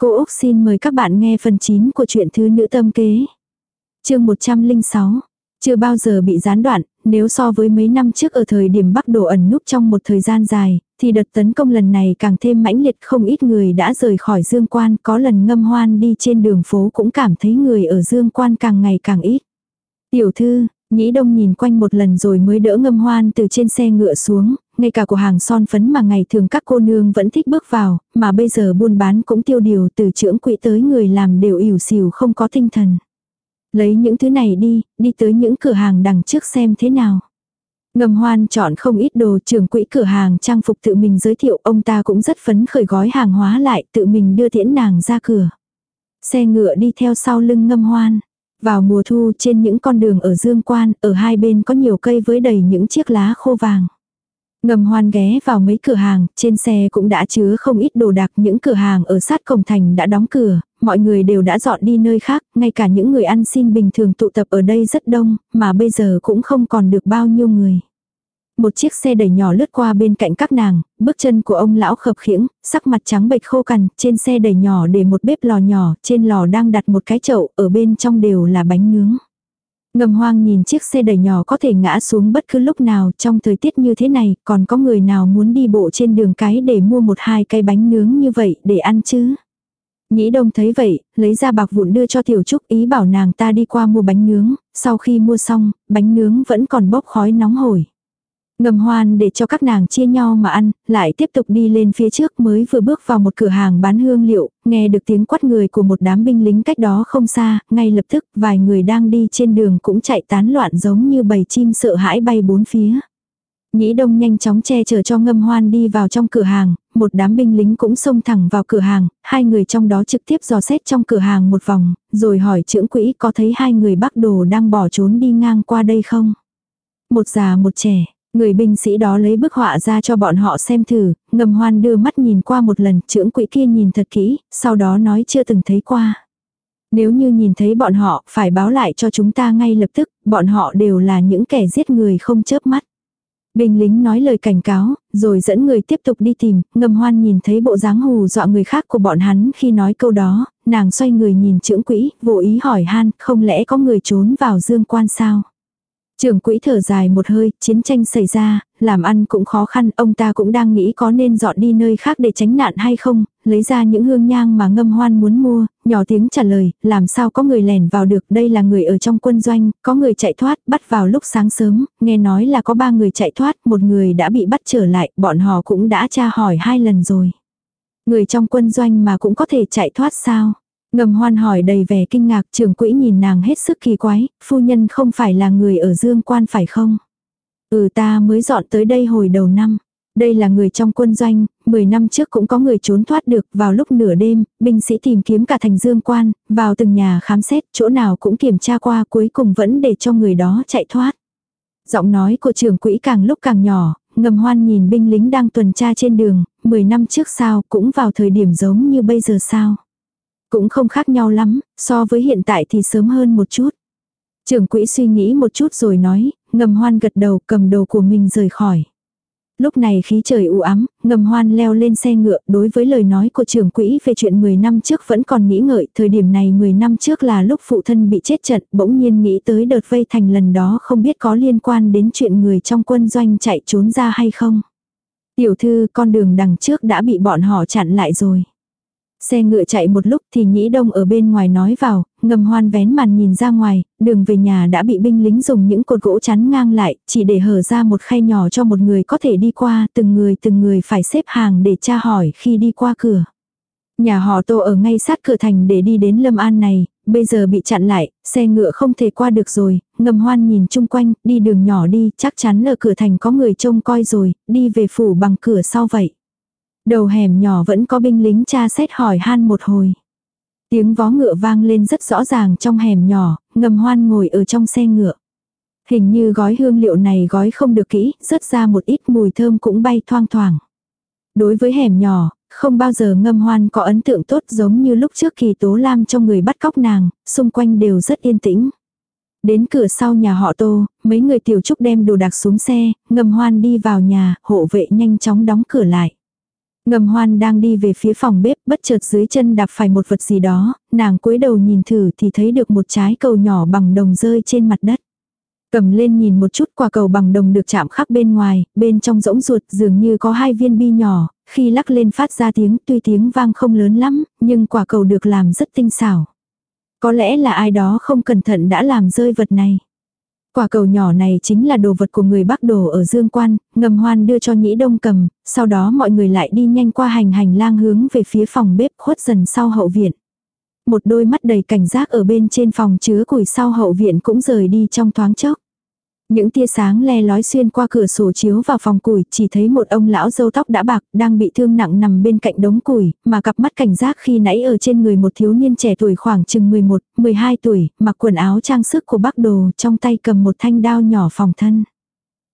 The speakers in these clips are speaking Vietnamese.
Cô Úc xin mời các bạn nghe phần 9 của truyện Thứ Nữ Tâm Kế. chương 106. Chưa bao giờ bị gián đoạn, nếu so với mấy năm trước ở thời điểm Bắc Đồ ẩn núp trong một thời gian dài, thì đợt tấn công lần này càng thêm mãnh liệt không ít người đã rời khỏi Dương Quan, có lần ngâm hoan đi trên đường phố cũng cảm thấy người ở Dương Quan càng ngày càng ít. Tiểu thư, Nhĩ Đông nhìn quanh một lần rồi mới đỡ ngâm hoan từ trên xe ngựa xuống, ngay cả của hàng son phấn mà ngày thường các cô nương vẫn thích bước vào, mà bây giờ buôn bán cũng tiêu điều từ trưởng quỹ tới người làm đều ỉu xìu không có tinh thần. Lấy những thứ này đi, đi tới những cửa hàng đằng trước xem thế nào. Ngầm hoan chọn không ít đồ trưởng quỹ cửa hàng trang phục tự mình giới thiệu ông ta cũng rất phấn khởi gói hàng hóa lại tự mình đưa tiễn nàng ra cửa. Xe ngựa đi theo sau lưng ngâm hoan. Vào mùa thu trên những con đường ở Dương Quan, ở hai bên có nhiều cây với đầy những chiếc lá khô vàng. Ngầm hoan ghé vào mấy cửa hàng, trên xe cũng đã chứa không ít đồ đạc, những cửa hàng ở sát cổng thành đã đóng cửa, mọi người đều đã dọn đi nơi khác, ngay cả những người ăn xin bình thường tụ tập ở đây rất đông, mà bây giờ cũng không còn được bao nhiêu người. Một chiếc xe đẩy nhỏ lướt qua bên cạnh các nàng, bước chân của ông lão khập khiễng, sắc mặt trắng bệch khô cằn, trên xe đẩy nhỏ để một bếp lò nhỏ, trên lò đang đặt một cái chậu, ở bên trong đều là bánh nướng. Ngầm hoang nhìn chiếc xe đẩy nhỏ có thể ngã xuống bất cứ lúc nào trong thời tiết như thế này, còn có người nào muốn đi bộ trên đường cái để mua một hai cây bánh nướng như vậy để ăn chứ? Nhĩ đông thấy vậy, lấy ra bạc vụn đưa cho tiểu trúc ý bảo nàng ta đi qua mua bánh nướng, sau khi mua xong, bánh nướng vẫn còn bốc khói nóng hổi. Ngầm hoan để cho các nàng chia nhau mà ăn, lại tiếp tục đi lên phía trước mới vừa bước vào một cửa hàng bán hương liệu, nghe được tiếng quát người của một đám binh lính cách đó không xa, ngay lập tức vài người đang đi trên đường cũng chạy tán loạn giống như bầy chim sợ hãi bay bốn phía. Nhĩ đông nhanh chóng che chở cho ngâm hoan đi vào trong cửa hàng, một đám binh lính cũng xông thẳng vào cửa hàng, hai người trong đó trực tiếp dò xét trong cửa hàng một vòng, rồi hỏi trưởng quỹ có thấy hai người bắc đồ đang bỏ trốn đi ngang qua đây không? Một già một trẻ, Người binh sĩ đó lấy bức họa ra cho bọn họ xem thử, ngầm hoan đưa mắt nhìn qua một lần, trưởng quỹ kia nhìn thật kỹ, sau đó nói chưa từng thấy qua. Nếu như nhìn thấy bọn họ, phải báo lại cho chúng ta ngay lập tức, bọn họ đều là những kẻ giết người không chớp mắt. Binh lính nói lời cảnh cáo, rồi dẫn người tiếp tục đi tìm, ngầm hoan nhìn thấy bộ dáng hù dọa người khác của bọn hắn khi nói câu đó, nàng xoay người nhìn trưởng quỹ, vô ý hỏi han, không lẽ có người trốn vào dương quan sao? Trưởng quỹ thở dài một hơi, chiến tranh xảy ra, làm ăn cũng khó khăn, ông ta cũng đang nghĩ có nên dọn đi nơi khác để tránh nạn hay không, lấy ra những hương nhang mà ngâm hoan muốn mua, nhỏ tiếng trả lời, làm sao có người lẻn vào được, đây là người ở trong quân doanh, có người chạy thoát, bắt vào lúc sáng sớm, nghe nói là có ba người chạy thoát, một người đã bị bắt trở lại, bọn họ cũng đã tra hỏi hai lần rồi. Người trong quân doanh mà cũng có thể chạy thoát sao? Ngầm hoan hỏi đầy vẻ kinh ngạc trưởng quỹ nhìn nàng hết sức kỳ quái, phu nhân không phải là người ở dương quan phải không? Ừ ta mới dọn tới đây hồi đầu năm. Đây là người trong quân doanh, 10 năm trước cũng có người trốn thoát được vào lúc nửa đêm, binh sĩ tìm kiếm cả thành dương quan, vào từng nhà khám xét, chỗ nào cũng kiểm tra qua cuối cùng vẫn để cho người đó chạy thoát. Giọng nói của trưởng quỹ càng lúc càng nhỏ, ngầm hoan nhìn binh lính đang tuần tra trên đường, 10 năm trước sao cũng vào thời điểm giống như bây giờ sao. Cũng không khác nhau lắm, so với hiện tại thì sớm hơn một chút. Trưởng quỹ suy nghĩ một chút rồi nói, ngầm hoan gật đầu cầm đồ của mình rời khỏi. Lúc này khí trời u ám, ngầm hoan leo lên xe ngựa đối với lời nói của trưởng quỹ về chuyện 10 năm trước vẫn còn nghĩ ngợi. Thời điểm này 10 năm trước là lúc phụ thân bị chết trận, bỗng nhiên nghĩ tới đợt vây thành lần đó không biết có liên quan đến chuyện người trong quân doanh chạy trốn ra hay không. Tiểu thư con đường đằng trước đã bị bọn họ chặn lại rồi. Xe ngựa chạy một lúc thì nhĩ đông ở bên ngoài nói vào, ngầm hoan vén màn nhìn ra ngoài, đường về nhà đã bị binh lính dùng những cột gỗ chắn ngang lại, chỉ để hở ra một khay nhỏ cho một người có thể đi qua, từng người từng người phải xếp hàng để tra hỏi khi đi qua cửa. Nhà họ tô ở ngay sát cửa thành để đi đến Lâm An này, bây giờ bị chặn lại, xe ngựa không thể qua được rồi, ngầm hoan nhìn chung quanh, đi đường nhỏ đi, chắc chắn ở cửa thành có người trông coi rồi, đi về phủ bằng cửa sau vậy. Đầu hẻm nhỏ vẫn có binh lính tra xét hỏi han một hồi. Tiếng vó ngựa vang lên rất rõ ràng trong hẻm nhỏ, ngầm hoan ngồi ở trong xe ngựa. Hình như gói hương liệu này gói không được kỹ, rớt ra một ít mùi thơm cũng bay thoang thoảng. Đối với hẻm nhỏ, không bao giờ ngâm hoan có ấn tượng tốt giống như lúc trước kỳ tố lam cho người bắt cóc nàng, xung quanh đều rất yên tĩnh. Đến cửa sau nhà họ tô, mấy người tiểu trúc đem đồ đạc xuống xe, ngâm hoan đi vào nhà, hộ vệ nhanh chóng đóng cửa lại. Ngầm hoan đang đi về phía phòng bếp, bất chợt dưới chân đạp phải một vật gì đó, nàng cúi đầu nhìn thử thì thấy được một trái cầu nhỏ bằng đồng rơi trên mặt đất. Cầm lên nhìn một chút quả cầu bằng đồng được chạm khắc bên ngoài, bên trong rỗng ruột dường như có hai viên bi nhỏ, khi lắc lên phát ra tiếng tuy tiếng vang không lớn lắm, nhưng quả cầu được làm rất tinh xảo. Có lẽ là ai đó không cẩn thận đã làm rơi vật này. Quả cầu nhỏ này chính là đồ vật của người Bắc Đồ ở Dương Quan, ngầm hoan đưa cho Nhĩ Đông cầm, sau đó mọi người lại đi nhanh qua hành hành lang hướng về phía phòng bếp khuất dần sau hậu viện. Một đôi mắt đầy cảnh giác ở bên trên phòng chứa củi sau hậu viện cũng rời đi trong thoáng chốc. Những tia sáng le lói xuyên qua cửa sổ chiếu vào phòng củi, chỉ thấy một ông lão dâu tóc đã bạc, đang bị thương nặng nằm bên cạnh đống củi, mà cặp mắt cảnh giác khi nãy ở trên người một thiếu niên trẻ tuổi khoảng chừng 11, 12 tuổi, mặc quần áo trang sức của bác đồ, trong tay cầm một thanh đao nhỏ phòng thân.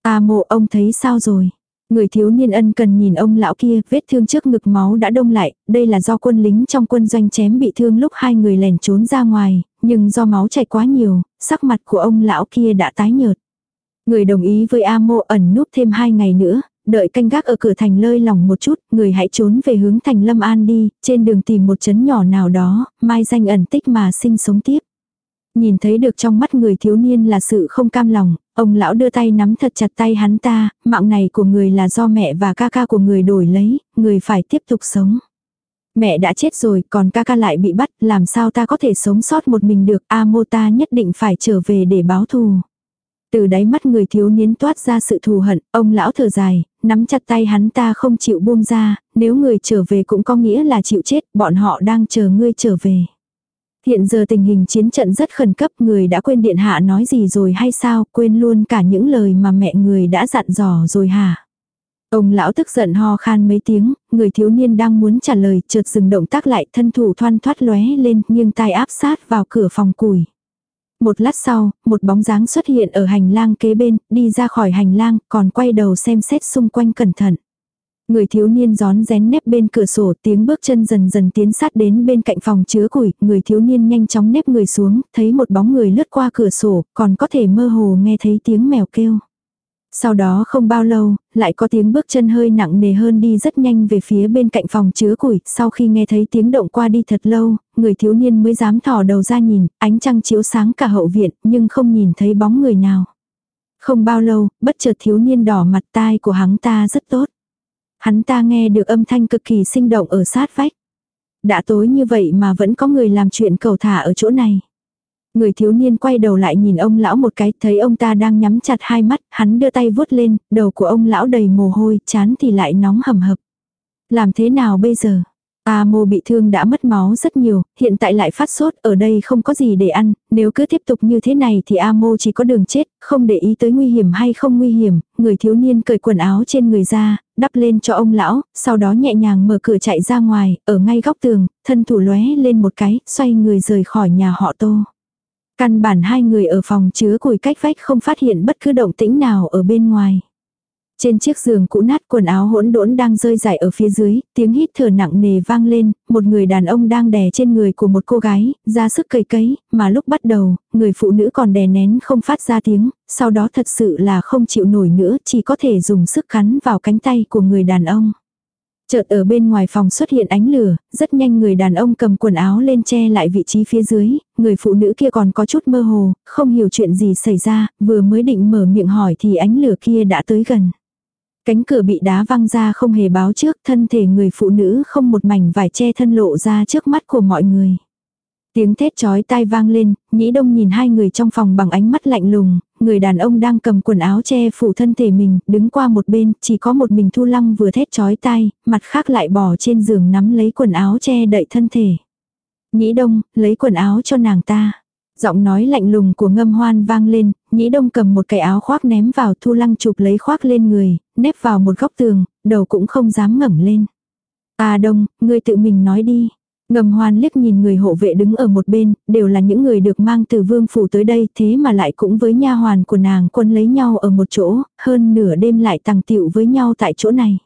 À mộ ông thấy sao rồi? Người thiếu niên ân cần nhìn ông lão kia, vết thương trước ngực máu đã đông lại, đây là do quân lính trong quân doanh chém bị thương lúc hai người lèn trốn ra ngoài, nhưng do máu chảy quá nhiều, sắc mặt của ông lão kia đã tái nhợt. Người đồng ý với A Mô ẩn núp thêm hai ngày nữa, đợi canh gác ở cửa thành lơi lòng một chút, người hãy trốn về hướng thành Lâm An đi, trên đường tìm một chấn nhỏ nào đó, mai danh ẩn tích mà sinh sống tiếp. Nhìn thấy được trong mắt người thiếu niên là sự không cam lòng, ông lão đưa tay nắm thật chặt tay hắn ta, mạng này của người là do mẹ và ca ca của người đổi lấy, người phải tiếp tục sống. Mẹ đã chết rồi, còn ca ca lại bị bắt, làm sao ta có thể sống sót một mình được, A mô ta nhất định phải trở về để báo thù. Từ đáy mắt người thiếu niên toát ra sự thù hận, ông lão thở dài, nắm chặt tay hắn ta không chịu buông ra, nếu người trở về cũng có nghĩa là chịu chết, bọn họ đang chờ ngươi trở về. Hiện giờ tình hình chiến trận rất khẩn cấp, người đã quên điện hạ nói gì rồi hay sao, quên luôn cả những lời mà mẹ người đã dặn dò rồi hả? Ông lão tức giận ho khan mấy tiếng, người thiếu niên đang muốn trả lời, chợt dừng động tác lại, thân thủ thoăn thoát lóe lên, nghiêng tai áp sát vào cửa phòng củi. Một lát sau, một bóng dáng xuất hiện ở hành lang kế bên, đi ra khỏi hành lang, còn quay đầu xem xét xung quanh cẩn thận. Người thiếu niên gión rén nép bên cửa sổ tiếng bước chân dần dần tiến sát đến bên cạnh phòng chứa củi, người thiếu niên nhanh chóng nép người xuống, thấy một bóng người lướt qua cửa sổ, còn có thể mơ hồ nghe thấy tiếng mèo kêu. Sau đó không bao lâu, lại có tiếng bước chân hơi nặng nề hơn đi rất nhanh về phía bên cạnh phòng chứa củi, sau khi nghe thấy tiếng động qua đi thật lâu, người thiếu niên mới dám thò đầu ra nhìn, ánh trăng chiếu sáng cả hậu viện, nhưng không nhìn thấy bóng người nào. Không bao lâu, bất chợt thiếu niên đỏ mặt tai của hắn ta rất tốt. Hắn ta nghe được âm thanh cực kỳ sinh động ở sát vách. Đã tối như vậy mà vẫn có người làm chuyện cầu thả ở chỗ này. Người thiếu niên quay đầu lại nhìn ông lão một cái, thấy ông ta đang nhắm chặt hai mắt, hắn đưa tay vuốt lên, đầu của ông lão đầy mồ hôi, chán thì lại nóng hầm hập. Làm thế nào bây giờ? A mô bị thương đã mất máu rất nhiều, hiện tại lại phát sốt, ở đây không có gì để ăn, nếu cứ tiếp tục như thế này thì A mô chỉ có đường chết, không để ý tới nguy hiểm hay không nguy hiểm, người thiếu niên cởi quần áo trên người ra, đắp lên cho ông lão, sau đó nhẹ nhàng mở cửa chạy ra ngoài, ở ngay góc tường, thân thủ lóe lên một cái, xoay người rời khỏi nhà họ tô. Căn bản hai người ở phòng chứa củi cách vách không phát hiện bất cứ động tĩnh nào ở bên ngoài. Trên chiếc giường cũ nát quần áo hỗn đỗn đang rơi rải ở phía dưới, tiếng hít thở nặng nề vang lên, một người đàn ông đang đè trên người của một cô gái, ra sức cầy cấy, mà lúc bắt đầu, người phụ nữ còn đè nén không phát ra tiếng, sau đó thật sự là không chịu nổi nữa, chỉ có thể dùng sức khắn vào cánh tay của người đàn ông. Chợt ở bên ngoài phòng xuất hiện ánh lửa, rất nhanh người đàn ông cầm quần áo lên che lại vị trí phía dưới, người phụ nữ kia còn có chút mơ hồ, không hiểu chuyện gì xảy ra, vừa mới định mở miệng hỏi thì ánh lửa kia đã tới gần. Cánh cửa bị đá văng ra không hề báo trước, thân thể người phụ nữ không một mảnh vải che thân lộ ra trước mắt của mọi người. Tiếng thét chói tai vang lên, nhĩ đông nhìn hai người trong phòng bằng ánh mắt lạnh lùng, người đàn ông đang cầm quần áo che phủ thân thể mình, đứng qua một bên, chỉ có một mình Thu Lăng vừa thét chói tai, mặt khác lại bỏ trên giường nắm lấy quần áo che đậy thân thể. Nhĩ đông, lấy quần áo cho nàng ta. Giọng nói lạnh lùng của ngâm hoan vang lên, nhĩ đông cầm một cái áo khoác ném vào Thu Lăng chụp lấy khoác lên người, nép vào một góc tường, đầu cũng không dám ngẩng lên. À đông, ngươi tự mình nói đi. Ngầm hoan liếc nhìn người hộ vệ đứng ở một bên, đều là những người được mang từ vương phủ tới đây thế mà lại cũng với nha hoàn của nàng quân lấy nhau ở một chỗ, hơn nửa đêm lại tàng tiệu với nhau tại chỗ này.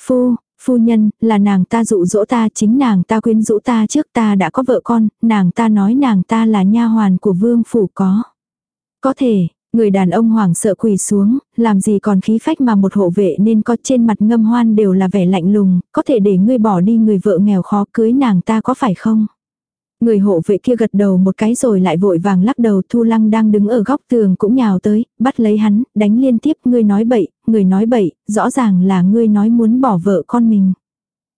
Phu, phu nhân, là nàng ta dụ dỗ ta chính nàng ta quyến rũ ta trước ta đã có vợ con, nàng ta nói nàng ta là nha hoàn của vương phủ có. Có thể, Người đàn ông hoảng sợ quỳ xuống, làm gì còn khí phách mà một hộ vệ nên có trên mặt ngâm hoan đều là vẻ lạnh lùng, có thể để ngươi bỏ đi người vợ nghèo khó cưới nàng ta có phải không? Người hộ vệ kia gật đầu một cái rồi lại vội vàng lắc đầu Thu Lăng đang đứng ở góc tường cũng nhào tới, bắt lấy hắn, đánh liên tiếp ngươi nói bậy, người nói bậy, rõ ràng là ngươi nói muốn bỏ vợ con mình.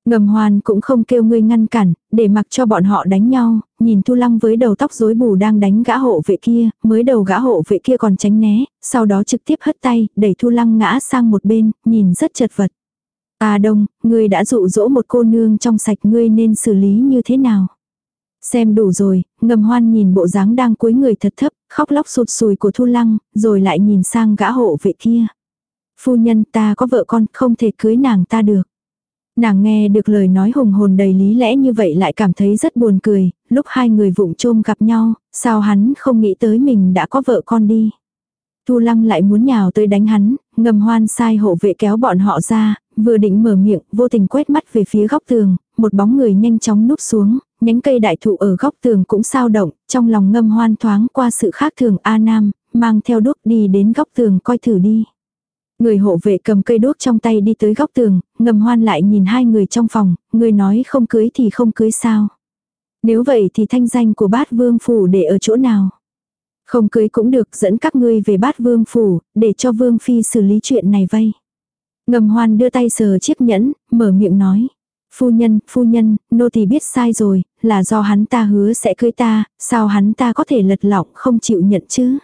Ngầm hoan cũng không kêu ngươi ngăn cản, để mặc cho bọn họ đánh nhau, nhìn Thu Lăng với đầu tóc rối bù đang đánh gã hộ vệ kia, mới đầu gã hộ vệ kia còn tránh né, sau đó trực tiếp hất tay, đẩy Thu Lăng ngã sang một bên, nhìn rất chật vật. À đông, ngươi đã dụ dỗ một cô nương trong sạch ngươi nên xử lý như thế nào? Xem đủ rồi, ngầm hoan nhìn bộ dáng đang cúi người thật thấp, khóc lóc sụt sùi của Thu Lăng, rồi lại nhìn sang gã hộ vệ kia. Phu nhân ta có vợ con, không thể cưới nàng ta được. Nàng nghe được lời nói hùng hồn đầy lý lẽ như vậy lại cảm thấy rất buồn cười, lúc hai người vụng trôm gặp nhau, sao hắn không nghĩ tới mình đã có vợ con đi. Thu lăng lại muốn nhào tới đánh hắn, ngầm hoan sai hộ vệ kéo bọn họ ra, vừa định mở miệng, vô tình quét mắt về phía góc tường, một bóng người nhanh chóng núp xuống, nhánh cây đại thụ ở góc tường cũng sao động, trong lòng ngâm hoan thoáng qua sự khác thường A Nam, mang theo đuốc đi đến góc tường coi thử đi. Người hộ vệ cầm cây đuốc trong tay đi tới góc tường, ngầm hoan lại nhìn hai người trong phòng, người nói không cưới thì không cưới sao. Nếu vậy thì thanh danh của bát vương phủ để ở chỗ nào? Không cưới cũng được dẫn các ngươi về bát vương phủ, để cho vương phi xử lý chuyện này vây. Ngầm hoan đưa tay sờ chiếc nhẫn, mở miệng nói. Phu nhân, phu nhân, nô tỳ biết sai rồi, là do hắn ta hứa sẽ cưới ta, sao hắn ta có thể lật lọng không chịu nhận chứ?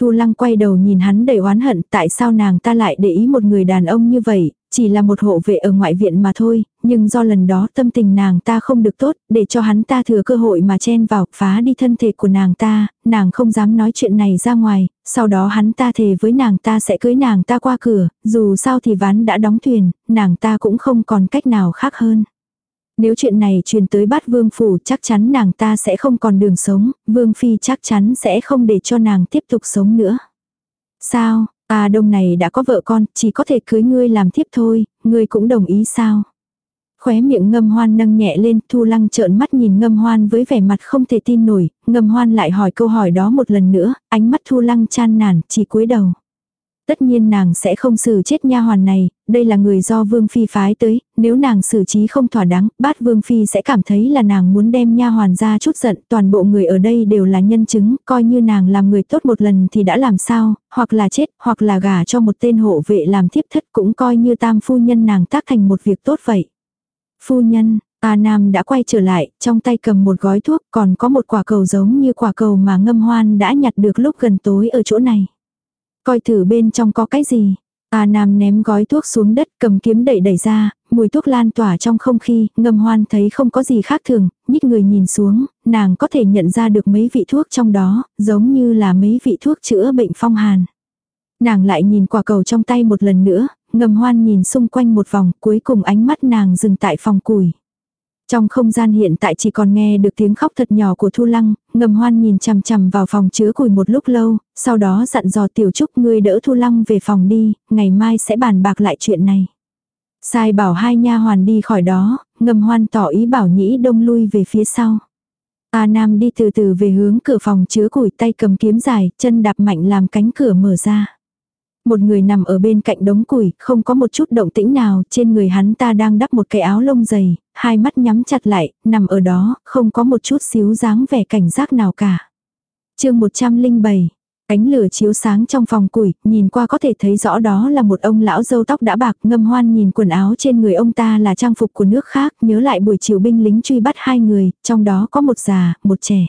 Thu lăng quay đầu nhìn hắn đầy oán hận tại sao nàng ta lại để ý một người đàn ông như vậy, chỉ là một hộ vệ ở ngoại viện mà thôi, nhưng do lần đó tâm tình nàng ta không được tốt, để cho hắn ta thừa cơ hội mà chen vào, phá đi thân thể của nàng ta, nàng không dám nói chuyện này ra ngoài, sau đó hắn ta thề với nàng ta sẽ cưới nàng ta qua cửa, dù sao thì ván đã đóng thuyền, nàng ta cũng không còn cách nào khác hơn. Nếu chuyện này truyền tới bát vương phủ chắc chắn nàng ta sẽ không còn đường sống, vương phi chắc chắn sẽ không để cho nàng tiếp tục sống nữa. Sao, à đông này đã có vợ con, chỉ có thể cưới ngươi làm tiếp thôi, ngươi cũng đồng ý sao? Khóe miệng ngâm hoan nâng nhẹ lên, thu lăng trợn mắt nhìn ngâm hoan với vẻ mặt không thể tin nổi, ngâm hoan lại hỏi câu hỏi đó một lần nữa, ánh mắt thu lăng chan nản, chỉ cúi đầu. Tất nhiên nàng sẽ không xử chết nha hoàn này, đây là người do Vương Phi phái tới, nếu nàng xử trí không thỏa đáng, bát Vương Phi sẽ cảm thấy là nàng muốn đem nha hoàn ra chút giận, toàn bộ người ở đây đều là nhân chứng, coi như nàng làm người tốt một lần thì đã làm sao, hoặc là chết, hoặc là gả cho một tên hộ vệ làm thiếp thất cũng coi như tam phu nhân nàng tác thành một việc tốt vậy. Phu nhân, A Nam đã quay trở lại, trong tay cầm một gói thuốc, còn có một quả cầu giống như quả cầu mà ngâm hoan đã nhặt được lúc gần tối ở chỗ này. Coi thử bên trong có cái gì. A Nam ném gói thuốc xuống đất cầm kiếm đẩy đẩy ra, mùi thuốc lan tỏa trong không khí, ngâm hoan thấy không có gì khác thường, nhích người nhìn xuống, nàng có thể nhận ra được mấy vị thuốc trong đó, giống như là mấy vị thuốc chữa bệnh phong hàn. Nàng lại nhìn quả cầu trong tay một lần nữa, ngầm hoan nhìn xung quanh một vòng, cuối cùng ánh mắt nàng dừng tại phòng củi. Trong không gian hiện tại chỉ còn nghe được tiếng khóc thật nhỏ của Thu Lăng, ngầm hoan nhìn chằm chằm vào phòng chứa củi một lúc lâu, sau đó dặn dò tiểu trúc ngươi đỡ Thu Lăng về phòng đi, ngày mai sẽ bàn bạc lại chuyện này. Sai bảo hai nha hoàn đi khỏi đó, ngầm hoan tỏ ý bảo nhĩ đông lui về phía sau. A Nam đi từ từ về hướng cửa phòng chứa củi tay cầm kiếm dài, chân đạp mạnh làm cánh cửa mở ra. Một người nằm ở bên cạnh đống củi, không có một chút động tĩnh nào, trên người hắn ta đang đắp một cái áo lông dày, hai mắt nhắm chặt lại, nằm ở đó, không có một chút xíu dáng vẻ cảnh giác nào cả. chương 107 Cánh lửa chiếu sáng trong phòng củi, nhìn qua có thể thấy rõ đó là một ông lão dâu tóc đã bạc ngâm hoan nhìn quần áo trên người ông ta là trang phục của nước khác, nhớ lại buổi chiều binh lính truy bắt hai người, trong đó có một già, một trẻ.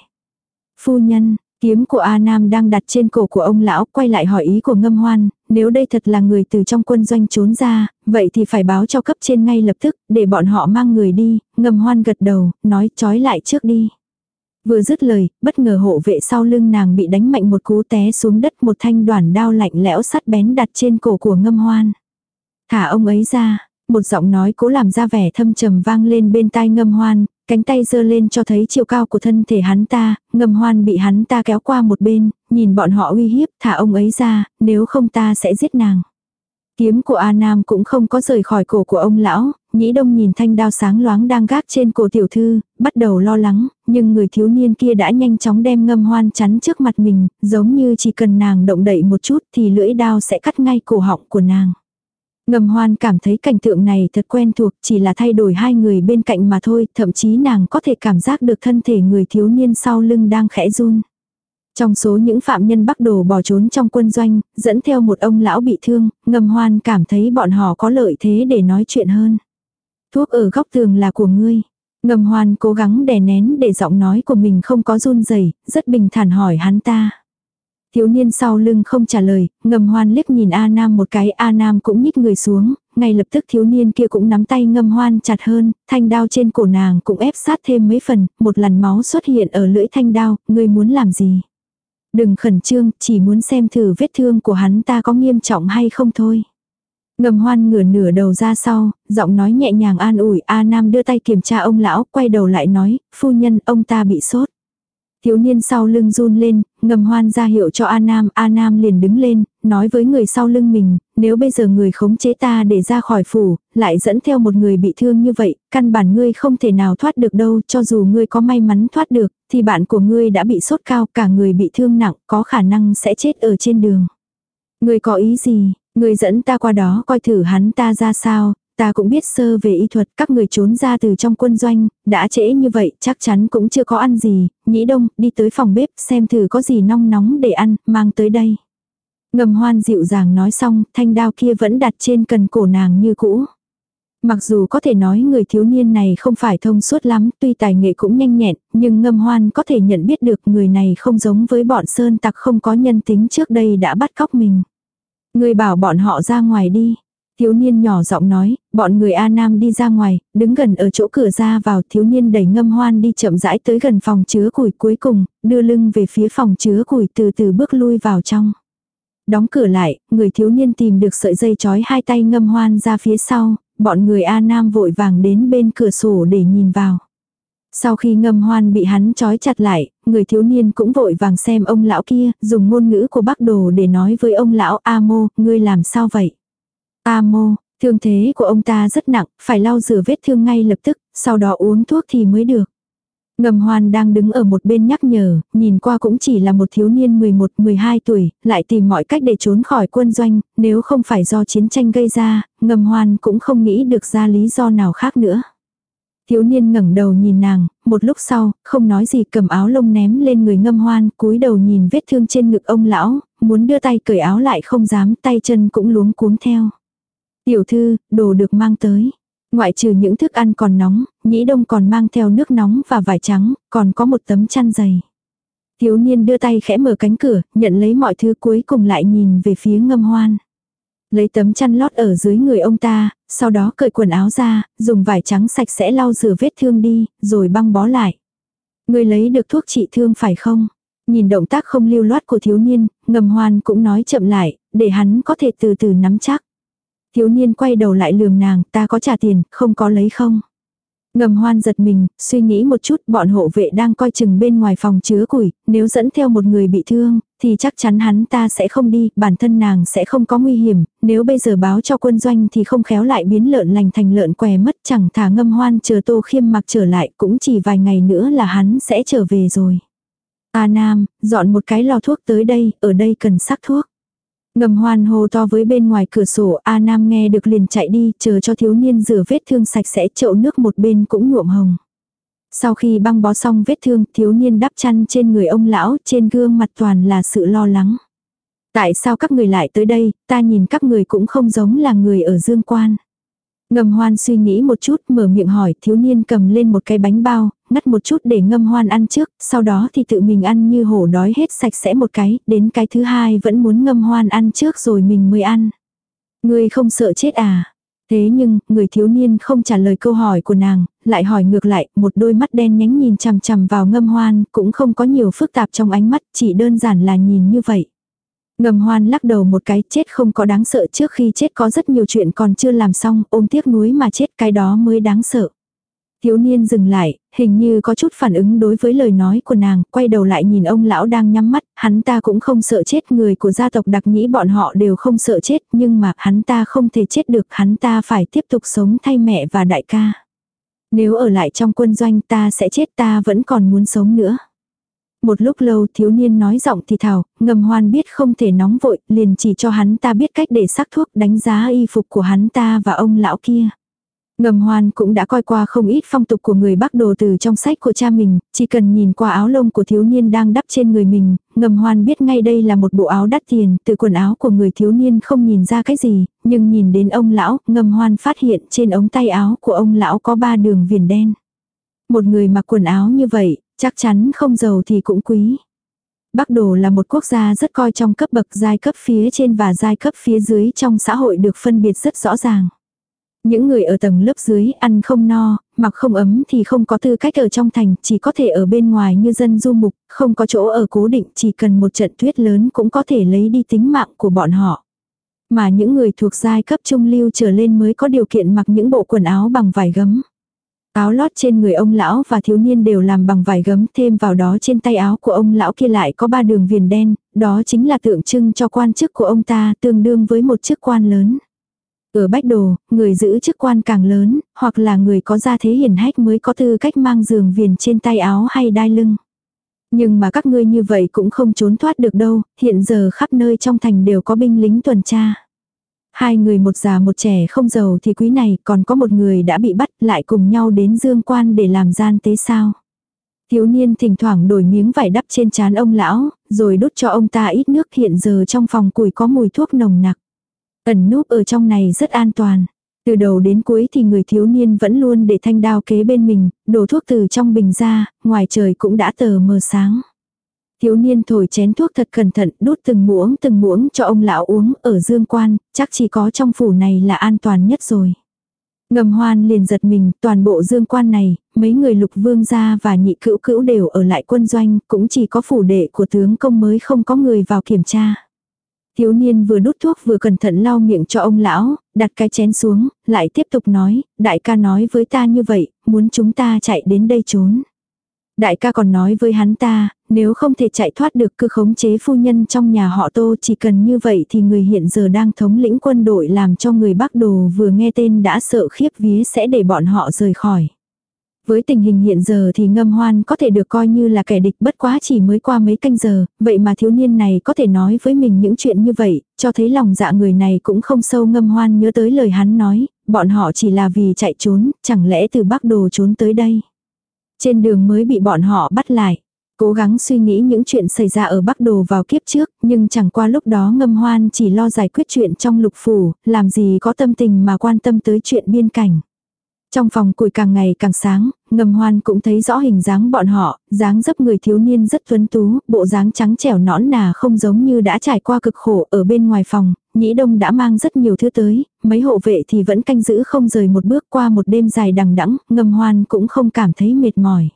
Phu nhân, Kiếm của A Nam đang đặt trên cổ của ông lão, quay lại hỏi ý của ngâm hoan, nếu đây thật là người từ trong quân doanh trốn ra, vậy thì phải báo cho cấp trên ngay lập tức, để bọn họ mang người đi, ngâm hoan gật đầu, nói trói lại trước đi. Vừa dứt lời, bất ngờ hộ vệ sau lưng nàng bị đánh mạnh một cú té xuống đất một thanh đoàn đao lạnh lẽo sắt bén đặt trên cổ của ngâm hoan. Thả ông ấy ra, một giọng nói cố làm ra vẻ thâm trầm vang lên bên tai ngâm hoan, cánh tay giơ lên cho thấy chiều cao của thân thể hắn ta, ngâm hoan bị hắn ta kéo qua một bên, nhìn bọn họ uy hiếp, thả ông ấy ra, nếu không ta sẽ giết nàng. Kiếm của A Nam cũng không có rời khỏi cổ của ông lão, nhĩ đông nhìn thanh đao sáng loáng đang gác trên cổ tiểu thư, bắt đầu lo lắng, nhưng người thiếu niên kia đã nhanh chóng đem ngâm hoan chắn trước mặt mình, giống như chỉ cần nàng động đậy một chút thì lưỡi đao sẽ cắt ngay cổ họng của nàng. Ngầm hoan cảm thấy cảnh tượng này thật quen thuộc, chỉ là thay đổi hai người bên cạnh mà thôi, thậm chí nàng có thể cảm giác được thân thể người thiếu niên sau lưng đang khẽ run. Trong số những phạm nhân bắc đồ bỏ trốn trong quân doanh, dẫn theo một ông lão bị thương, ngầm hoan cảm thấy bọn họ có lợi thế để nói chuyện hơn. Thuốc ở góc tường là của ngươi. Ngầm hoan cố gắng đè nén để giọng nói của mình không có run rẩy rất bình thản hỏi hắn ta. Thiếu niên sau lưng không trả lời, ngầm hoan liếc nhìn A Nam một cái A Nam cũng nhích người xuống, ngay lập tức thiếu niên kia cũng nắm tay ngâm hoan chặt hơn, thanh đao trên cổ nàng cũng ép sát thêm mấy phần, một lần máu xuất hiện ở lưỡi thanh đao, ngươi muốn làm gì? Đừng khẩn trương, chỉ muốn xem thử vết thương của hắn ta có nghiêm trọng hay không thôi. Ngầm hoan ngửa nửa đầu ra sau, giọng nói nhẹ nhàng an ủi A Nam đưa tay kiểm tra ông lão, quay đầu lại nói, phu nhân, ông ta bị sốt. Thiếu niên sau lưng run lên, ngầm hoan ra hiệu cho A Nam, A Nam liền đứng lên, nói với người sau lưng mình, nếu bây giờ người khống chế ta để ra khỏi phủ, lại dẫn theo một người bị thương như vậy, căn bản ngươi không thể nào thoát được đâu, cho dù ngươi có may mắn thoát được, thì bạn của ngươi đã bị sốt cao, cả người bị thương nặng, có khả năng sẽ chết ở trên đường. Ngươi có ý gì, ngươi dẫn ta qua đó coi thử hắn ta ra sao, Ta cũng biết sơ về y thuật, các người trốn ra từ trong quân doanh, đã trễ như vậy, chắc chắn cũng chưa có ăn gì, nhĩ đông, đi tới phòng bếp, xem thử có gì nong nóng để ăn, mang tới đây. Ngầm hoan dịu dàng nói xong, thanh đao kia vẫn đặt trên cần cổ nàng như cũ. Mặc dù có thể nói người thiếu niên này không phải thông suốt lắm, tuy tài nghệ cũng nhanh nhẹn, nhưng ngâm hoan có thể nhận biết được người này không giống với bọn sơn tặc không có nhân tính trước đây đã bắt cóc mình. Người bảo bọn họ ra ngoài đi. Thiếu niên nhỏ giọng nói, bọn người A Nam đi ra ngoài, đứng gần ở chỗ cửa ra vào, thiếu niên đẩy ngâm hoan đi chậm rãi tới gần phòng chứa củi cuối cùng, đưa lưng về phía phòng chứa củi từ từ bước lui vào trong. Đóng cửa lại, người thiếu niên tìm được sợi dây chói hai tay ngâm hoan ra phía sau, bọn người A Nam vội vàng đến bên cửa sổ để nhìn vào. Sau khi ngâm hoan bị hắn trói chặt lại, người thiếu niên cũng vội vàng xem ông lão kia, dùng ngôn ngữ của bác đồ để nói với ông lão A mô, ngươi làm sao vậy? A mô, thương thế của ông ta rất nặng, phải lau rửa vết thương ngay lập tức, sau đó uống thuốc thì mới được. Ngầm hoan đang đứng ở một bên nhắc nhở, nhìn qua cũng chỉ là một thiếu niên 11-12 tuổi, lại tìm mọi cách để trốn khỏi quân doanh, nếu không phải do chiến tranh gây ra, ngầm hoan cũng không nghĩ được ra lý do nào khác nữa. Thiếu niên ngẩng đầu nhìn nàng, một lúc sau, không nói gì cầm áo lông ném lên người ngâm hoan, cúi đầu nhìn vết thương trên ngực ông lão, muốn đưa tay cởi áo lại không dám, tay chân cũng luống cuống theo. Tiểu thư, đồ được mang tới. Ngoại trừ những thức ăn còn nóng, nhĩ đông còn mang theo nước nóng và vải trắng, còn có một tấm chăn dày. Thiếu niên đưa tay khẽ mở cánh cửa, nhận lấy mọi thứ cuối cùng lại nhìn về phía ngâm hoan. Lấy tấm chăn lót ở dưới người ông ta, sau đó cởi quần áo ra, dùng vải trắng sạch sẽ lau rửa vết thương đi, rồi băng bó lại. Người lấy được thuốc trị thương phải không? Nhìn động tác không lưu loát của thiếu niên, ngầm hoan cũng nói chậm lại, để hắn có thể từ từ nắm chắc. Thiếu niên quay đầu lại lườm nàng, ta có trả tiền, không có lấy không. Ngầm hoan giật mình, suy nghĩ một chút bọn hộ vệ đang coi chừng bên ngoài phòng chứa củi, nếu dẫn theo một người bị thương, thì chắc chắn hắn ta sẽ không đi, bản thân nàng sẽ không có nguy hiểm, nếu bây giờ báo cho quân doanh thì không khéo lại biến lợn lành thành lợn què mất chẳng thả ngâm hoan chờ tô khiêm mặc trở lại cũng chỉ vài ngày nữa là hắn sẽ trở về rồi. A Nam, dọn một cái lò thuốc tới đây, ở đây cần sắc thuốc. Ngầm hoan hô to với bên ngoài cửa sổ, A Nam nghe được liền chạy đi, chờ cho thiếu niên rửa vết thương sạch sẽ chậu nước một bên cũng nhuộm hồng. Sau khi băng bó xong vết thương, thiếu niên đắp chăn trên người ông lão, trên gương mặt toàn là sự lo lắng. Tại sao các người lại tới đây, ta nhìn các người cũng không giống là người ở dương quan. Ngầm hoan suy nghĩ một chút mở miệng hỏi thiếu niên cầm lên một cái bánh bao, ngắt một chút để ngâm hoan ăn trước, sau đó thì tự mình ăn như hổ đói hết sạch sẽ một cái, đến cái thứ hai vẫn muốn ngâm hoan ăn trước rồi mình mới ăn. Người không sợ chết à? Thế nhưng, người thiếu niên không trả lời câu hỏi của nàng, lại hỏi ngược lại, một đôi mắt đen nhánh nhìn chằm chằm vào ngâm hoan, cũng không có nhiều phức tạp trong ánh mắt, chỉ đơn giản là nhìn như vậy. Ngầm hoan lắc đầu một cái chết không có đáng sợ trước khi chết có rất nhiều chuyện còn chưa làm xong ôm tiếc nuối mà chết cái đó mới đáng sợ. Thiếu niên dừng lại, hình như có chút phản ứng đối với lời nói của nàng, quay đầu lại nhìn ông lão đang nhắm mắt, hắn ta cũng không sợ chết, người của gia tộc đặc nhĩ bọn họ đều không sợ chết, nhưng mà hắn ta không thể chết được, hắn ta phải tiếp tục sống thay mẹ và đại ca. Nếu ở lại trong quân doanh ta sẽ chết ta vẫn còn muốn sống nữa. Một lúc lâu thiếu niên nói giọng thì thào, ngầm hoan biết không thể nóng vội, liền chỉ cho hắn ta biết cách để sắc thuốc đánh giá y phục của hắn ta và ông lão kia. Ngầm hoan cũng đã coi qua không ít phong tục của người Bắc đồ từ trong sách của cha mình, chỉ cần nhìn qua áo lông của thiếu niên đang đắp trên người mình, ngầm hoan biết ngay đây là một bộ áo đắt tiền, từ quần áo của người thiếu niên không nhìn ra cái gì, nhưng nhìn đến ông lão, ngầm hoan phát hiện trên ống tay áo của ông lão có ba đường viền đen. Một người mặc quần áo như vậy, chắc chắn không giàu thì cũng quý. Bắc Đồ là một quốc gia rất coi trong cấp bậc giai cấp phía trên và giai cấp phía dưới trong xã hội được phân biệt rất rõ ràng. Những người ở tầng lớp dưới ăn không no, mặc không ấm thì không có tư cách ở trong thành, chỉ có thể ở bên ngoài như dân du mục, không có chỗ ở cố định, chỉ cần một trận tuyết lớn cũng có thể lấy đi tính mạng của bọn họ. Mà những người thuộc giai cấp trung lưu trở lên mới có điều kiện mặc những bộ quần áo bằng vải gấm. Áo lót trên người ông lão và thiếu niên đều làm bằng vải gấm thêm vào đó trên tay áo của ông lão kia lại có ba đường viền đen, đó chính là tượng trưng cho quan chức của ông ta tương đương với một chức quan lớn. Ở Bách Đồ, người giữ chức quan càng lớn, hoặc là người có gia thế hiển hách mới có tư cách mang giường viền trên tay áo hay đai lưng. Nhưng mà các ngươi như vậy cũng không trốn thoát được đâu, hiện giờ khắp nơi trong thành đều có binh lính tuần tra. Hai người một già một trẻ không giàu thì quý này còn có một người đã bị bắt lại cùng nhau đến dương quan để làm gian tế sao. Thiếu niên thỉnh thoảng đổi miếng vải đắp trên trán ông lão, rồi đút cho ông ta ít nước hiện giờ trong phòng củi có mùi thuốc nồng nặc. Ẩn núp ở trong này rất an toàn. Từ đầu đến cuối thì người thiếu niên vẫn luôn để thanh đao kế bên mình, đổ thuốc từ trong bình ra, ngoài trời cũng đã tờ mờ sáng. Thiếu niên thổi chén thuốc thật cẩn thận, đút từng muỗng từng muỗng cho ông lão uống ở dương quan, chắc chỉ có trong phủ này là an toàn nhất rồi. Ngầm hoan liền giật mình, toàn bộ dương quan này, mấy người lục vương gia và nhị cữu cữu đều ở lại quân doanh, cũng chỉ có phủ đệ của tướng công mới không có người vào kiểm tra. Thiếu niên vừa đút thuốc vừa cẩn thận lau miệng cho ông lão, đặt cái chén xuống, lại tiếp tục nói, đại ca nói với ta như vậy, muốn chúng ta chạy đến đây trốn. Đại ca còn nói với hắn ta, nếu không thể chạy thoát được cứ khống chế phu nhân trong nhà họ tô chỉ cần như vậy thì người hiện giờ đang thống lĩnh quân đội làm cho người Bắc Đồ vừa nghe tên đã sợ khiếp vía sẽ để bọn họ rời khỏi. Với tình hình hiện giờ thì ngâm hoan có thể được coi như là kẻ địch bất quá chỉ mới qua mấy canh giờ, vậy mà thiếu niên này có thể nói với mình những chuyện như vậy, cho thấy lòng dạ người này cũng không sâu ngâm hoan nhớ tới lời hắn nói, bọn họ chỉ là vì chạy trốn, chẳng lẽ từ Bắc Đồ trốn tới đây. Trên đường mới bị bọn họ bắt lại. Cố gắng suy nghĩ những chuyện xảy ra ở Bắc Đồ vào kiếp trước, nhưng chẳng qua lúc đó ngâm hoan chỉ lo giải quyết chuyện trong lục phủ, làm gì có tâm tình mà quan tâm tới chuyện biên cảnh. Trong phòng củi càng ngày càng sáng, ngầm hoan cũng thấy rõ hình dáng bọn họ, dáng dấp người thiếu niên rất tuấn tú, bộ dáng trắng trẻo nõn nà không giống như đã trải qua cực khổ ở bên ngoài phòng, nhĩ đông đã mang rất nhiều thứ tới, mấy hộ vệ thì vẫn canh giữ không rời một bước qua một đêm dài đằng đẵng ngầm hoan cũng không cảm thấy mệt mỏi.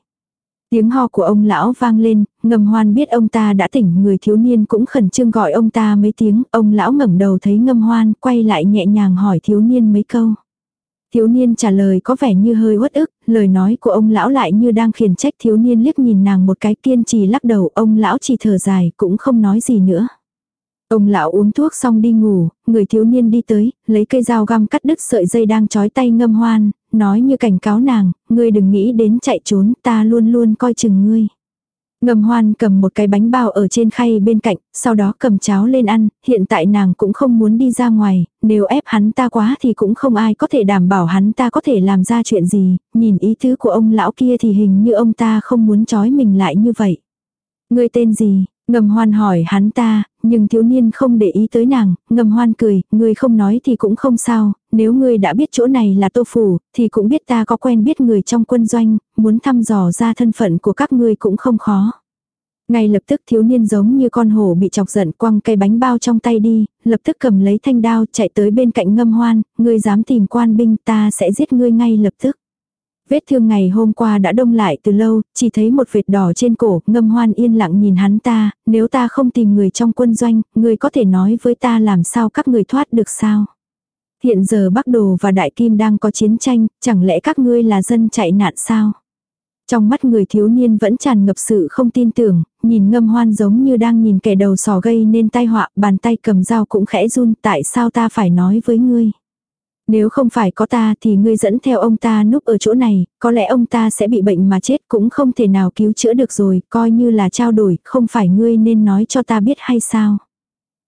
Tiếng ho của ông lão vang lên, ngầm hoan biết ông ta đã tỉnh người thiếu niên cũng khẩn trương gọi ông ta mấy tiếng, ông lão ngẩng đầu thấy ngâm hoan quay lại nhẹ nhàng hỏi thiếu niên mấy câu. Thiếu niên trả lời có vẻ như hơi uất ức, lời nói của ông lão lại như đang khiển trách thiếu niên liếc nhìn nàng một cái kiên trì lắc đầu, ông lão chỉ thở dài cũng không nói gì nữa. Ông lão uống thuốc xong đi ngủ, người thiếu niên đi tới, lấy cây dao găm cắt đứt sợi dây đang trói tay ngâm hoan, nói như cảnh cáo nàng, ngươi đừng nghĩ đến chạy trốn, ta luôn luôn coi chừng ngươi. Ngầm hoan cầm một cái bánh bao ở trên khay bên cạnh, sau đó cầm cháo lên ăn, hiện tại nàng cũng không muốn đi ra ngoài, nếu ép hắn ta quá thì cũng không ai có thể đảm bảo hắn ta có thể làm ra chuyện gì, nhìn ý tứ của ông lão kia thì hình như ông ta không muốn trói mình lại như vậy. Người tên gì? Ngầm hoan hỏi hắn ta, nhưng thiếu niên không để ý tới nàng, ngầm hoan cười, ngươi không nói thì cũng không sao, nếu ngươi đã biết chỗ này là tô phủ, thì cũng biết ta có quen biết người trong quân doanh, muốn thăm dò ra thân phận của các ngươi cũng không khó. Ngay lập tức thiếu niên giống như con hổ bị chọc giận quăng cây bánh bao trong tay đi, lập tức cầm lấy thanh đao chạy tới bên cạnh ngâm hoan, ngươi dám tìm quan binh ta sẽ giết ngươi ngay lập tức. Vết thương ngày hôm qua đã đông lại từ lâu, chỉ thấy một vệt đỏ trên cổ, ngâm hoan yên lặng nhìn hắn ta, nếu ta không tìm người trong quân doanh, người có thể nói với ta làm sao các người thoát được sao. Hiện giờ Bắc Đồ và Đại Kim đang có chiến tranh, chẳng lẽ các ngươi là dân chạy nạn sao? Trong mắt người thiếu niên vẫn tràn ngập sự không tin tưởng, nhìn ngâm hoan giống như đang nhìn kẻ đầu sò gây nên tai họa, bàn tay cầm dao cũng khẽ run, tại sao ta phải nói với ngươi? Nếu không phải có ta thì ngươi dẫn theo ông ta núp ở chỗ này, có lẽ ông ta sẽ bị bệnh mà chết cũng không thể nào cứu chữa được rồi, coi như là trao đổi, không phải ngươi nên nói cho ta biết hay sao?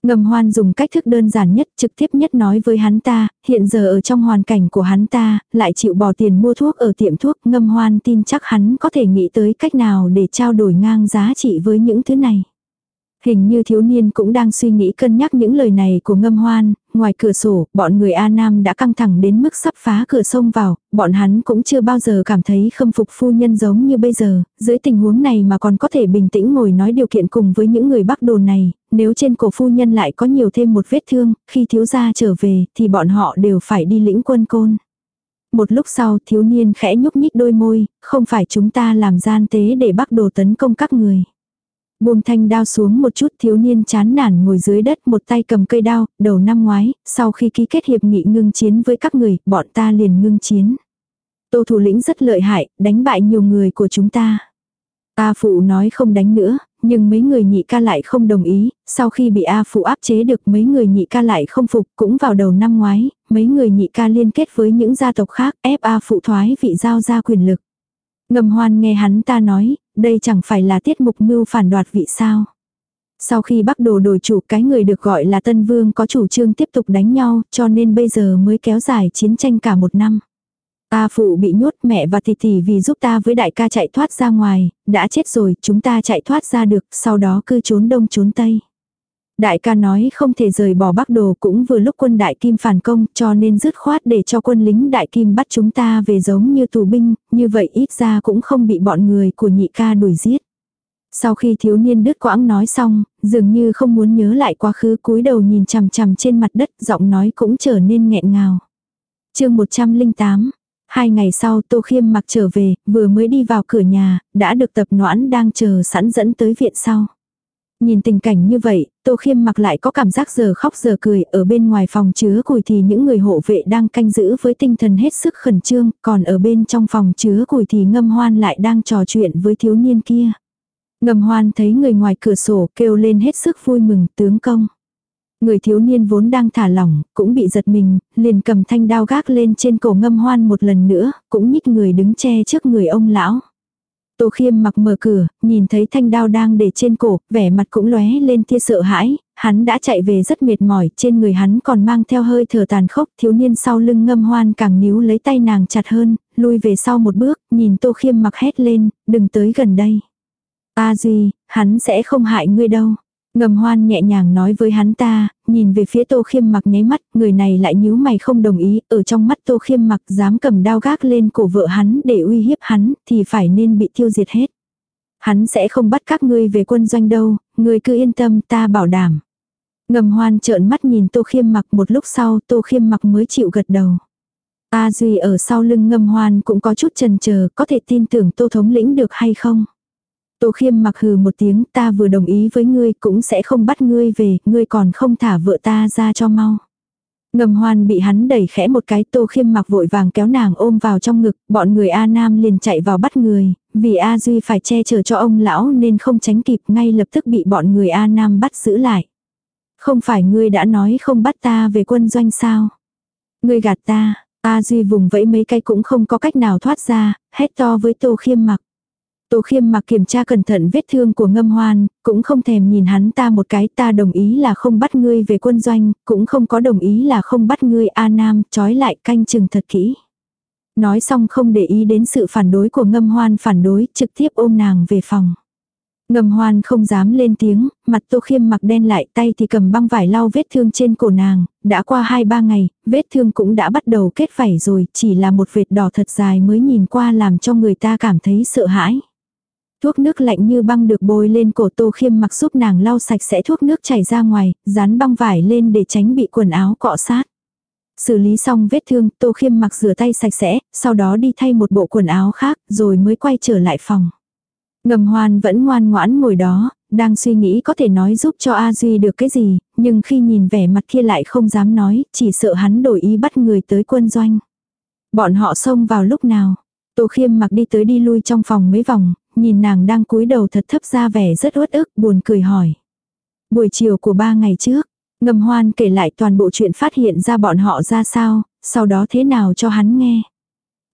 Ngầm hoan dùng cách thức đơn giản nhất, trực tiếp nhất nói với hắn ta, hiện giờ ở trong hoàn cảnh của hắn ta, lại chịu bỏ tiền mua thuốc ở tiệm thuốc, ngầm hoan tin chắc hắn có thể nghĩ tới cách nào để trao đổi ngang giá trị với những thứ này. Hình như thiếu niên cũng đang suy nghĩ cân nhắc những lời này của ngâm hoan, ngoài cửa sổ, bọn người A Nam đã căng thẳng đến mức sắp phá cửa sông vào, bọn hắn cũng chưa bao giờ cảm thấy khâm phục phu nhân giống như bây giờ, dưới tình huống này mà còn có thể bình tĩnh ngồi nói điều kiện cùng với những người bắc đồ này, nếu trên cổ phu nhân lại có nhiều thêm một vết thương, khi thiếu gia trở về thì bọn họ đều phải đi lĩnh quân côn. Một lúc sau thiếu niên khẽ nhúc nhích đôi môi, không phải chúng ta làm gian tế để bắc đồ tấn công các người. Buông thanh đao xuống một chút thiếu niên chán nản ngồi dưới đất một tay cầm cây đao, đầu năm ngoái, sau khi ký kết hiệp nghị ngưng chiến với các người, bọn ta liền ngưng chiến. Tô thủ lĩnh rất lợi hại, đánh bại nhiều người của chúng ta. A phụ nói không đánh nữa, nhưng mấy người nhị ca lại không đồng ý, sau khi bị A phụ áp chế được mấy người nhị ca lại không phục cũng vào đầu năm ngoái, mấy người nhị ca liên kết với những gia tộc khác ép A phụ thoái vị giao ra quyền lực. Ngầm hoan nghe hắn ta nói, đây chẳng phải là tiết mục mưu phản đoạt vị sao. Sau khi bắc đồ đổi chủ cái người được gọi là Tân Vương có chủ trương tiếp tục đánh nhau cho nên bây giờ mới kéo dài chiến tranh cả một năm. Ta phụ bị nhốt mẹ và tỷ tỷ vì giúp ta với đại ca chạy thoát ra ngoài, đã chết rồi chúng ta chạy thoát ra được sau đó cứ trốn đông trốn tây. Đại ca nói không thể rời bỏ Bắc Đồ cũng vừa lúc quân Đại Kim phản công cho nên dứt khoát để cho quân lính Đại Kim bắt chúng ta về giống như tù binh, như vậy ít ra cũng không bị bọn người của nhị ca đuổi giết. Sau khi thiếu niên đứt quãng nói xong, dường như không muốn nhớ lại quá khứ cúi đầu nhìn chằm chằm trên mặt đất, giọng nói cũng trở nên nghẹn ngào. chương 108 Hai ngày sau Tô Khiêm mặc trở về, vừa mới đi vào cửa nhà, đã được tập noãn đang chờ sẵn dẫn tới viện sau. Nhìn tình cảnh như vậy, Tô Khiêm mặc lại có cảm giác giờ khóc giờ cười, ở bên ngoài phòng chứa củi thì những người hộ vệ đang canh giữ với tinh thần hết sức khẩn trương, còn ở bên trong phòng chứa củi thì ngâm hoan lại đang trò chuyện với thiếu niên kia. Ngâm hoan thấy người ngoài cửa sổ kêu lên hết sức vui mừng tướng công. Người thiếu niên vốn đang thả lỏng, cũng bị giật mình, liền cầm thanh đao gác lên trên cổ ngâm hoan một lần nữa, cũng nhích người đứng che trước người ông lão. Tô khiêm mặc mở cửa, nhìn thấy thanh đao đang để trên cổ, vẻ mặt cũng lóe lên tia sợ hãi, hắn đã chạy về rất mệt mỏi, trên người hắn còn mang theo hơi thở tàn khốc, thiếu niên sau lưng ngâm hoan càng níu lấy tay nàng chặt hơn, lui về sau một bước, nhìn tô khiêm mặc hét lên, đừng tới gần đây. A Duy, hắn sẽ không hại ngươi đâu. Ngầm hoan nhẹ nhàng nói với hắn ta, nhìn về phía tô khiêm mặc nháy mắt, người này lại nhíu mày không đồng ý, ở trong mắt tô khiêm mặc dám cầm đao gác lên cổ vợ hắn để uy hiếp hắn, thì phải nên bị tiêu diệt hết. Hắn sẽ không bắt các ngươi về quân doanh đâu, ngươi cứ yên tâm ta bảo đảm. Ngầm hoan trợn mắt nhìn tô khiêm mặc một lúc sau tô khiêm mặc mới chịu gật đầu. A Duy ở sau lưng ngâm hoan cũng có chút chần chờ có thể tin tưởng tô thống lĩnh được hay không. Tô khiêm mặc hừ một tiếng ta vừa đồng ý với ngươi cũng sẽ không bắt ngươi về, ngươi còn không thả vợ ta ra cho mau. Ngầm hoan bị hắn đẩy khẽ một cái tô khiêm mặc vội vàng kéo nàng ôm vào trong ngực, bọn người A Nam liền chạy vào bắt người, vì A Duy phải che chở cho ông lão nên không tránh kịp ngay lập tức bị bọn người A Nam bắt giữ lại. Không phải ngươi đã nói không bắt ta về quân doanh sao? Ngươi gạt ta, A Duy vùng vẫy mấy cái cũng không có cách nào thoát ra, hét to với tô khiêm mặc. Tô khiêm mặc kiểm tra cẩn thận vết thương của ngâm hoan, cũng không thèm nhìn hắn ta một cái ta đồng ý là không bắt ngươi về quân doanh, cũng không có đồng ý là không bắt ngươi A Nam, trói lại canh chừng thật kỹ. Nói xong không để ý đến sự phản đối của ngâm hoan phản đối, trực tiếp ôm nàng về phòng. Ngâm hoan không dám lên tiếng, mặt tô khiêm mặc đen lại tay thì cầm băng vải lau vết thương trên cổ nàng, đã qua 2-3 ngày, vết thương cũng đã bắt đầu kết vảy rồi, chỉ là một vệt đỏ thật dài mới nhìn qua làm cho người ta cảm thấy sợ hãi. Thuốc nước lạnh như băng được bôi lên cổ tô khiêm mặc giúp nàng lau sạch sẽ thuốc nước chảy ra ngoài, dán băng vải lên để tránh bị quần áo cọ sát. Xử lý xong vết thương, tô khiêm mặc rửa tay sạch sẽ, sau đó đi thay một bộ quần áo khác, rồi mới quay trở lại phòng. Ngầm hoan vẫn ngoan ngoãn ngồi đó, đang suy nghĩ có thể nói giúp cho A Duy được cái gì, nhưng khi nhìn vẻ mặt kia lại không dám nói, chỉ sợ hắn đổi ý bắt người tới quân doanh. Bọn họ xông vào lúc nào? Tô khiêm mặc đi tới đi lui trong phòng mấy vòng, nhìn nàng đang cúi đầu thật thấp ra vẻ rất uất ức, buồn cười hỏi. Buổi chiều của ba ngày trước, ngầm hoan kể lại toàn bộ chuyện phát hiện ra bọn họ ra sao, sau đó thế nào cho hắn nghe.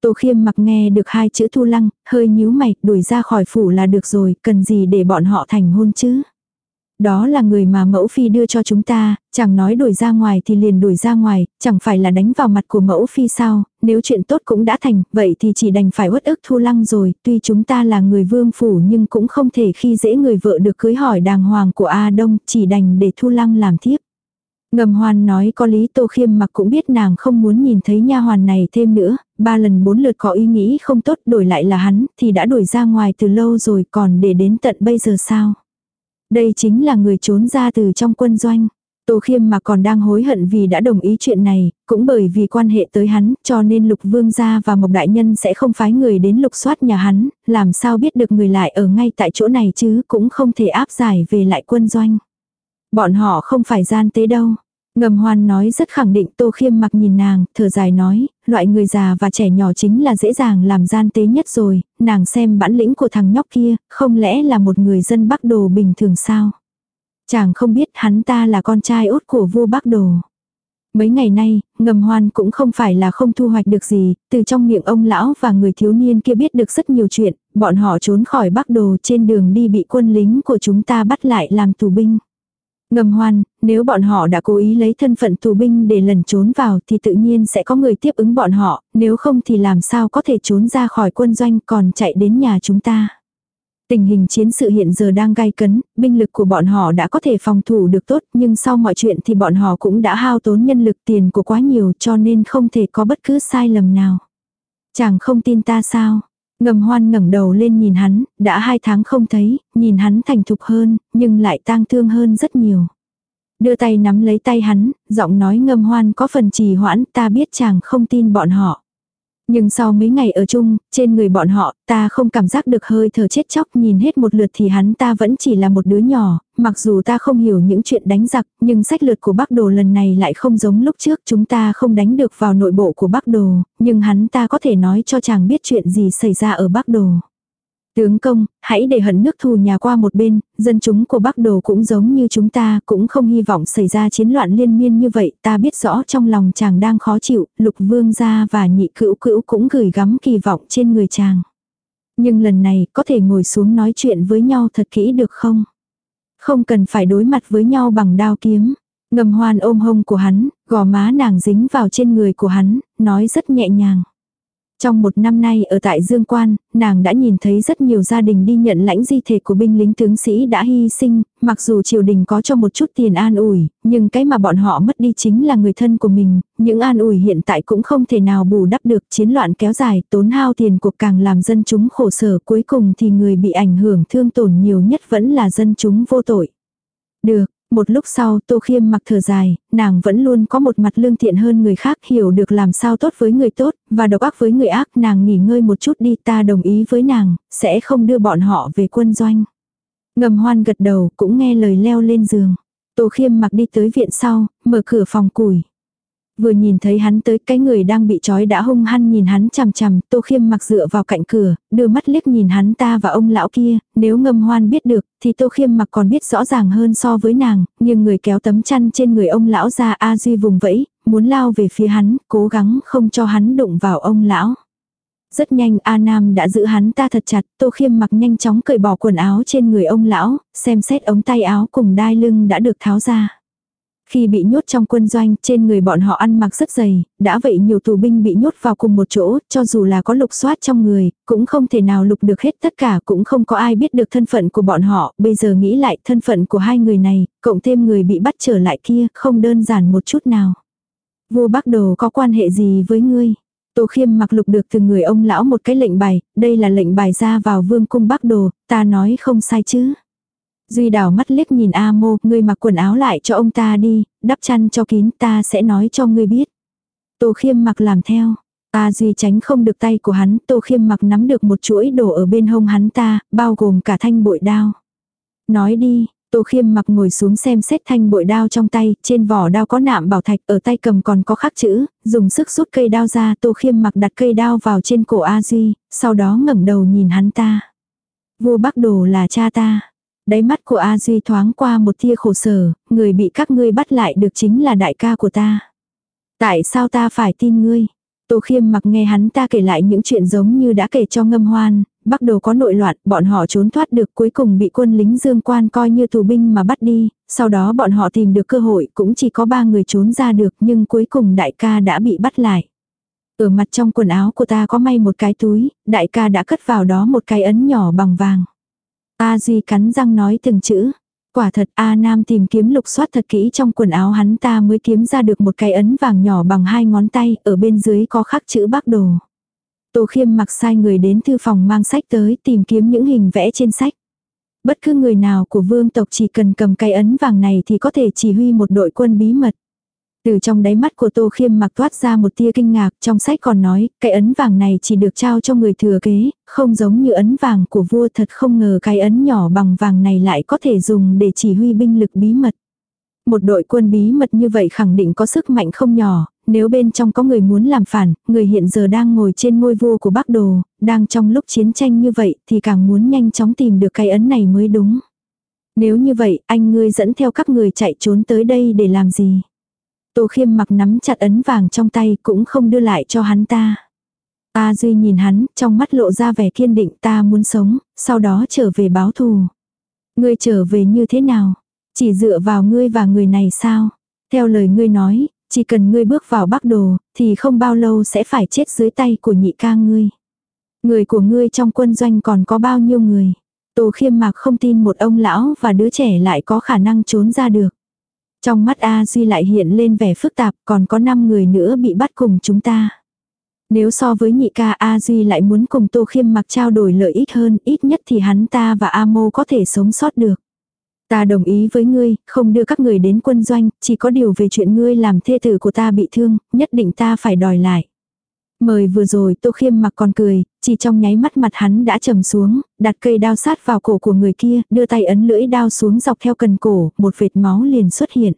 Tô khiêm mặc nghe được hai chữ thu lăng, hơi nhíu mày, đuổi ra khỏi phủ là được rồi, cần gì để bọn họ thành hôn chứ. Đó là người mà mẫu phi đưa cho chúng ta, chẳng nói đuổi ra ngoài thì liền đuổi ra ngoài, chẳng phải là đánh vào mặt của mẫu phi sao, nếu chuyện tốt cũng đã thành, vậy thì chỉ đành phải uất ức thu lăng rồi, tuy chúng ta là người vương phủ nhưng cũng không thể khi dễ người vợ được cưới hỏi đàng hoàng của A Đông, chỉ đành để thu lăng làm thiếp. Ngầm hoan nói có lý tô khiêm mặc cũng biết nàng không muốn nhìn thấy nha hoàn này thêm nữa, ba lần bốn lượt có ý nghĩ không tốt đổi lại là hắn thì đã đuổi ra ngoài từ lâu rồi còn để đến tận bây giờ sao. Đây chính là người trốn ra từ trong quân doanh. Tô khiêm mà còn đang hối hận vì đã đồng ý chuyện này, cũng bởi vì quan hệ tới hắn, cho nên lục vương gia và mộc đại nhân sẽ không phái người đến lục soát nhà hắn, làm sao biết được người lại ở ngay tại chỗ này chứ, cũng không thể áp giải về lại quân doanh. Bọn họ không phải gian tế đâu. Ngầm hoan nói rất khẳng định tô khiêm mặc nhìn nàng, thở dài nói, loại người già và trẻ nhỏ chính là dễ dàng làm gian tế nhất rồi, nàng xem bản lĩnh của thằng nhóc kia, không lẽ là một người dân Bắc Đồ bình thường sao? Chàng không biết hắn ta là con trai út của vua Bắc Đồ. Mấy ngày nay, ngầm hoan cũng không phải là không thu hoạch được gì, từ trong miệng ông lão và người thiếu niên kia biết được rất nhiều chuyện, bọn họ trốn khỏi Bắc Đồ trên đường đi bị quân lính của chúng ta bắt lại làm tù binh. Ngầm hoan, nếu bọn họ đã cố ý lấy thân phận tù binh để lẩn trốn vào thì tự nhiên sẽ có người tiếp ứng bọn họ, nếu không thì làm sao có thể trốn ra khỏi quân doanh còn chạy đến nhà chúng ta. Tình hình chiến sự hiện giờ đang gai cấn, binh lực của bọn họ đã có thể phòng thủ được tốt nhưng sau mọi chuyện thì bọn họ cũng đã hao tốn nhân lực tiền của quá nhiều cho nên không thể có bất cứ sai lầm nào. Chàng không tin ta sao? Ngầm hoan ngẩng đầu lên nhìn hắn, đã hai tháng không thấy, nhìn hắn thành thục hơn, nhưng lại tang thương hơn rất nhiều. Đưa tay nắm lấy tay hắn, giọng nói ngâm hoan có phần trì hoãn, ta biết chàng không tin bọn họ. Nhưng sau mấy ngày ở chung, trên người bọn họ, ta không cảm giác được hơi thở chết chóc nhìn hết một lượt thì hắn ta vẫn chỉ là một đứa nhỏ, mặc dù ta không hiểu những chuyện đánh giặc, nhưng sách lược của Bắc Đồ lần này lại không giống lúc trước chúng ta không đánh được vào nội bộ của Bắc Đồ, nhưng hắn ta có thể nói cho chàng biết chuyện gì xảy ra ở Bắc Đồ. Tướng công, hãy để hận nước thù nhà qua một bên, dân chúng của Bắc Đồ cũng giống như chúng ta, cũng không hy vọng xảy ra chiến loạn liên miên như vậy, ta biết rõ trong lòng chàng đang khó chịu, lục vương gia và nhị cữu cữu cũng gửi gắm kỳ vọng trên người chàng. Nhưng lần này có thể ngồi xuống nói chuyện với nhau thật kỹ được không? Không cần phải đối mặt với nhau bằng đao kiếm. Ngầm hoan ôm hông của hắn, gò má nàng dính vào trên người của hắn, nói rất nhẹ nhàng. Trong một năm nay ở tại Dương Quan, nàng đã nhìn thấy rất nhiều gia đình đi nhận lãnh di thể của binh lính tướng sĩ đã hy sinh, mặc dù triều đình có cho một chút tiền an ủi, nhưng cái mà bọn họ mất đi chính là người thân của mình, những an ủi hiện tại cũng không thể nào bù đắp được chiến loạn kéo dài, tốn hao tiền cuộc càng làm dân chúng khổ sở cuối cùng thì người bị ảnh hưởng thương tổn nhiều nhất vẫn là dân chúng vô tội. Được, một lúc sau Tô Khiêm mặc thở dài, nàng vẫn luôn có một mặt lương thiện hơn người khác hiểu được làm sao tốt với người tốt, và độc ác với người ác. Nàng nghỉ ngơi một chút đi ta đồng ý với nàng, sẽ không đưa bọn họ về quân doanh. Ngầm hoan gật đầu cũng nghe lời leo lên giường. Tô Khiêm mặc đi tới viện sau, mở cửa phòng củi. Vừa nhìn thấy hắn tới cái người đang bị trói đã hung hăng nhìn hắn chằm chằm, tô khiêm mặc dựa vào cạnh cửa, đưa mắt liếc nhìn hắn ta và ông lão kia, nếu ngâm hoan biết được, thì tô khiêm mặc còn biết rõ ràng hơn so với nàng, nhưng người kéo tấm chăn trên người ông lão ra A Duy vùng vẫy, muốn lao về phía hắn, cố gắng không cho hắn đụng vào ông lão. Rất nhanh A Nam đã giữ hắn ta thật chặt, Tô Khiêm mặc nhanh chóng cởi bỏ quần áo trên người ông lão, xem xét ống tay áo cùng đai lưng đã được tháo ra. Khi bị nhốt trong quân doanh, trên người bọn họ ăn mặc rất dày, đã vậy nhiều tù binh bị nhốt vào cùng một chỗ, cho dù là có lục soát trong người, cũng không thể nào lục được hết tất cả, cũng không có ai biết được thân phận của bọn họ, bây giờ nghĩ lại thân phận của hai người này, cộng thêm người bị bắt trở lại kia, không đơn giản một chút nào. Vua Bắc Đồ có quan hệ gì với ngươi? Tô Khiêm mặc lục được từ người ông lão một cái lệnh bài, đây là lệnh bài ra vào vương cung Bắc Đồ, ta nói không sai chứ. Duy đảo mắt liếc nhìn A mô, ngươi mặc quần áo lại cho ông ta đi, đắp chăn cho kín ta sẽ nói cho ngươi biết. Tô khiêm mặc làm theo. A Duy tránh không được tay của hắn, Tô khiêm mặc nắm được một chuỗi đồ ở bên hông hắn ta, bao gồm cả thanh bội đao. Nói đi, Tô khiêm mặc ngồi xuống xem xét thanh bội đao trong tay, trên vỏ đao có nạm bảo thạch, ở tay cầm còn có khắc chữ, dùng sức rút cây đao ra, tô khiêm mặc đặt cây đao vào trên cổ A Duy, sau đó ngẩng đầu nhìn hắn ta. Vua Bắc Đồ là cha ta. Đáy mắt của A Duy thoáng qua một tia khổ sở, người bị các ngươi bắt lại được chính là đại ca của ta. Tại sao ta phải tin ngươi? Tô khiêm mặc nghe hắn ta kể lại những chuyện giống như đã kể cho ngâm hoan, Bắc Đồ có nội loạn, bọn họ trốn thoát được cuối cùng bị quân lính dương quan coi như tù binh mà bắt đi, sau đó bọn họ tìm được cơ hội cũng chỉ có ba người trốn ra được nhưng cuối cùng đại ca đã bị bắt lại. Ở mặt trong quần áo của ta có may một cái túi, đại ca đã cất vào đó một cái ấn nhỏ bằng vàng. A Duy cắn răng nói từng chữ. Quả thật A Nam tìm kiếm lục soát thật kỹ trong quần áo hắn ta mới kiếm ra được một cái ấn vàng nhỏ bằng hai ngón tay, ở bên dưới có khắc chữ bác đồ. Tô khiêm mặc sai người đến thư phòng mang sách tới tìm kiếm những hình vẽ trên sách. Bất cứ người nào của vương tộc chỉ cần cầm cái ấn vàng này thì có thể chỉ huy một đội quân bí mật. Từ trong đáy mắt của Tô Khiêm mặc toát ra một tia kinh ngạc, trong sách còn nói, cái ấn vàng này chỉ được trao cho người thừa kế, không giống như ấn vàng của vua thật không ngờ cái ấn nhỏ bằng vàng này lại có thể dùng để chỉ huy binh lực bí mật. Một đội quân bí mật như vậy khẳng định có sức mạnh không nhỏ, nếu bên trong có người muốn làm phản, người hiện giờ đang ngồi trên ngôi vua của Bắc Đồ, đang trong lúc chiến tranh như vậy thì càng muốn nhanh chóng tìm được cái ấn này mới đúng. Nếu như vậy, anh ngươi dẫn theo các người chạy trốn tới đây để làm gì? Tô khiêm mặc nắm chặt ấn vàng trong tay cũng không đưa lại cho hắn ta. A Duy nhìn hắn, trong mắt lộ ra vẻ kiên định ta muốn sống, sau đó trở về báo thù. Ngươi trở về như thế nào? Chỉ dựa vào ngươi và người này sao? Theo lời ngươi nói, chỉ cần ngươi bước vào bắc đồ, thì không bao lâu sẽ phải chết dưới tay của nhị ca ngươi. Người của ngươi trong quân doanh còn có bao nhiêu người? Tô khiêm mạc không tin một ông lão và đứa trẻ lại có khả năng trốn ra được. Trong mắt A Duy lại hiện lên vẻ phức tạp, còn có 5 người nữa bị bắt cùng chúng ta. Nếu so với nhị ca A Duy lại muốn cùng Tô Khiêm mặc trao đổi lợi ích hơn, ít nhất thì hắn ta và A Mô có thể sống sót được. Ta đồng ý với ngươi, không đưa các người đến quân doanh, chỉ có điều về chuyện ngươi làm thê tử của ta bị thương, nhất định ta phải đòi lại. Mời vừa rồi Tô Khiêm mặc còn cười, chỉ trong nháy mắt mặt hắn đã trầm xuống, đặt cây đao sát vào cổ của người kia, đưa tay ấn lưỡi đao xuống dọc theo cần cổ, một vệt máu liền xuất hiện.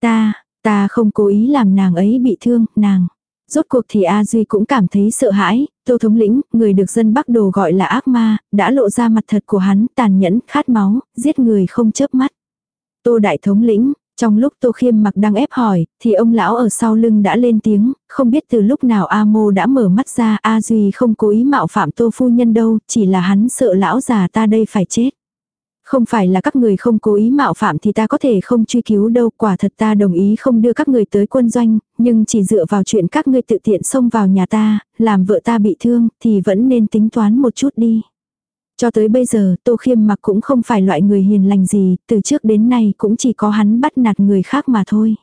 Ta, ta không cố ý làm nàng ấy bị thương, nàng. Rốt cuộc thì A Duy cũng cảm thấy sợ hãi, Tô Thống lĩnh, người được dân Bắc Đồ gọi là ác ma, đã lộ ra mặt thật của hắn, tàn nhẫn, khát máu, giết người không chớp mắt. Tô Đại Thống lĩnh, trong lúc Tô Khiêm mặc đang ép hỏi, thì ông lão ở sau lưng đã lên tiếng, không biết từ lúc nào A Mô đã mở mắt ra A Duy không cố ý mạo phạm Tô Phu Nhân đâu, chỉ là hắn sợ lão già ta đây phải chết. Không phải là các người không cố ý mạo phạm thì ta có thể không truy cứu đâu, quả thật ta đồng ý không đưa các người tới quân doanh, nhưng chỉ dựa vào chuyện các ngươi tự tiện xông vào nhà ta, làm vợ ta bị thương, thì vẫn nên tính toán một chút đi. Cho tới bây giờ, Tô Khiêm mặc cũng không phải loại người hiền lành gì, từ trước đến nay cũng chỉ có hắn bắt nạt người khác mà thôi.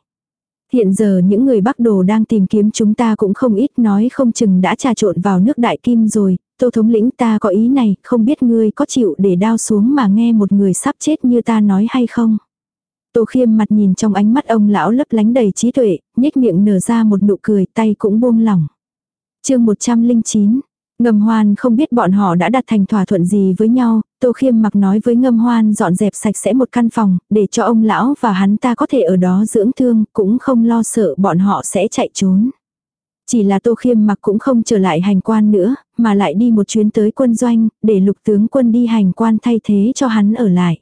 Hiện giờ những người Bắc Đồ đang tìm kiếm chúng ta cũng không ít nói không chừng đã trà trộn vào nước đại kim rồi, Tô thống lĩnh ta có ý này, không biết ngươi có chịu để đao xuống mà nghe một người sắp chết như ta nói hay không? Tô khiêm mặt nhìn trong ánh mắt ông lão lấp lánh đầy trí tuệ, nhếch miệng nở ra một nụ cười, tay cũng buông lỏng. chương 109, Ngâm hoan không biết bọn họ đã đặt thành thỏa thuận gì với nhau, Tô Khiêm mặc nói với ngâm hoan dọn dẹp sạch sẽ một căn phòng, để cho ông lão và hắn ta có thể ở đó dưỡng thương, cũng không lo sợ bọn họ sẽ chạy trốn. Chỉ là Tô Khiêm mặc cũng không trở lại hành quan nữa, mà lại đi một chuyến tới quân doanh, để lục tướng quân đi hành quan thay thế cho hắn ở lại.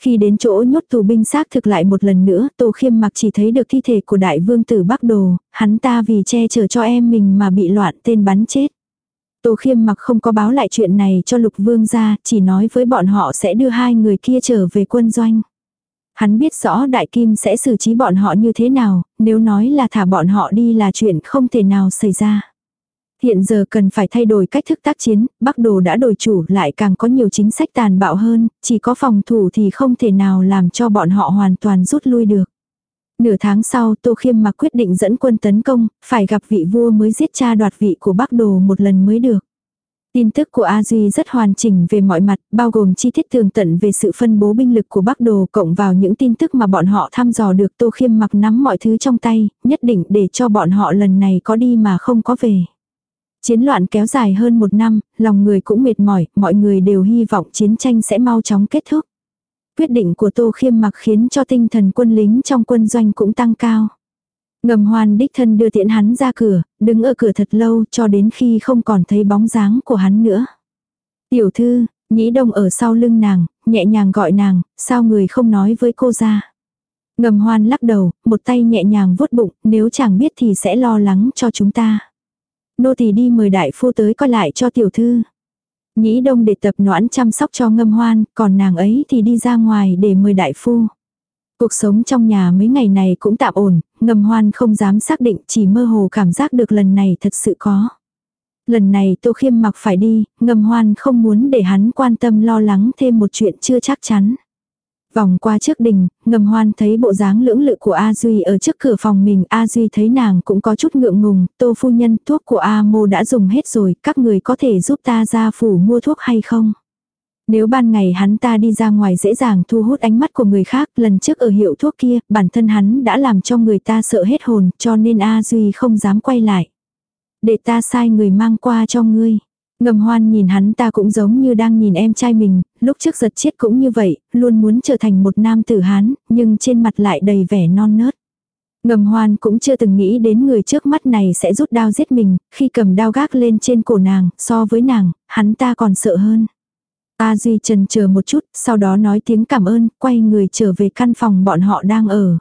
Khi đến chỗ nhốt tù binh xác thực lại một lần nữa, Tô Khiêm mặc chỉ thấy được thi thể của đại vương tử Bắc Đồ, hắn ta vì che chở cho em mình mà bị loạn tên bắn chết. Tô Khiêm mặc không có báo lại chuyện này cho lục vương ra, chỉ nói với bọn họ sẽ đưa hai người kia trở về quân doanh. Hắn biết rõ đại kim sẽ xử trí bọn họ như thế nào, nếu nói là thả bọn họ đi là chuyện không thể nào xảy ra. Hiện giờ cần phải thay đổi cách thức tác chiến, Bắc Đồ đã đổi chủ lại càng có nhiều chính sách tàn bạo hơn, chỉ có phòng thủ thì không thể nào làm cho bọn họ hoàn toàn rút lui được. Nửa tháng sau Tô Khiêm mà quyết định dẫn quân tấn công, phải gặp vị vua mới giết cha đoạt vị của Bắc Đồ một lần mới được. Tin tức của A Duy rất hoàn chỉnh về mọi mặt, bao gồm chi tiết tường tận về sự phân bố binh lực của Bắc Đồ cộng vào những tin tức mà bọn họ thăm dò được Tô Khiêm mặc nắm mọi thứ trong tay, nhất định để cho bọn họ lần này có đi mà không có về. Chiến loạn kéo dài hơn một năm, lòng người cũng mệt mỏi, mọi người đều hy vọng chiến tranh sẽ mau chóng kết thúc. Quyết định của Tô Khiêm mặc khiến cho tinh thần quân lính trong quân doanh cũng tăng cao. Ngầm hoan đích thân đưa tiễn hắn ra cửa, đứng ở cửa thật lâu cho đến khi không còn thấy bóng dáng của hắn nữa. Tiểu thư, nhĩ đông ở sau lưng nàng, nhẹ nhàng gọi nàng, sao người không nói với cô ra. Ngầm hoan lắc đầu, một tay nhẹ nhàng vuốt bụng, nếu chàng biết thì sẽ lo lắng cho chúng ta. Nô tỳ đi mời đại phu tới coi lại cho tiểu thư. Nhĩ đông để tập noãn chăm sóc cho ngâm hoan, còn nàng ấy thì đi ra ngoài để mời đại phu. Cuộc sống trong nhà mấy ngày này cũng tạm ổn, Ngầm hoan không dám xác định chỉ mơ hồ cảm giác được lần này thật sự có. Lần này Tô Khiêm mặc phải đi, Ngầm hoan không muốn để hắn quan tâm lo lắng thêm một chuyện chưa chắc chắn. Vòng qua trước đình, ngầm hoan thấy bộ dáng lưỡng lự của A Duy ở trước cửa phòng mình. A Duy thấy nàng cũng có chút ngượng ngùng, tô phu nhân thuốc của A mô đã dùng hết rồi, các người có thể giúp ta ra phủ mua thuốc hay không? Nếu ban ngày hắn ta đi ra ngoài dễ dàng thu hút ánh mắt của người khác, lần trước ở hiệu thuốc kia, bản thân hắn đã làm cho người ta sợ hết hồn, cho nên A Duy không dám quay lại. Để ta sai người mang qua cho ngươi. Ngầm hoan nhìn hắn ta cũng giống như đang nhìn em trai mình, lúc trước giật chết cũng như vậy, luôn muốn trở thành một nam tử hán, nhưng trên mặt lại đầy vẻ non nớt. Ngầm hoan cũng chưa từng nghĩ đến người trước mắt này sẽ rút đao giết mình, khi cầm đao gác lên trên cổ nàng, so với nàng, hắn ta còn sợ hơn. A Duy trần chờ một chút, sau đó nói tiếng cảm ơn, quay người trở về căn phòng bọn họ đang ở.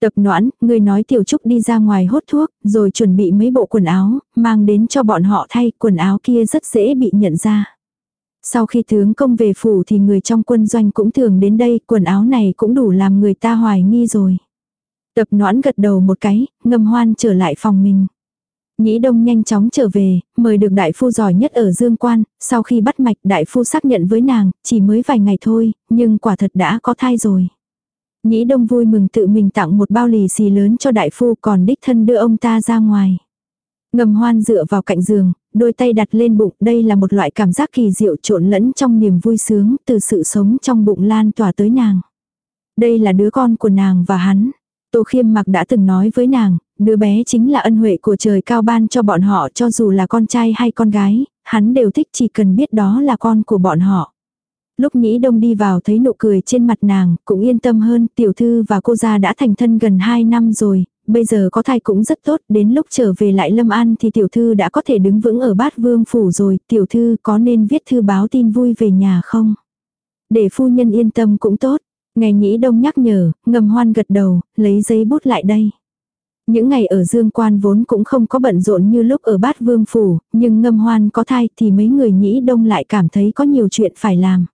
Tập noãn, người nói tiểu trúc đi ra ngoài hốt thuốc, rồi chuẩn bị mấy bộ quần áo, mang đến cho bọn họ thay, quần áo kia rất dễ bị nhận ra. Sau khi tướng công về phủ thì người trong quân doanh cũng thường đến đây, quần áo này cũng đủ làm người ta hoài nghi rồi. Tập noãn gật đầu một cái, ngâm hoan trở lại phòng mình. Nhĩ đông nhanh chóng trở về, mời được đại phu giỏi nhất ở Dương Quan, sau khi bắt mạch đại phu xác nhận với nàng, chỉ mới vài ngày thôi, nhưng quả thật đã có thai rồi. Nhĩ đông vui mừng tự mình tặng một bao lì xì lớn cho đại phu còn đích thân đưa ông ta ra ngoài. Ngầm hoan dựa vào cạnh giường, đôi tay đặt lên bụng, đây là một loại cảm giác kỳ diệu trộn lẫn trong niềm vui sướng, từ sự sống trong bụng lan tỏa tới nàng. Đây là đứa con của nàng và hắn. Tô khiêm mặc đã từng nói với nàng, đứa bé chính là ân huệ của trời cao ban cho bọn họ cho dù là con trai hay con gái, hắn đều thích chỉ cần biết đó là con của bọn họ. Lúc nhĩ đông đi vào thấy nụ cười trên mặt nàng, cũng yên tâm hơn, tiểu thư và cô gia đã thành thân gần 2 năm rồi, bây giờ có thai cũng rất tốt, đến lúc trở về lại Lâm An thì tiểu thư đã có thể đứng vững ở bát vương phủ rồi, tiểu thư có nên viết thư báo tin vui về nhà không? Để phu nhân yên tâm cũng tốt. Ngày nhĩ đông nhắc nhở, ngầm hoan gật đầu, lấy giấy bút lại đây. Những ngày ở Dương Quan vốn cũng không có bận rộn như lúc ở bát vương phủ, nhưng ngâm hoan có thai thì mấy người nhĩ đông lại cảm thấy có nhiều chuyện phải làm.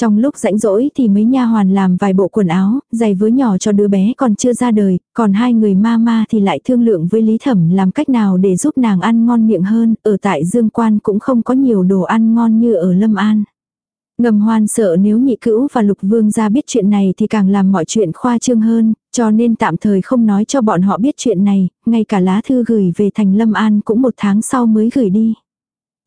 Trong lúc rãnh rỗi thì mấy nha hoàn làm vài bộ quần áo, giày với nhỏ cho đứa bé còn chưa ra đời, còn hai người ma ma thì lại thương lượng với Lý Thẩm làm cách nào để giúp nàng ăn ngon miệng hơn, ở tại Dương Quan cũng không có nhiều đồ ăn ngon như ở Lâm An. Ngầm hoan sợ nếu nhị cữu và lục vương ra biết chuyện này thì càng làm mọi chuyện khoa trương hơn, cho nên tạm thời không nói cho bọn họ biết chuyện này, ngay cả lá thư gửi về thành Lâm An cũng một tháng sau mới gửi đi.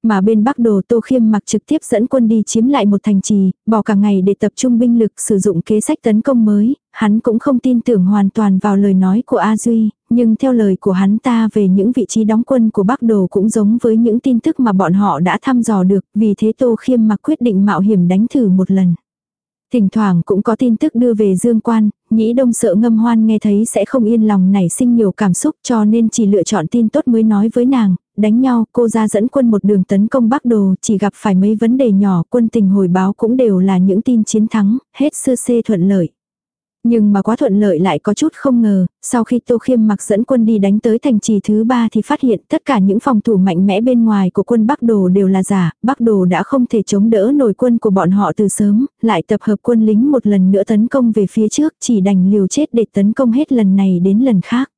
Mà bên Bắc Đồ Tô Khiêm mặc trực tiếp dẫn quân đi chiếm lại một thành trì, bỏ cả ngày để tập trung binh lực sử dụng kế sách tấn công mới, hắn cũng không tin tưởng hoàn toàn vào lời nói của A Duy, nhưng theo lời của hắn ta về những vị trí đóng quân của Bắc Đồ cũng giống với những tin tức mà bọn họ đã thăm dò được, vì thế Tô Khiêm mặc quyết định mạo hiểm đánh thử một lần. Thỉnh thoảng cũng có tin tức đưa về dương quan, nhĩ đông sợ ngâm hoan nghe thấy sẽ không yên lòng nảy sinh nhiều cảm xúc cho nên chỉ lựa chọn tin tốt mới nói với nàng, đánh nhau cô ra dẫn quân một đường tấn công bắc đồ chỉ gặp phải mấy vấn đề nhỏ quân tình hồi báo cũng đều là những tin chiến thắng, hết sơ xê thuận lợi. Nhưng mà quá thuận lợi lại có chút không ngờ, sau khi Tô Khiêm mặc dẫn quân đi đánh tới thành trì thứ ba thì phát hiện tất cả những phòng thủ mạnh mẽ bên ngoài của quân Bắc Đồ đều là giả, Bắc Đồ đã không thể chống đỡ nổi quân của bọn họ từ sớm, lại tập hợp quân lính một lần nữa tấn công về phía trước chỉ đành liều chết để tấn công hết lần này đến lần khác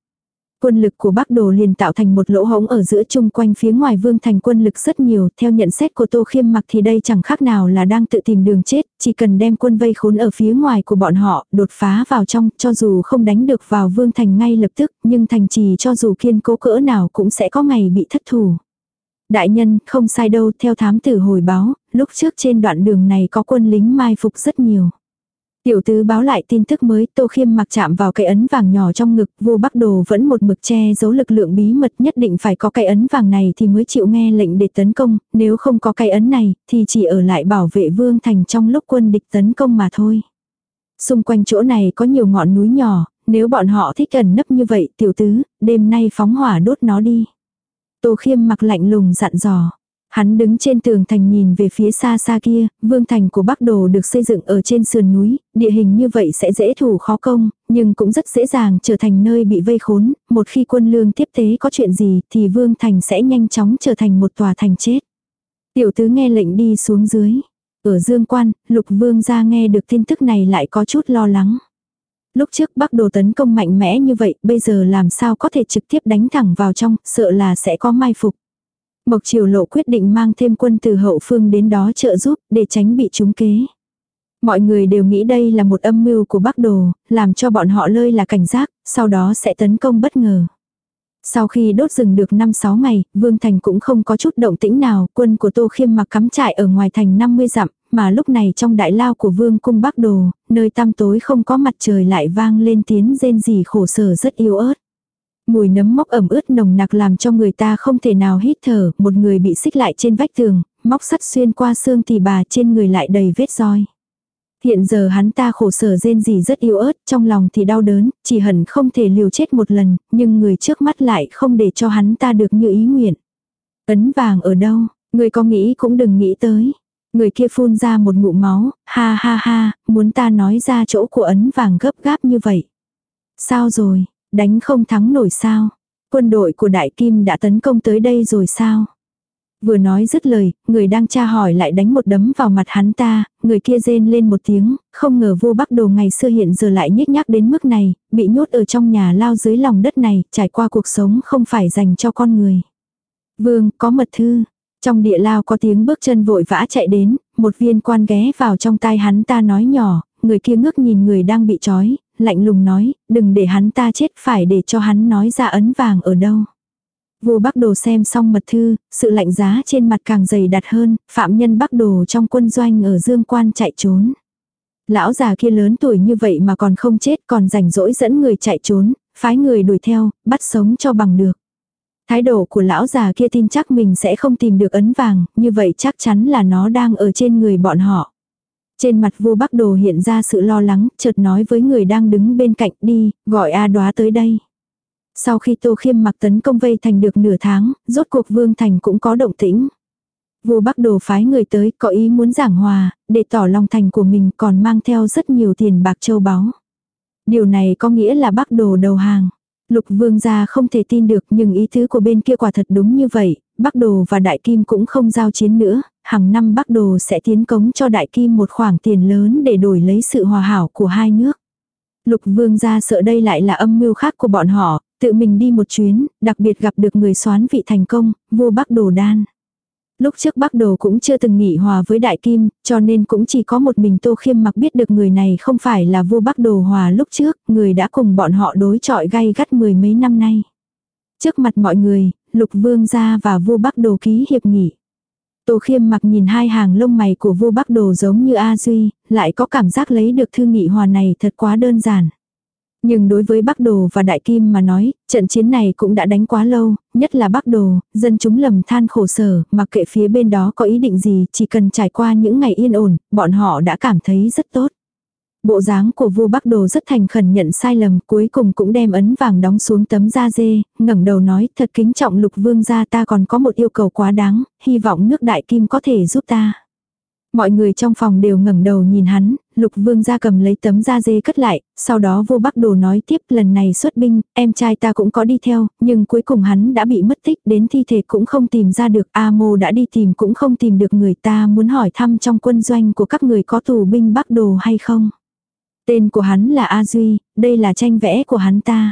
quân lực của Bắc Đồ liền tạo thành một lỗ hổng ở giữa chung quanh phía ngoài vương thành quân lực rất nhiều, theo nhận xét của Tô Khiêm mặc thì đây chẳng khác nào là đang tự tìm đường chết, chỉ cần đem quân vây khốn ở phía ngoài của bọn họ, đột phá vào trong, cho dù không đánh được vào vương thành ngay lập tức, nhưng thành trì cho dù kiên cố cỡ nào cũng sẽ có ngày bị thất thủ. Đại nhân, không sai đâu, theo thám tử hồi báo, lúc trước trên đoạn đường này có quân lính mai phục rất nhiều. Tiểu tứ báo lại tin tức mới, Tô Khiêm mặc chạm vào cái ấn vàng nhỏ trong ngực, vua Bắc Đồ vẫn một mực che giấu lực lượng bí mật nhất định phải có cái ấn vàng này thì mới chịu nghe lệnh để tấn công, nếu không có cái ấn này thì chỉ ở lại bảo vệ vương thành trong lúc quân địch tấn công mà thôi. Xung quanh chỗ này có nhiều ngọn núi nhỏ, nếu bọn họ thích ẩn nấp như vậy tiểu tứ, đêm nay phóng hỏa đốt nó đi. Tô khiêm mặc lạnh lùng dặn dò. Hắn đứng trên tường thành nhìn về phía xa xa kia, vương thành của Bắc Đồ được xây dựng ở trên sườn núi, địa hình như vậy sẽ dễ thủ khó công, nhưng cũng rất dễ dàng trở thành nơi bị vây khốn, một khi quân lương tiếp tế có chuyện gì thì vương thành sẽ nhanh chóng trở thành một tòa thành chết. Tiểu tứ nghe lệnh đi xuống dưới. Ở Dương Quan, Lục Vương ra nghe được tin tức này lại có chút lo lắng. Lúc trước Bắc Đồ tấn công mạnh mẽ như vậy, bây giờ làm sao có thể trực tiếp đánh thẳng vào trong, sợ là sẽ có mai phục. Mộc Triều Lộ quyết định mang thêm quân từ hậu phương đến đó trợ giúp, để tránh bị trúng kế. Mọi người đều nghĩ đây là một âm mưu của Bắc Đồ, làm cho bọn họ lơi là cảnh giác, sau đó sẽ tấn công bất ngờ. Sau khi đốt rừng được 5-6 ngày, Vương Thành cũng không có chút động tĩnh nào, quân của Tô Khiêm mặc cắm trại ở ngoài thành 50 dặm, mà lúc này trong đại lao của Vương cung Bắc Đồ, nơi tăm tối không có mặt trời lại vang lên tiếng rên rỉ khổ sở rất yếu ớt. Mùi nấm mốc ẩm ướt nồng nặc làm cho người ta không thể nào hít thở, một người bị xích lại trên vách tường, móc sắt xuyên qua xương thì bà trên người lại đầy vết roi. Hiện giờ hắn ta khổ sở rên gì rất yếu ớt, trong lòng thì đau đớn, chỉ hẳn không thể liều chết một lần, nhưng người trước mắt lại không để cho hắn ta được như ý nguyện. Ấn vàng ở đâu, người có nghĩ cũng đừng nghĩ tới. Người kia phun ra một ngụm máu, ha ha ha, muốn ta nói ra chỗ của ấn vàng gấp gáp như vậy. Sao rồi, đánh không thắng nổi sao? Quân đội của Đại Kim đã tấn công tới đây rồi sao? Vừa nói dứt lời, người đang tra hỏi lại đánh một đấm vào mặt hắn ta, người kia rên lên một tiếng, không ngờ vua Bắc Đồ ngày xưa hiện giờ lại nhích nhác đến mức này, bị nhốt ở trong nhà lao dưới lòng đất này, trải qua cuộc sống không phải dành cho con người. Vương, có mật thư. Trong địa lao có tiếng bước chân vội vã chạy đến, một viên quan ghé vào trong tai hắn ta nói nhỏ, người kia ngước nhìn người đang bị trói, lạnh lùng nói, đừng để hắn ta chết phải để cho hắn nói ra ấn vàng ở đâu. Vua Bắc Đồ xem xong mật thư, sự lạnh giá trên mặt càng dày đặt hơn, phạm nhân Bắc Đồ trong quân doanh ở Dương Quan chạy trốn. Lão già kia lớn tuổi như vậy mà còn không chết còn rảnh rỗi dẫn người chạy trốn, phái người đuổi theo, bắt sống cho bằng được. Thái độ của lão già kia tin chắc mình sẽ không tìm được ấn vàng, như vậy chắc chắn là nó đang ở trên người bọn họ. Trên mặt vua Bắc Đồ hiện ra sự lo lắng, chợt nói với người đang đứng bên cạnh đi, gọi A đoá tới đây. Sau khi Tô Khiêm mặc tấn công vây thành được nửa tháng, rốt cuộc Vương Thành cũng có động tĩnh. Vua Bắc Đồ phái người tới có ý muốn giảng hòa, để tỏ lòng thành của mình còn mang theo rất nhiều tiền bạc châu báu. Điều này có nghĩa là Bắc Đồ đầu hàng. Lục Vương gia không thể tin được nhưng ý tứ của bên kia quả thật đúng như vậy, Bắc Đồ và Đại Kim cũng không giao chiến nữa, hàng năm Bắc Đồ sẽ tiến cống cho Đại Kim một khoản tiền lớn để đổi lấy sự hòa hảo của hai nước. Lục Vương gia sợ đây lại là âm mưu khác của bọn họ, tự mình đi một chuyến, đặc biệt gặp được người soán vị thành công, vua Bắc Đồ Đan. Lúc trước Bắc Đồ cũng chưa từng nghỉ hòa với Đại Kim, cho nên cũng chỉ có một mình Tô Khiêm mặc biết được người này không phải là vua Bắc Đồ hòa lúc trước, người đã cùng bọn họ đối chọi gay gắt mười mấy năm nay. Trước mặt mọi người, Lục Vương gia và vua Bắc Đồ ký hiệp nghị. Tô Khiêm mặc nhìn hai hàng lông mày của vua Bắc Đồ giống như A Duy, lại có cảm giác lấy được thư nghị hòa này thật quá đơn giản. Nhưng đối với Bắc Đồ và Đại Kim mà nói, trận chiến này cũng đã đánh quá lâu, nhất là Bắc Đồ, dân chúng lầm than khổ sở, mặc kệ phía bên đó có ý định gì, chỉ cần trải qua những ngày yên ổn, bọn họ đã cảm thấy rất tốt. Bộ dáng của vua Bắc Đồ rất thành khẩn nhận sai lầm, cuối cùng cũng đem ấn vàng đóng xuống tấm da dê, ngẩng đầu nói, thật kính trọng lục vương gia ta còn có một yêu cầu quá đáng, hy vọng nước đại kim có thể giúp ta. Mọi người trong phòng đều ngẩng đầu nhìn hắn, lục vương ra cầm lấy tấm da dê cất lại, sau đó vô bắc đồ nói tiếp lần này xuất binh, em trai ta cũng có đi theo, nhưng cuối cùng hắn đã bị mất tích, đến thi thể cũng không tìm ra được, A mô đã đi tìm cũng không tìm được người ta muốn hỏi thăm trong quân doanh của các người có tù binh bắc đồ hay không. Tên của hắn là A Duy, đây là tranh vẽ của hắn ta.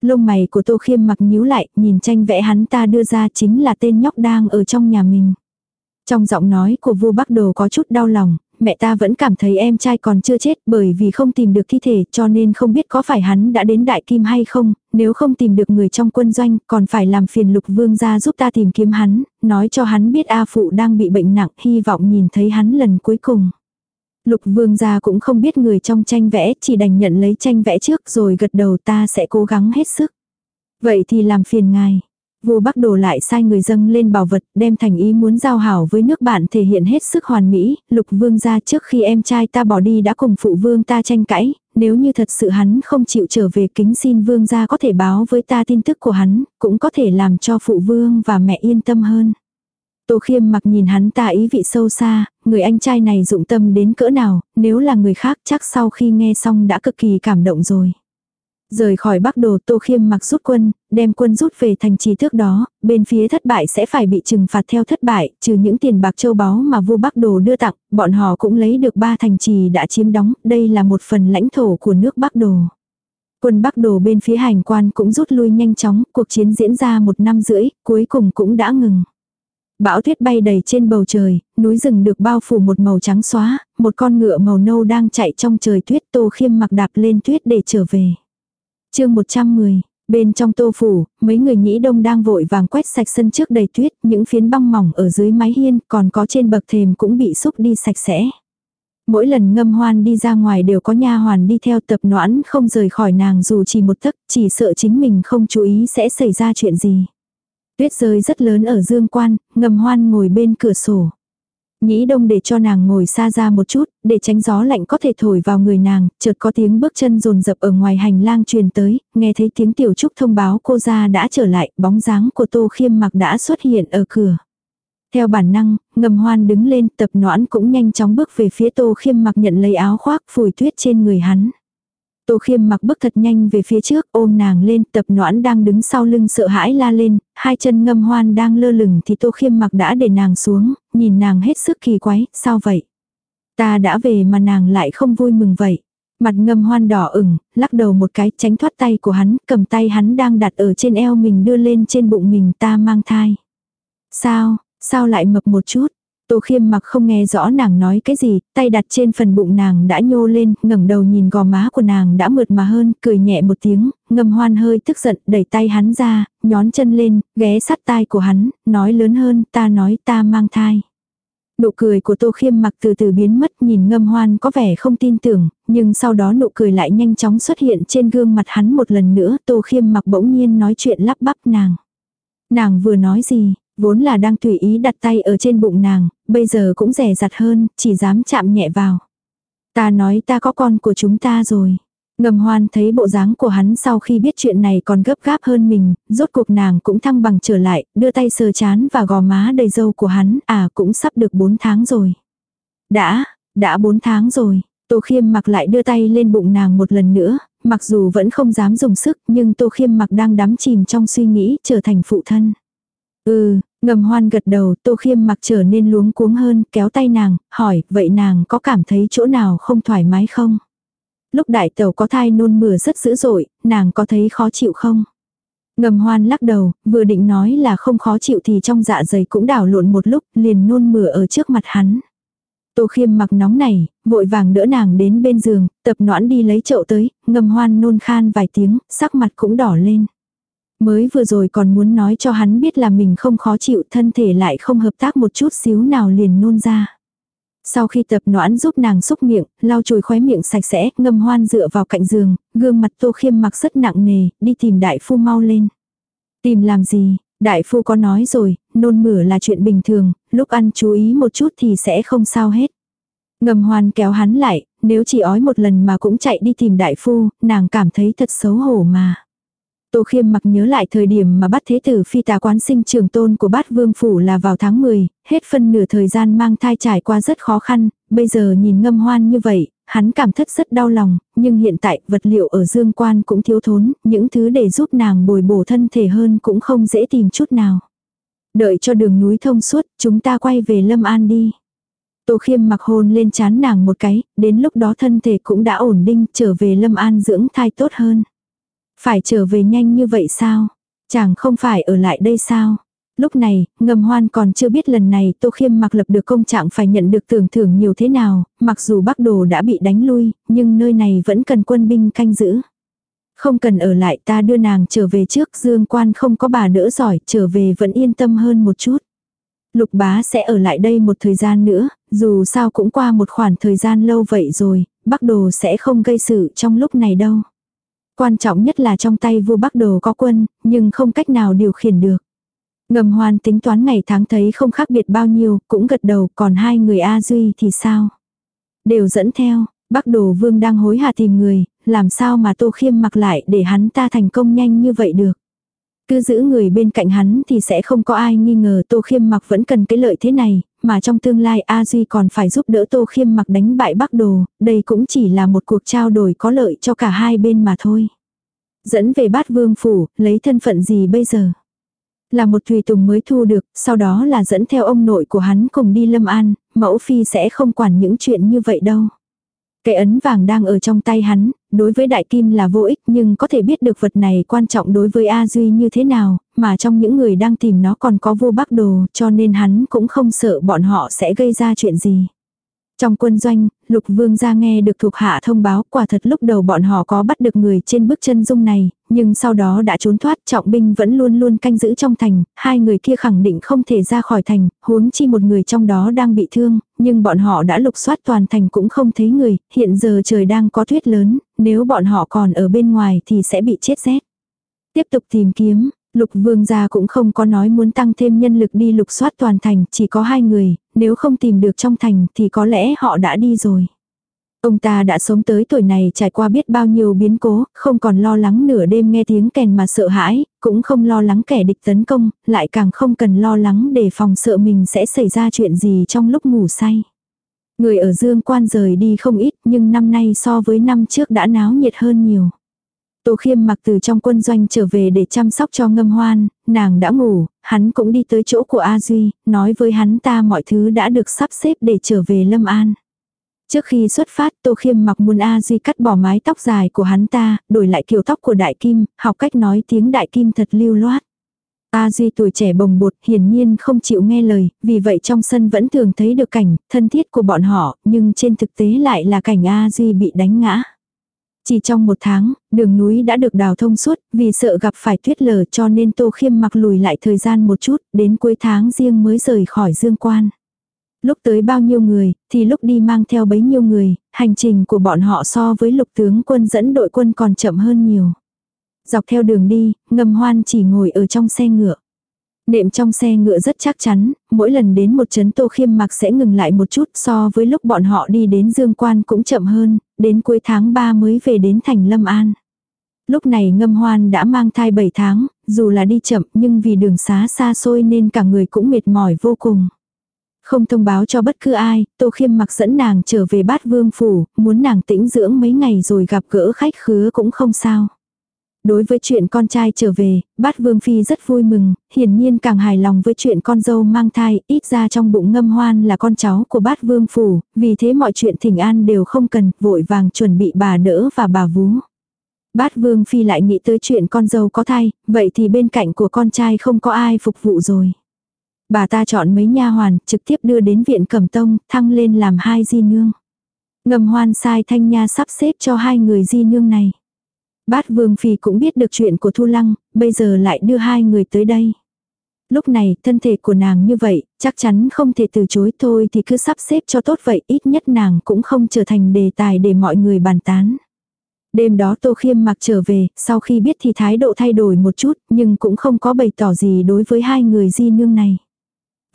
Lông mày của Tô Khiêm mặc nhíu lại, nhìn tranh vẽ hắn ta đưa ra chính là tên nhóc đang ở trong nhà mình. Trong giọng nói của vua Bắc Đồ có chút đau lòng, mẹ ta vẫn cảm thấy em trai còn chưa chết bởi vì không tìm được thi thể cho nên không biết có phải hắn đã đến Đại Kim hay không, nếu không tìm được người trong quân doanh còn phải làm phiền lục vương ra giúp ta tìm kiếm hắn, nói cho hắn biết A Phụ đang bị bệnh nặng hy vọng nhìn thấy hắn lần cuối cùng. Lục vương gia cũng không biết người trong tranh vẽ chỉ đành nhận lấy tranh vẽ trước rồi gật đầu ta sẽ cố gắng hết sức. Vậy thì làm phiền ngài. Vua Bắc Đồ lại sai người dâng lên bảo vật, đem thành ý muốn giao hảo với nước bạn thể hiện hết sức hoàn mỹ, lục vương ra trước khi em trai ta bỏ đi đã cùng phụ vương ta tranh cãi, nếu như thật sự hắn không chịu trở về kính xin vương gia có thể báo với ta tin tức của hắn, cũng có thể làm cho phụ vương và mẹ yên tâm hơn. Tô khiêm mặc nhìn hắn ta ý vị sâu xa, người anh trai này dụng tâm đến cỡ nào, nếu là người khác chắc sau khi nghe xong đã cực kỳ cảm động rồi. Rời khỏi Bắc Đồ Tô Khiêm mặc rút quân, đem quân rút về thành trì thước đó, bên phía thất bại sẽ phải bị trừng phạt theo thất bại, trừ những tiền bạc châu báu mà vua Bắc Đồ đưa tặng, bọn họ cũng lấy được ba thành trì đã chiếm đóng, đây là một phần lãnh thổ của nước Bắc Đồ. Quân Bắc Đồ bên phía hành quan cũng rút lui nhanh chóng, cuộc chiến diễn ra một năm rưỡi, cuối cùng cũng đã ngừng. Bão tuyết bay đầy trên bầu trời, núi rừng được bao phủ một màu trắng xóa, một con ngựa màu nâu đang chạy trong trời tuyết tô khiêm mặc đạp lên tuyết để trở về chương 110, bên trong tô phủ, mấy người nhĩ đông đang vội vàng quét sạch sân trước đầy tuyết, những phiến băng mỏng ở dưới mái hiên còn có trên bậc thềm cũng bị xúc đi sạch sẽ. Mỗi lần ngâm hoan đi ra ngoài đều có nha hoàn đi theo tập noãn không rời khỏi nàng dù chỉ một tấc, chỉ sợ chính mình không chú ý sẽ xảy ra chuyện gì. Tuyết rơi rất lớn ở dương quan, ngâm hoan ngồi bên cửa sổ. Nhĩ đông để cho nàng ngồi xa ra một chút, để tránh gió lạnh có thể thổi vào người nàng, chợt có tiếng bước chân rồn rập ở ngoài hành lang truyền tới, nghe thấy tiếng tiểu trúc thông báo cô ra đã trở lại, bóng dáng của tô khiêm mặc đã xuất hiện ở cửa. Theo bản năng, ngầm hoan đứng lên tập noãn cũng nhanh chóng bước về phía tô khiêm mặc nhận lấy áo khoác phủi tuyết trên người hắn. Tô khiêm mặc bước thật nhanh về phía trước ôm nàng lên tập noãn đang đứng sau lưng sợ hãi la lên, hai chân ngâm hoan đang lơ lửng thì tô khiêm mặc đã để nàng xuống, nhìn nàng hết sức kỳ quái, sao vậy? Ta đã về mà nàng lại không vui mừng vậy. Mặt ngâm hoan đỏ ửng, lắc đầu một cái tránh thoát tay của hắn, cầm tay hắn đang đặt ở trên eo mình đưa lên trên bụng mình ta mang thai. Sao, sao lại mập một chút? Tô khiêm mặc không nghe rõ nàng nói cái gì, tay đặt trên phần bụng nàng đã nhô lên, ngẩng đầu nhìn gò má của nàng đã mượt mà hơn, cười nhẹ một tiếng, ngâm hoan hơi tức giận, đẩy tay hắn ra, nhón chân lên, ghé sát tai của hắn, nói lớn hơn, ta nói ta mang thai. Nụ cười của Tô Khiêm mặc từ từ biến mất nhìn ngâm hoan có vẻ không tin tưởng, nhưng sau đó nụ cười lại nhanh chóng xuất hiện trên gương mặt hắn một lần nữa Tô Khiêm mặc bỗng nhiên nói chuyện lắp bắp nàng. Nàng vừa nói gì, vốn là đang tùy ý đặt tay ở trên bụng nàng, bây giờ cũng rẻ rặt hơn, chỉ dám chạm nhẹ vào. Ta nói ta có con của chúng ta rồi. Ngầm hoan thấy bộ dáng của hắn sau khi biết chuyện này còn gấp gáp hơn mình, rốt cuộc nàng cũng thăng bằng trở lại, đưa tay sờ chán và gò má đầy dâu của hắn, à cũng sắp được 4 tháng rồi. Đã, đã 4 tháng rồi, Tô Khiêm mặc lại đưa tay lên bụng nàng một lần nữa, mặc dù vẫn không dám dùng sức nhưng Tô Khiêm mặc đang đắm chìm trong suy nghĩ trở thành phụ thân. Ừ, ngầm hoan gật đầu, tô khiêm mặc trở nên luống cuống hơn, kéo tay nàng, hỏi, vậy nàng có cảm thấy chỗ nào không thoải mái không? Lúc đại tàu có thai nôn mửa rất dữ dội, nàng có thấy khó chịu không? Ngầm hoan lắc đầu, vừa định nói là không khó chịu thì trong dạ dày cũng đảo lộn một lúc, liền nôn mửa ở trước mặt hắn. Tô khiêm mặc nóng này, vội vàng đỡ nàng đến bên giường, tập noãn đi lấy chậu tới, ngầm hoan nôn khan vài tiếng, sắc mặt cũng đỏ lên. Mới vừa rồi còn muốn nói cho hắn biết là mình không khó chịu thân thể lại không hợp tác một chút xíu nào liền nôn ra. Sau khi tập noãn giúp nàng xúc miệng, lau chùi khóe miệng sạch sẽ, ngâm hoan dựa vào cạnh giường, gương mặt tô khiêm mặc rất nặng nề, đi tìm đại phu mau lên. Tìm làm gì, đại phu có nói rồi, nôn mửa là chuyện bình thường, lúc ăn chú ý một chút thì sẽ không sao hết. Ngâm hoan kéo hắn lại, nếu chỉ ói một lần mà cũng chạy đi tìm đại phu, nàng cảm thấy thật xấu hổ mà. Tô Khiêm mặc nhớ lại thời điểm mà bắt thế tử phi tà quán sinh trường tôn của bát vương phủ là vào tháng 10, hết phân nửa thời gian mang thai trải qua rất khó khăn, bây giờ nhìn ngâm hoan như vậy, hắn cảm thất rất đau lòng, nhưng hiện tại vật liệu ở dương quan cũng thiếu thốn, những thứ để giúp nàng bồi bổ thân thể hơn cũng không dễ tìm chút nào. Đợi cho đường núi thông suốt, chúng ta quay về Lâm An đi. Tô khiêm mặc hôn lên chán nàng một cái, đến lúc đó thân thể cũng đã ổn định trở về Lâm An dưỡng thai tốt hơn. Phải trở về nhanh như vậy sao? Chàng không phải ở lại đây sao? Lúc này, ngầm hoan còn chưa biết lần này Tô Khiêm mặc lập được công trạng phải nhận được tưởng thưởng nhiều thế nào, mặc dù Bắc Đồ đã bị đánh lui, nhưng nơi này vẫn cần quân binh canh giữ. Không cần ở lại ta đưa nàng trở về trước dương quan không có bà đỡ giỏi, trở về vẫn yên tâm hơn một chút. Lục bá sẽ ở lại đây một thời gian nữa, dù sao cũng qua một khoảng thời gian lâu vậy rồi, Bắc Đồ sẽ không gây sự trong lúc này đâu. Quan trọng nhất là trong tay vua Bắc Đồ có quân, nhưng không cách nào điều khiển được. Ngầm hoan tính toán ngày tháng thấy không khác biệt bao nhiêu, cũng gật đầu, còn hai người A Duy thì sao? Đều dẫn theo, Bắc Đồ Vương đang hối hả tìm người, làm sao mà Tô Khiêm mặc lại để hắn ta thành công nhanh như vậy được. Cứ giữ người bên cạnh hắn thì sẽ không có ai nghi ngờ Tô Khiêm mặc vẫn cần cái lợi thế này, mà trong tương lai A Duy còn phải giúp đỡ Tô Khiêm mặc đánh bại Bắc Đồ, đây cũng chỉ là một cuộc trao đổi có lợi cho cả hai bên mà thôi. Dẫn về bát vương phủ, lấy thân phận gì bây giờ? Là một tùy tùng mới thu được, sau đó là dẫn theo ông nội của hắn cùng đi lâm an, mẫu phi sẽ không quản những chuyện như vậy đâu. Cái ấn vàng đang ở trong tay hắn, đối với đại kim là vô ích nhưng có thể biết được vật này quan trọng đối với A Duy như thế nào, mà trong những người đang tìm nó còn có vô bắc đồ cho nên hắn cũng không sợ bọn họ sẽ gây ra chuyện gì. Trong quân doanh, lục vương ra nghe được thuộc hạ thông báo quả thật lúc đầu bọn họ có bắt được người trên bước chân dung này, nhưng sau đó đã trốn thoát trọng binh vẫn luôn luôn canh giữ trong thành, hai người kia khẳng định không thể ra khỏi thành, huống chi một người trong đó đang bị thương, nhưng bọn họ đã lục soát toàn thành cũng không thấy người, hiện giờ trời đang có tuyết lớn, nếu bọn họ còn ở bên ngoài thì sẽ bị chết rét. Tiếp tục tìm kiếm, Lục vương gia cũng không có nói muốn tăng thêm nhân lực đi lục soát toàn thành, chỉ có hai người, nếu không tìm được trong thành thì có lẽ họ đã đi rồi. Ông ta đã sống tới tuổi này trải qua biết bao nhiêu biến cố, không còn lo lắng nửa đêm nghe tiếng kèn mà sợ hãi, cũng không lo lắng kẻ địch tấn công, lại càng không cần lo lắng để phòng sợ mình sẽ xảy ra chuyện gì trong lúc ngủ say. Người ở Dương Quan rời đi không ít nhưng năm nay so với năm trước đã náo nhiệt hơn nhiều. Tô khiêm mặc từ trong quân doanh trở về để chăm sóc cho ngâm hoan, nàng đã ngủ, hắn cũng đi tới chỗ của A Duy, nói với hắn ta mọi thứ đã được sắp xếp để trở về Lâm An. Trước khi xuất phát Tô Khiêm mặc muốn A Duy cắt bỏ mái tóc dài của hắn ta, đổi lại kiểu tóc của Đại Kim, học cách nói tiếng Đại Kim thật lưu loát. A Duy tuổi trẻ bồng bột hiển nhiên không chịu nghe lời, vì vậy trong sân vẫn thường thấy được cảnh thân thiết của bọn họ, nhưng trên thực tế lại là cảnh A Duy bị đánh ngã. Chỉ trong một tháng, đường núi đã được đào thông suốt, vì sợ gặp phải tuyết lở cho nên Tô Khiêm mặc lùi lại thời gian một chút, đến cuối tháng riêng mới rời khỏi dương quan. Lúc tới bao nhiêu người, thì lúc đi mang theo bấy nhiêu người, hành trình của bọn họ so với lục tướng quân dẫn đội quân còn chậm hơn nhiều. Dọc theo đường đi, ngầm hoan chỉ ngồi ở trong xe ngựa. Nệm trong xe ngựa rất chắc chắn, mỗi lần đến một chấn tô khiêm mặc sẽ ngừng lại một chút so với lúc bọn họ đi đến dương quan cũng chậm hơn, đến cuối tháng 3 mới về đến thành Lâm An. Lúc này ngâm hoan đã mang thai 7 tháng, dù là đi chậm nhưng vì đường xá xa xôi nên cả người cũng mệt mỏi vô cùng. Không thông báo cho bất cứ ai, Tô Khiêm mặc dẫn nàng trở về bát vương phủ, muốn nàng tĩnh dưỡng mấy ngày rồi gặp gỡ khách khứa cũng không sao. Đối với chuyện con trai trở về, bát vương phi rất vui mừng, hiển nhiên càng hài lòng với chuyện con dâu mang thai, ít ra trong bụng ngâm hoan là con cháu của bát vương phủ, vì thế mọi chuyện thỉnh an đều không cần, vội vàng chuẩn bị bà đỡ và bà vú. Bát vương phi lại nghĩ tới chuyện con dâu có thai, vậy thì bên cạnh của con trai không có ai phục vụ rồi. Bà ta chọn mấy nha hoàn, trực tiếp đưa đến viện cẩm tông, thăng lên làm hai di nương. Ngầm hoan sai thanh nha sắp xếp cho hai người di nương này. Bát Vương Phi cũng biết được chuyện của Thu Lăng, bây giờ lại đưa hai người tới đây. Lúc này, thân thể của nàng như vậy, chắc chắn không thể từ chối thôi thì cứ sắp xếp cho tốt vậy, ít nhất nàng cũng không trở thành đề tài để mọi người bàn tán. Đêm đó Tô Khiêm mặc trở về, sau khi biết thì thái độ thay đổi một chút, nhưng cũng không có bày tỏ gì đối với hai người di nương này.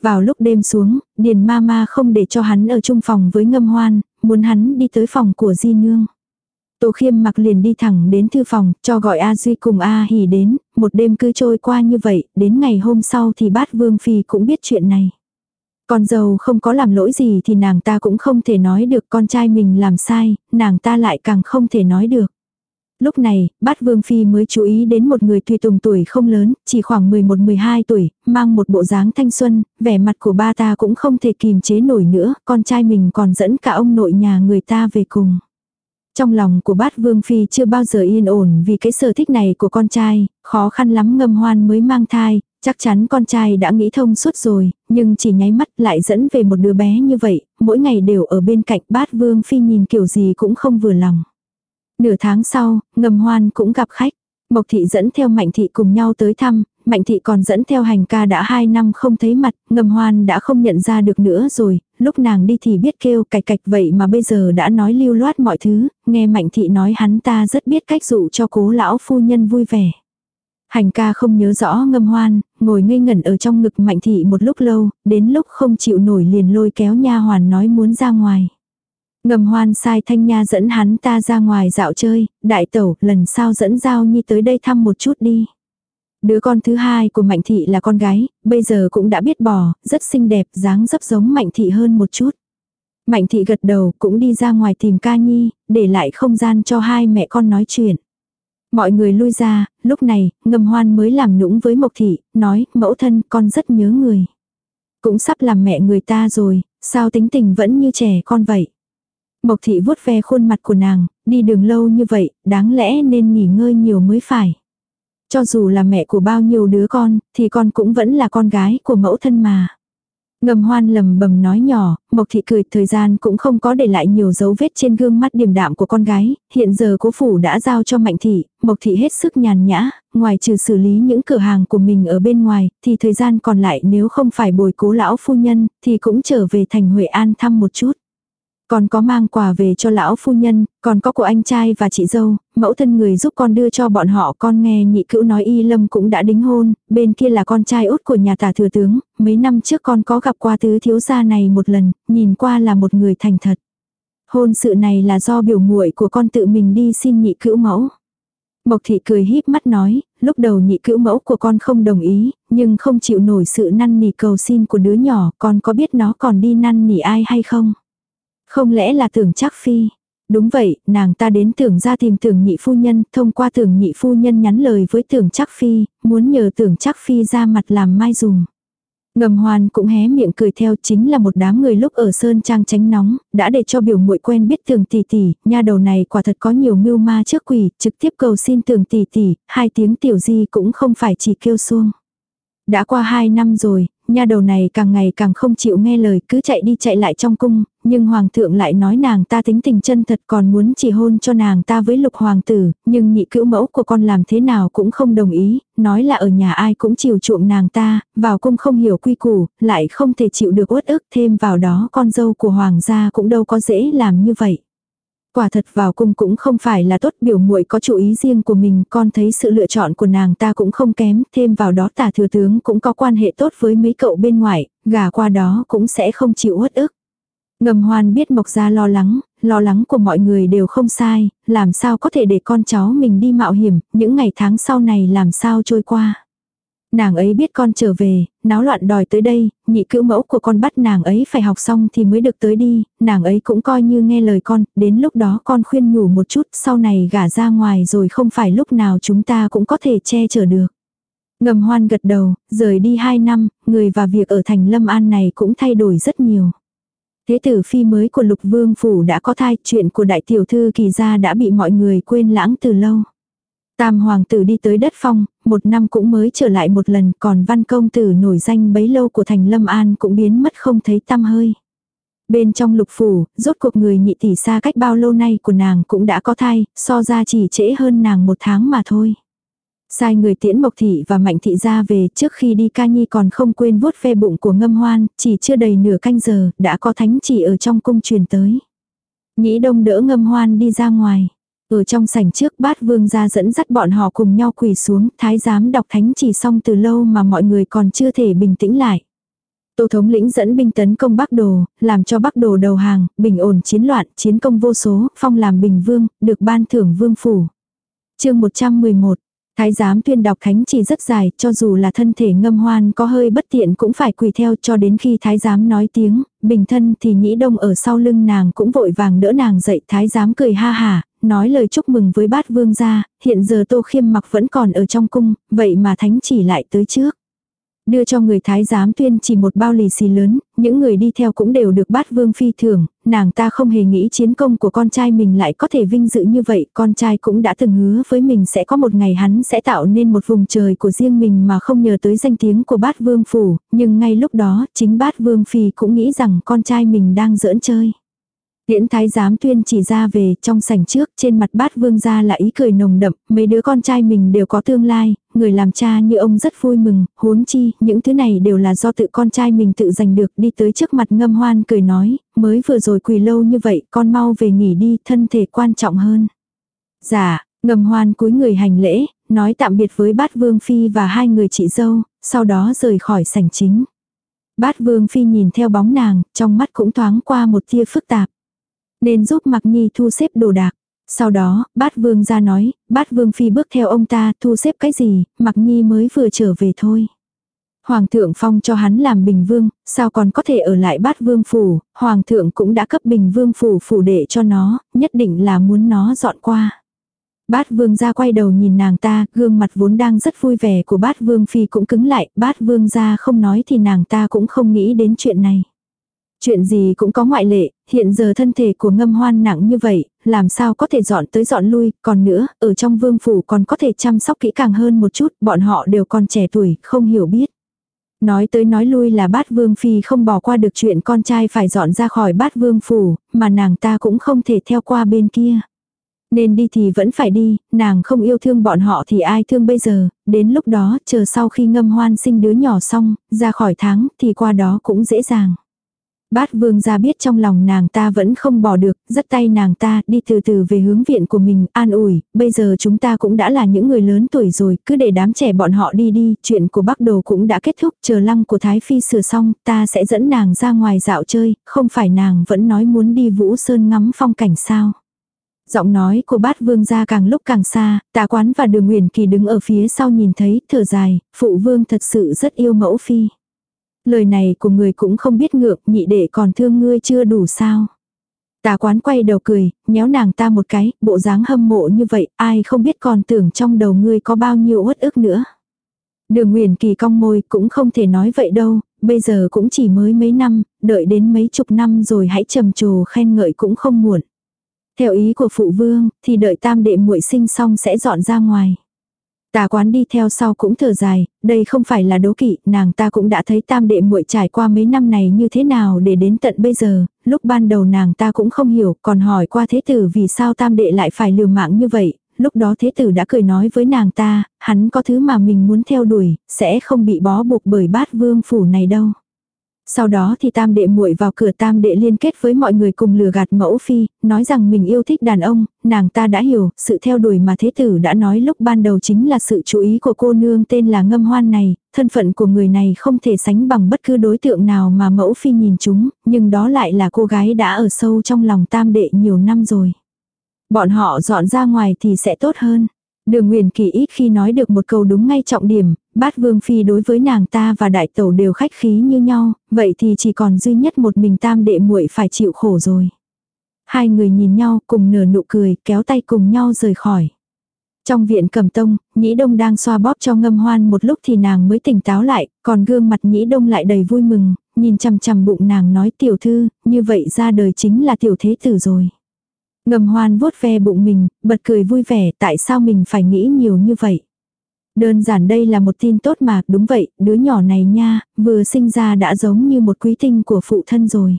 Vào lúc đêm xuống, Điền ma ma không để cho hắn ở chung phòng với ngâm hoan, muốn hắn đi tới phòng của di nương. Tô khiêm mặc liền đi thẳng đến thư phòng, cho gọi A Duy cùng A Hỉ đến, một đêm cứ trôi qua như vậy, đến ngày hôm sau thì bát vương phi cũng biết chuyện này. Con dâu không có làm lỗi gì thì nàng ta cũng không thể nói được con trai mình làm sai, nàng ta lại càng không thể nói được. Lúc này, bát vương phi mới chú ý đến một người tùy tùng tuổi không lớn, chỉ khoảng 11-12 tuổi, mang một bộ dáng thanh xuân, vẻ mặt của ba ta cũng không thể kìm chế nổi nữa, con trai mình còn dẫn cả ông nội nhà người ta về cùng. Trong lòng của bát vương phi chưa bao giờ yên ổn vì cái sở thích này của con trai, khó khăn lắm ngâm hoan mới mang thai, chắc chắn con trai đã nghĩ thông suốt rồi, nhưng chỉ nháy mắt lại dẫn về một đứa bé như vậy, mỗi ngày đều ở bên cạnh bát vương phi nhìn kiểu gì cũng không vừa lòng. Nửa tháng sau, ngâm hoan cũng gặp khách. Mộc thị dẫn theo mạnh thị cùng nhau tới thăm, mạnh thị còn dẫn theo hành ca đã hai năm không thấy mặt, ngầm hoan đã không nhận ra được nữa rồi, lúc nàng đi thì biết kêu cạch cạch vậy mà bây giờ đã nói lưu loát mọi thứ, nghe mạnh thị nói hắn ta rất biết cách dụ cho cố lão phu nhân vui vẻ. Hành ca không nhớ rõ ngâm hoan, ngồi ngây ngẩn ở trong ngực mạnh thị một lúc lâu, đến lúc không chịu nổi liền lôi kéo nha hoàn nói muốn ra ngoài. Ngầm hoan sai thanh nha dẫn hắn ta ra ngoài dạo chơi, đại tẩu lần sau dẫn giao nhi tới đây thăm một chút đi. Đứa con thứ hai của Mạnh Thị là con gái, bây giờ cũng đã biết bò, rất xinh đẹp, dáng dấp giống Mạnh Thị hơn một chút. Mạnh Thị gật đầu cũng đi ra ngoài tìm ca nhi, để lại không gian cho hai mẹ con nói chuyện. Mọi người lui ra, lúc này, ngầm hoan mới làm nũng với Mộc Thị, nói, mẫu thân con rất nhớ người. Cũng sắp làm mẹ người ta rồi, sao tính tình vẫn như trẻ con vậy. Mộc Thị vuốt ve khuôn mặt của nàng, đi đường lâu như vậy, đáng lẽ nên nghỉ ngơi nhiều mới phải. Cho dù là mẹ của bao nhiêu đứa con, thì con cũng vẫn là con gái của mẫu thân mà. Ngầm hoan lầm bầm nói nhỏ, Mộc Thị cười thời gian cũng không có để lại nhiều dấu vết trên gương mắt điềm đạm của con gái, hiện giờ cố phủ đã giao cho Mạnh Thị, Mộc Thị hết sức nhàn nhã, ngoài trừ xử lý những cửa hàng của mình ở bên ngoài, thì thời gian còn lại nếu không phải bồi cố lão phu nhân, thì cũng trở về thành Huệ An thăm một chút. Còn có mang quà về cho lão phu nhân, còn có của anh trai và chị dâu, mẫu thân người giúp con đưa cho bọn họ con nghe nhị cữu nói y lâm cũng đã đính hôn, bên kia là con trai út của nhà tả thừa tướng, mấy năm trước con có gặp qua tứ thiếu gia này một lần, nhìn qua là một người thành thật. Hôn sự này là do biểu muội của con tự mình đi xin nhị cữu mẫu. Mộc thị cười híp mắt nói, lúc đầu nhị cữu mẫu của con không đồng ý, nhưng không chịu nổi sự năn nỉ cầu xin của đứa nhỏ, con có biết nó còn đi năn nỉ ai hay không? Không lẽ là tưởng chắc phi? Đúng vậy, nàng ta đến tưởng ra tìm tưởng nhị phu nhân, thông qua tưởng nhị phu nhân nhắn lời với tưởng chắc phi, muốn nhờ tưởng chắc phi ra mặt làm mai dùng. Ngầm hoàn cũng hé miệng cười theo chính là một đám người lúc ở Sơn Trang tránh nóng, đã để cho biểu muội quen biết tường tỷ tỷ, nha đầu này quả thật có nhiều mưu ma trước quỷ, trực tiếp cầu xin tường tỷ tỷ, hai tiếng tiểu di cũng không phải chỉ kêu xuông. Đã qua hai năm rồi, nha đầu này càng ngày càng không chịu nghe lời cứ chạy đi chạy lại trong cung, nhưng hoàng thượng lại nói nàng ta tính tình chân thật còn muốn chỉ hôn cho nàng ta với lục hoàng tử, nhưng nhị cữu mẫu của con làm thế nào cũng không đồng ý, nói là ở nhà ai cũng chiều chuộng nàng ta, vào cung không hiểu quy củ, lại không thể chịu được uất ức thêm vào đó con dâu của hoàng gia cũng đâu có dễ làm như vậy. Quả thật vào cung cũng không phải là tốt biểu muội có chủ ý riêng của mình, con thấy sự lựa chọn của nàng ta cũng không kém, thêm vào đó tả thừa tướng cũng có quan hệ tốt với mấy cậu bên ngoài, gà qua đó cũng sẽ không chịu uất ức. Ngầm hoan biết Mộc Gia lo lắng, lo lắng của mọi người đều không sai, làm sao có thể để con cháu mình đi mạo hiểm, những ngày tháng sau này làm sao trôi qua. Nàng ấy biết con trở về, náo loạn đòi tới đây, nhị cữu mẫu của con bắt nàng ấy phải học xong thì mới được tới đi, nàng ấy cũng coi như nghe lời con, đến lúc đó con khuyên nhủ một chút, sau này gả ra ngoài rồi không phải lúc nào chúng ta cũng có thể che chở được. Ngầm hoan gật đầu, rời đi hai năm, người và việc ở thành Lâm An này cũng thay đổi rất nhiều. Thế tử phi mới của lục vương phủ đã có thai, chuyện của đại tiểu thư kỳ gia đã bị mọi người quên lãng từ lâu. Tam hoàng tử đi tới đất phong, một năm cũng mới trở lại một lần, còn văn công tử nổi danh bấy lâu của thành lâm an cũng biến mất không thấy tăm hơi. Bên trong lục phủ, rốt cuộc người nhị tỷ xa cách bao lâu nay của nàng cũng đã có thai, so ra chỉ trễ hơn nàng một tháng mà thôi. Sai người tiễn Mộc Thị và Mạnh Thị ra về trước khi đi ca nhi còn không quên vuốt ve bụng của ngâm hoan, chỉ chưa đầy nửa canh giờ, đã có thánh chỉ ở trong cung truyền tới. Nhĩ đông đỡ ngâm hoan đi ra ngoài. Ở trong sảnh trước bát vương gia dẫn dắt bọn họ cùng nhau quỳ xuống, thái giám đọc thánh chỉ xong từ lâu mà mọi người còn chưa thể bình tĩnh lại. Tô thống lĩnh dẫn binh tấn công Bắc Đồ, làm cho Bắc Đồ đầu hàng, bình ổn chiến loạn, chiến công vô số, phong làm bình vương, được ban thưởng vương phủ. chương 111, Thái giám tuyên đọc thánh chỉ rất dài, cho dù là thân thể ngâm hoan có hơi bất tiện cũng phải quỳ theo cho đến khi thái giám nói tiếng, bình thân thì nhĩ đông ở sau lưng nàng cũng vội vàng đỡ nàng dậy. Thái giám cười ha hà, nói lời chúc mừng với bát vương gia, hiện giờ tô khiêm mặc vẫn còn ở trong cung, vậy mà thánh chỉ lại tới trước. Đưa cho người thái giám tuyên chỉ một bao lì xì lớn, những người đi theo cũng đều được bát vương phi thưởng, nàng ta không hề nghĩ chiến công của con trai mình lại có thể vinh dự như vậy, con trai cũng đã từng hứa với mình sẽ có một ngày hắn sẽ tạo nên một vùng trời của riêng mình mà không nhờ tới danh tiếng của bát vương phủ, nhưng ngay lúc đó, chính bát vương phi cũng nghĩ rằng con trai mình đang giỡn chơi. Tiễn thái giám tuyên chỉ ra về trong sảnh trước trên mặt bát vương gia là ý cười nồng đậm, mấy đứa con trai mình đều có tương lai, người làm cha như ông rất vui mừng, huống chi, những thứ này đều là do tự con trai mình tự giành được đi tới trước mặt ngâm hoan cười nói, mới vừa rồi quỳ lâu như vậy, con mau về nghỉ đi, thân thể quan trọng hơn. Dạ, ngâm hoan cúi người hành lễ, nói tạm biệt với bát vương phi và hai người chị dâu, sau đó rời khỏi sảnh chính. Bát vương phi nhìn theo bóng nàng, trong mắt cũng thoáng qua một tia phức tạp. Nên giúp Mạc Nhi thu xếp đồ đạc. Sau đó, bát vương ra nói, bát vương phi bước theo ông ta thu xếp cái gì, Mạc Nhi mới vừa trở về thôi. Hoàng thượng phong cho hắn làm bình vương, sao còn có thể ở lại bát vương phủ, hoàng thượng cũng đã cấp bình vương phủ phủ đệ cho nó, nhất định là muốn nó dọn qua. Bát vương ra quay đầu nhìn nàng ta, gương mặt vốn đang rất vui vẻ của bát vương phi cũng cứng lại, bát vương ra không nói thì nàng ta cũng không nghĩ đến chuyện này. Chuyện gì cũng có ngoại lệ, hiện giờ thân thể của ngâm hoan nặng như vậy, làm sao có thể dọn tới dọn lui, còn nữa, ở trong vương phủ còn có thể chăm sóc kỹ càng hơn một chút, bọn họ đều còn trẻ tuổi, không hiểu biết. Nói tới nói lui là bát vương phi không bỏ qua được chuyện con trai phải dọn ra khỏi bát vương phủ, mà nàng ta cũng không thể theo qua bên kia. Nên đi thì vẫn phải đi, nàng không yêu thương bọn họ thì ai thương bây giờ, đến lúc đó chờ sau khi ngâm hoan sinh đứa nhỏ xong, ra khỏi tháng thì qua đó cũng dễ dàng. Bát vương ra biết trong lòng nàng ta vẫn không bỏ được, dắt tay nàng ta đi từ từ về hướng viện của mình, an ủi, bây giờ chúng ta cũng đã là những người lớn tuổi rồi, cứ để đám trẻ bọn họ đi đi, chuyện của bác đồ cũng đã kết thúc, chờ lăng của Thái Phi sửa xong, ta sẽ dẫn nàng ra ngoài dạo chơi, không phải nàng vẫn nói muốn đi Vũ Sơn ngắm phong cảnh sao. Giọng nói của bát vương ra càng lúc càng xa, tạ quán và đường nguyền kỳ đứng ở phía sau nhìn thấy, thở dài, phụ vương thật sự rất yêu mẫu phi. Lời này của người cũng không biết ngượng, nhị đệ còn thương ngươi chưa đủ sao. Tà quán quay đầu cười, nhéo nàng ta một cái, bộ dáng hâm mộ như vậy, ai không biết còn tưởng trong đầu ngươi có bao nhiêu uất ức nữa. Đường Nguyền Kỳ cong môi cũng không thể nói vậy đâu, bây giờ cũng chỉ mới mấy năm, đợi đến mấy chục năm rồi hãy trầm trồ khen ngợi cũng không muộn. Theo ý của phụ vương, thì đợi tam đệ muội sinh xong sẽ dọn ra ngoài. Tà quán đi theo sau cũng thở dài, đây không phải là đố kỵ, nàng ta cũng đã thấy tam đệ muội trải qua mấy năm này như thế nào để đến tận bây giờ, lúc ban đầu nàng ta cũng không hiểu, còn hỏi qua thế tử vì sao tam đệ lại phải liều mạng như vậy, lúc đó thế tử đã cười nói với nàng ta, hắn có thứ mà mình muốn theo đuổi, sẽ không bị bó buộc bởi bát vương phủ này đâu. Sau đó thì tam đệ muội vào cửa tam đệ liên kết với mọi người cùng lừa gạt mẫu phi, nói rằng mình yêu thích đàn ông, nàng ta đã hiểu, sự theo đuổi mà thế tử đã nói lúc ban đầu chính là sự chú ý của cô nương tên là ngâm hoan này, thân phận của người này không thể sánh bằng bất cứ đối tượng nào mà mẫu phi nhìn chúng, nhưng đó lại là cô gái đã ở sâu trong lòng tam đệ nhiều năm rồi. Bọn họ dọn ra ngoài thì sẽ tốt hơn. Đường Nguyền Kỳ ít khi nói được một câu đúng ngay trọng điểm, bát vương phi đối với nàng ta và đại tẩu đều khách khí như nhau, vậy thì chỉ còn duy nhất một mình tam đệ muội phải chịu khổ rồi. Hai người nhìn nhau cùng nở nụ cười kéo tay cùng nhau rời khỏi. Trong viện cầm tông, Nhĩ Đông đang xoa bóp cho ngâm hoan một lúc thì nàng mới tỉnh táo lại, còn gương mặt Nhĩ Đông lại đầy vui mừng, nhìn chằm chằm bụng nàng nói tiểu thư, như vậy ra đời chính là tiểu thế tử rồi. Ngầm hoan vuốt ve bụng mình, bật cười vui vẻ tại sao mình phải nghĩ nhiều như vậy. Đơn giản đây là một tin tốt mà, đúng vậy, đứa nhỏ này nha, vừa sinh ra đã giống như một quý tinh của phụ thân rồi.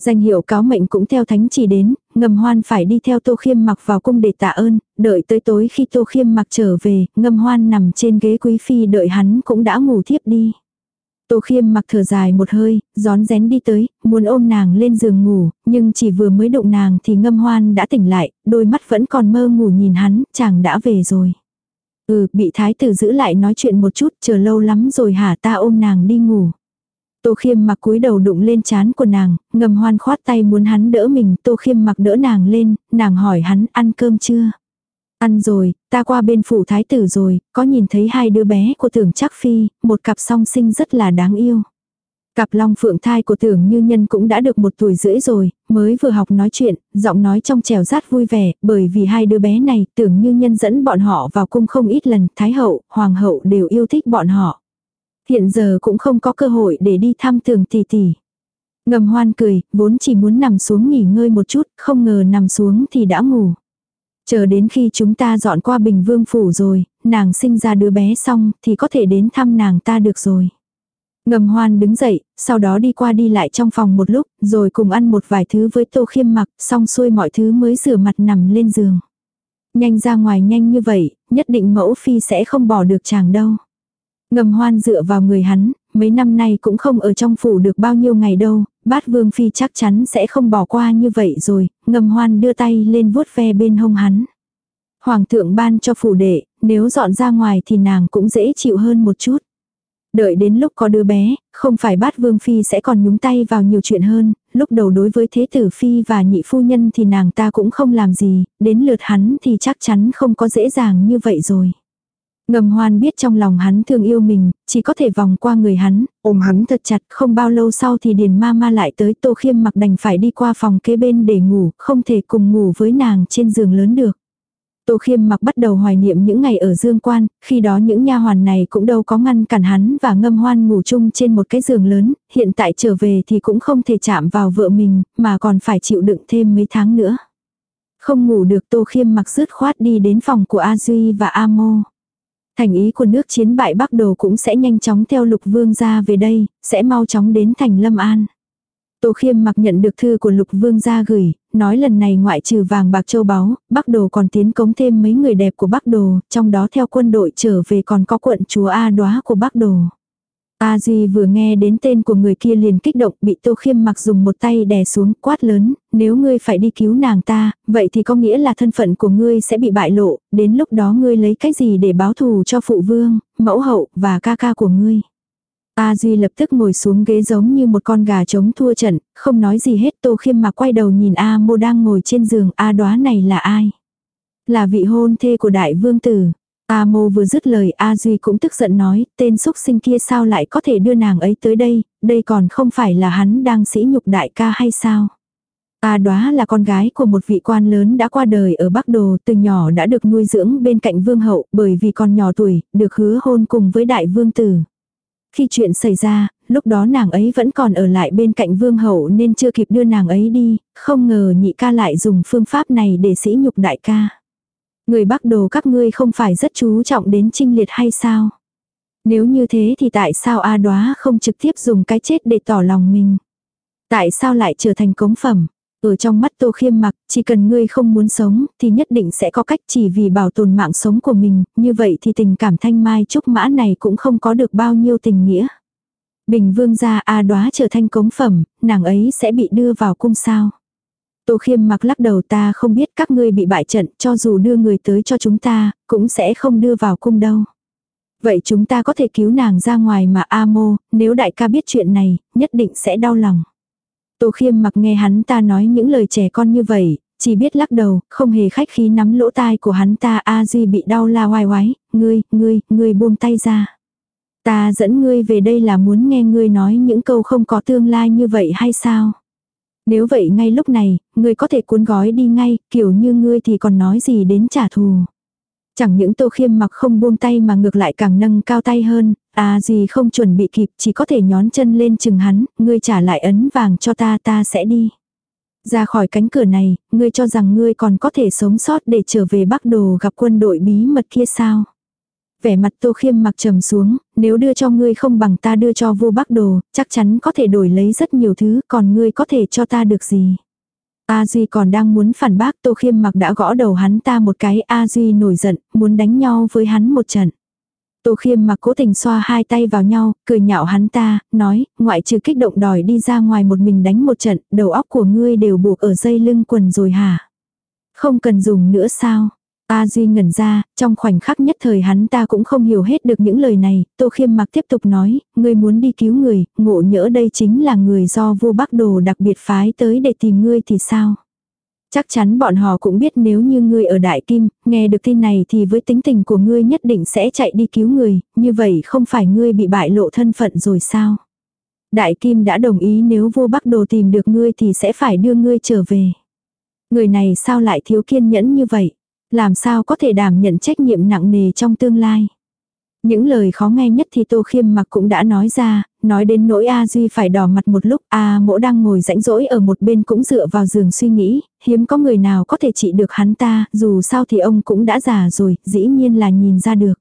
Danh hiệu cáo mệnh cũng theo thánh chỉ đến, ngầm hoan phải đi theo tô khiêm mặc vào cung để tạ ơn, đợi tới tối khi tô khiêm mặc trở về, ngầm hoan nằm trên ghế quý phi đợi hắn cũng đã ngủ thiếp đi. Tô khiêm mặc thở dài một hơi, gión rén đi tới, muốn ôm nàng lên giường ngủ, nhưng chỉ vừa mới đụng nàng thì ngâm hoan đã tỉnh lại, đôi mắt vẫn còn mơ ngủ nhìn hắn, chàng đã về rồi. Ừ, bị thái tử giữ lại nói chuyện một chút, chờ lâu lắm rồi hả ta ôm nàng đi ngủ. Tô khiêm mặc cúi đầu đụng lên chán của nàng, ngầm hoan khoát tay muốn hắn đỡ mình, tô khiêm mặc đỡ nàng lên, nàng hỏi hắn ăn cơm chưa. Ăn rồi, ta qua bên phủ thái tử rồi, có nhìn thấy hai đứa bé của tưởng chắc phi, một cặp song sinh rất là đáng yêu. Cặp long phượng thai của tưởng như nhân cũng đã được một tuổi rưỡi rồi, mới vừa học nói chuyện, giọng nói trong trèo rát vui vẻ, bởi vì hai đứa bé này tưởng như nhân dẫn bọn họ vào cung không ít lần, thái hậu, hoàng hậu đều yêu thích bọn họ. Hiện giờ cũng không có cơ hội để đi thăm tưởng tỷ tỷ. Ngầm hoan cười, vốn chỉ muốn nằm xuống nghỉ ngơi một chút, không ngờ nằm xuống thì đã ngủ. Chờ đến khi chúng ta dọn qua Bình Vương Phủ rồi, nàng sinh ra đứa bé xong thì có thể đến thăm nàng ta được rồi. Ngầm hoan đứng dậy, sau đó đi qua đi lại trong phòng một lúc, rồi cùng ăn một vài thứ với tô khiêm mặc, xong xuôi mọi thứ mới rửa mặt nằm lên giường. Nhanh ra ngoài nhanh như vậy, nhất định mẫu phi sẽ không bỏ được chàng đâu. Ngầm hoan dựa vào người hắn, mấy năm nay cũng không ở trong phủ được bao nhiêu ngày đâu, bát vương phi chắc chắn sẽ không bỏ qua như vậy rồi, ngầm hoan đưa tay lên vuốt ve bên hông hắn. Hoàng thượng ban cho phủ đệ, nếu dọn ra ngoài thì nàng cũng dễ chịu hơn một chút. Đợi đến lúc có đứa bé, không phải bát vương phi sẽ còn nhúng tay vào nhiều chuyện hơn, lúc đầu đối với thế tử phi và nhị phu nhân thì nàng ta cũng không làm gì, đến lượt hắn thì chắc chắn không có dễ dàng như vậy rồi. Ngầm hoan biết trong lòng hắn thương yêu mình, chỉ có thể vòng qua người hắn, ôm hắn thật chặt, không bao lâu sau thì điền ma ma lại tới tô khiêm mặc đành phải đi qua phòng kế bên để ngủ, không thể cùng ngủ với nàng trên giường lớn được. Tô Khiêm mặc bắt đầu hoài niệm những ngày ở Dương Quan, khi đó những nha hoàn này cũng đâu có ngăn cản hắn và ngâm hoan ngủ chung trên một cái giường lớn, hiện tại trở về thì cũng không thể chạm vào vợ mình, mà còn phải chịu đựng thêm mấy tháng nữa. Không ngủ được Tô Khiêm mặc rứt khoát đi đến phòng của A Duy và A Mô. Thành ý của nước chiến bại Bắc Đồ cũng sẽ nhanh chóng theo lục vương ra về đây, sẽ mau chóng đến thành Lâm An. Tô Khiêm mặc nhận được thư của Lục Vương gia gửi, nói lần này ngoại trừ vàng bạc châu báu, Bắc Đồ còn tiến cống thêm mấy người đẹp của Bắc Đồ, trong đó theo quân đội trở về còn có quận chúa A đóa của Bắc Đồ. A Duy vừa nghe đến tên của người kia liền kích động bị Tô Khiêm mặc dùng một tay đè xuống quát lớn, nếu ngươi phải đi cứu nàng ta, vậy thì có nghĩa là thân phận của ngươi sẽ bị bại lộ, đến lúc đó ngươi lấy cái gì để báo thù cho phụ vương, mẫu hậu và ca ca của ngươi. A Duy lập tức ngồi xuống ghế giống như một con gà trống thua trận, không nói gì hết Tô Khiêm mà quay đầu nhìn A Mô đang ngồi trên giường A đoá này là ai? Là vị hôn thê của đại vương tử. A Mô vừa dứt lời A Duy cũng tức giận nói, tên xúc sinh kia sao lại có thể đưa nàng ấy tới đây, đây còn không phải là hắn đang sĩ nhục đại ca hay sao? A đoá là con gái của một vị quan lớn đã qua đời ở Bắc Đồ, từ nhỏ đã được nuôi dưỡng bên cạnh vương hậu, bởi vì còn nhỏ tuổi, được hứa hôn cùng với đại vương tử. Khi chuyện xảy ra, lúc đó nàng ấy vẫn còn ở lại bên cạnh vương hậu nên chưa kịp đưa nàng ấy đi, không ngờ nhị ca lại dùng phương pháp này để sĩ nhục đại ca. Người bắc đồ các ngươi không phải rất chú trọng đến trinh liệt hay sao? Nếu như thế thì tại sao A đóa không trực tiếp dùng cái chết để tỏ lòng mình? Tại sao lại trở thành cống phẩm? Ở trong mắt Tô Khiêm mặc, chỉ cần ngươi không muốn sống, thì nhất định sẽ có cách chỉ vì bảo tồn mạng sống của mình, như vậy thì tình cảm thanh mai trúc mã này cũng không có được bao nhiêu tình nghĩa. Bình vương gia A đoá trở thành cống phẩm, nàng ấy sẽ bị đưa vào cung sao. Tô Khiêm mặc lắc đầu ta không biết các ngươi bị bại trận, cho dù đưa người tới cho chúng ta, cũng sẽ không đưa vào cung đâu. Vậy chúng ta có thể cứu nàng ra ngoài mà A mô, nếu đại ca biết chuyện này, nhất định sẽ đau lòng. Tô khiêm mặc nghe hắn ta nói những lời trẻ con như vậy, chỉ biết lắc đầu, không hề khách khí nắm lỗ tai của hắn ta A Duy bị đau la oai oái, ngươi, ngươi, ngươi buông tay ra. Ta dẫn ngươi về đây là muốn nghe ngươi nói những câu không có tương lai như vậy hay sao? Nếu vậy ngay lúc này, ngươi có thể cuốn gói đi ngay, kiểu như ngươi thì còn nói gì đến trả thù. Chẳng những tô khiêm mặc không buông tay mà ngược lại càng nâng cao tay hơn, à gì không chuẩn bị kịp chỉ có thể nhón chân lên chừng hắn, ngươi trả lại ấn vàng cho ta ta sẽ đi. Ra khỏi cánh cửa này, ngươi cho rằng ngươi còn có thể sống sót để trở về Bắc Đồ gặp quân đội bí mật kia sao? Vẻ mặt Tô Khiêm mặc trầm xuống, nếu đưa cho ngươi không bằng ta đưa cho vua Bắc Đồ, chắc chắn có thể đổi lấy rất nhiều thứ, còn ngươi có thể cho ta được gì? A Duy còn đang muốn phản bác Tô Khiêm mặc đã gõ đầu hắn ta một cái A Duy nổi giận, muốn đánh nhau với hắn một trận. Tô Khiêm mặc cố tình xoa hai tay vào nhau, cười nhạo hắn ta, nói, ngoại trừ kích động đòi đi ra ngoài một mình đánh một trận, đầu óc của ngươi đều buộc ở dây lưng quần rồi hả? Không cần dùng nữa sao? A Duy ngẩn ra, trong khoảnh khắc nhất thời hắn ta cũng không hiểu hết được những lời này, Tô Khiêm mặc tiếp tục nói, ngươi muốn đi cứu người, ngộ nhỡ đây chính là người do vua Bắc Đồ đặc biệt phái tới để tìm ngươi thì sao? Chắc chắn bọn họ cũng biết nếu như ngươi ở Đại Kim, nghe được tin này thì với tính tình của ngươi nhất định sẽ chạy đi cứu người, như vậy không phải ngươi bị bại lộ thân phận rồi sao? Đại Kim đã đồng ý nếu vua Bắc Đồ tìm được ngươi thì sẽ phải đưa ngươi trở về. Người này sao lại thiếu kiên nhẫn như vậy? Làm sao có thể đảm nhận trách nhiệm nặng nề trong tương lai. Những lời khó nghe nhất thì Tô Khiêm mặc cũng đã nói ra, nói đến nỗi A Duy phải đỏ mặt một lúc, A mỗ đang ngồi rãnh rỗi ở một bên cũng dựa vào giường suy nghĩ, hiếm có người nào có thể trị được hắn ta, dù sao thì ông cũng đã già rồi, dĩ nhiên là nhìn ra được.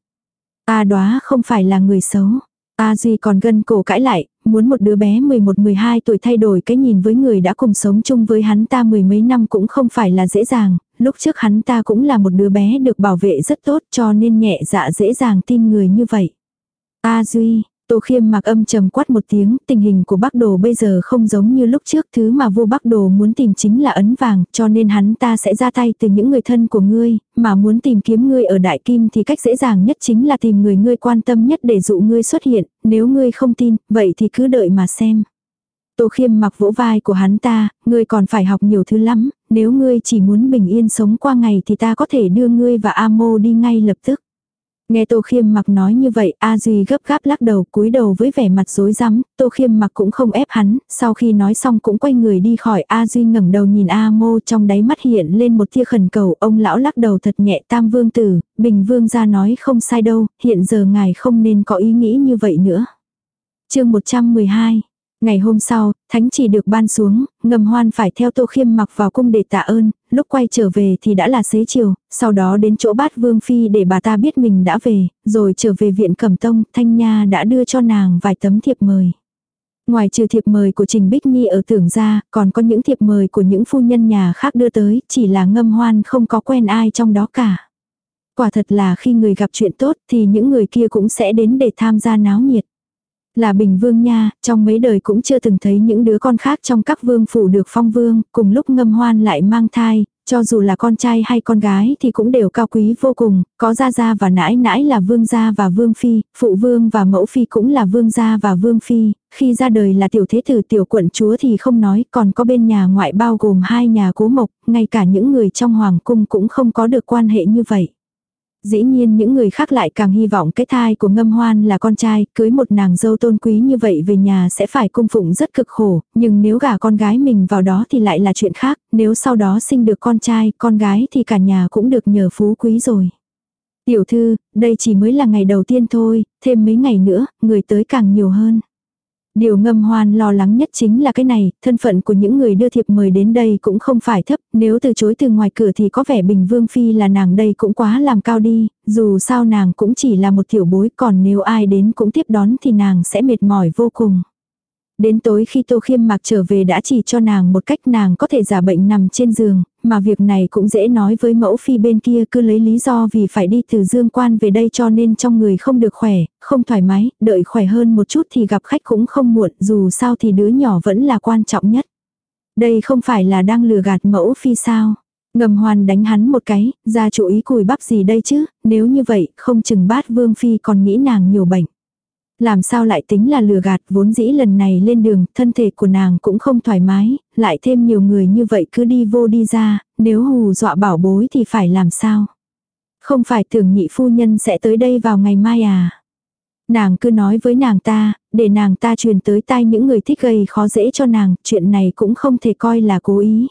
A đóa không phải là người xấu. A Duy còn gân cổ cãi lại, muốn một đứa bé 11-12 tuổi thay đổi cái nhìn với người đã cùng sống chung với hắn ta mười mấy năm cũng không phải là dễ dàng, lúc trước hắn ta cũng là một đứa bé được bảo vệ rất tốt cho nên nhẹ dạ dễ dàng tin người như vậy. A Duy, Tô khiêm mặc âm trầm quát một tiếng, tình hình của Bắc Đồ bây giờ không giống như lúc trước, thứ mà vua Bắc Đồ muốn tìm chính là ấn vàng, cho nên hắn ta sẽ ra tay từ những người thân của ngươi, mà muốn tìm kiếm ngươi ở Đại Kim thì cách dễ dàng nhất chính là tìm người ngươi quan tâm nhất để dụ ngươi xuất hiện, nếu ngươi không tin, vậy thì cứ đợi mà xem. Tô khiêm mặc vỗ vai của hắn ta, ngươi còn phải học nhiều thứ lắm, nếu ngươi chỉ muốn bình yên sống qua ngày thì ta có thể đưa ngươi và Amo đi ngay lập tức. Nghe Tô Khiêm mặc nói như vậy, A Duy gấp gáp lắc đầu cúi đầu với vẻ mặt rối rắm, Tô Khiêm mặc cũng không ép hắn, sau khi nói xong cũng quay người đi khỏi A Duy ngẩng đầu nhìn A Mô trong đáy mắt hiện lên một tia khẩn cầu, ông lão lắc đầu thật nhẹ tam vương tử, bình vương ra nói không sai đâu, hiện giờ ngài không nên có ý nghĩ như vậy nữa. chương 112 Ngày hôm sau, thánh chỉ được ban xuống, ngầm hoan phải theo tô khiêm mặc vào cung để tạ ơn, lúc quay trở về thì đã là xế chiều, sau đó đến chỗ bát vương phi để bà ta biết mình đã về, rồi trở về viện cẩm tông, thanh nha đã đưa cho nàng vài tấm thiệp mời. Ngoài trừ thiệp mời của Trình Bích Nhi ở tưởng ra, còn có những thiệp mời của những phu nhân nhà khác đưa tới, chỉ là ngâm hoan không có quen ai trong đó cả. Quả thật là khi người gặp chuyện tốt thì những người kia cũng sẽ đến để tham gia náo nhiệt. Là bình vương nha, trong mấy đời cũng chưa từng thấy những đứa con khác trong các vương phủ được phong vương, cùng lúc ngâm hoan lại mang thai, cho dù là con trai hay con gái thì cũng đều cao quý vô cùng, có gia gia và nãi nãi là vương gia và vương phi, phụ vương và mẫu phi cũng là vương gia và vương phi, khi ra đời là tiểu thế tử tiểu quận chúa thì không nói, còn có bên nhà ngoại bao gồm hai nhà cố mộc, ngay cả những người trong hoàng cung cũng không có được quan hệ như vậy. Dĩ nhiên những người khác lại càng hy vọng cái thai của ngâm hoan là con trai, cưới một nàng dâu tôn quý như vậy về nhà sẽ phải cung phụng rất cực khổ, nhưng nếu gả con gái mình vào đó thì lại là chuyện khác, nếu sau đó sinh được con trai, con gái thì cả nhà cũng được nhờ phú quý rồi. Tiểu thư, đây chỉ mới là ngày đầu tiên thôi, thêm mấy ngày nữa, người tới càng nhiều hơn. Điều ngâm hoan lo lắng nhất chính là cái này, thân phận của những người đưa thiệp mời đến đây cũng không phải thấp, nếu từ chối từ ngoài cửa thì có vẻ Bình Vương Phi là nàng đây cũng quá làm cao đi, dù sao nàng cũng chỉ là một tiểu bối còn nếu ai đến cũng tiếp đón thì nàng sẽ mệt mỏi vô cùng. Đến tối khi Tô Khiêm mặc trở về đã chỉ cho nàng một cách nàng có thể giả bệnh nằm trên giường, mà việc này cũng dễ nói với mẫu phi bên kia cứ lấy lý do vì phải đi từ dương quan về đây cho nên trong người không được khỏe, không thoải mái, đợi khỏe hơn một chút thì gặp khách cũng không muộn, dù sao thì đứa nhỏ vẫn là quan trọng nhất. Đây không phải là đang lừa gạt mẫu phi sao. Ngầm hoàn đánh hắn một cái, ra chủ ý cùi bắp gì đây chứ, nếu như vậy, không chừng bát vương phi còn nghĩ nàng nhiều bệnh. Làm sao lại tính là lừa gạt vốn dĩ lần này lên đường, thân thể của nàng cũng không thoải mái, lại thêm nhiều người như vậy cứ đi vô đi ra, nếu hù dọa bảo bối thì phải làm sao? Không phải tưởng nhị phu nhân sẽ tới đây vào ngày mai à? Nàng cứ nói với nàng ta, để nàng ta truyền tới tai những người thích gây khó dễ cho nàng, chuyện này cũng không thể coi là cố ý.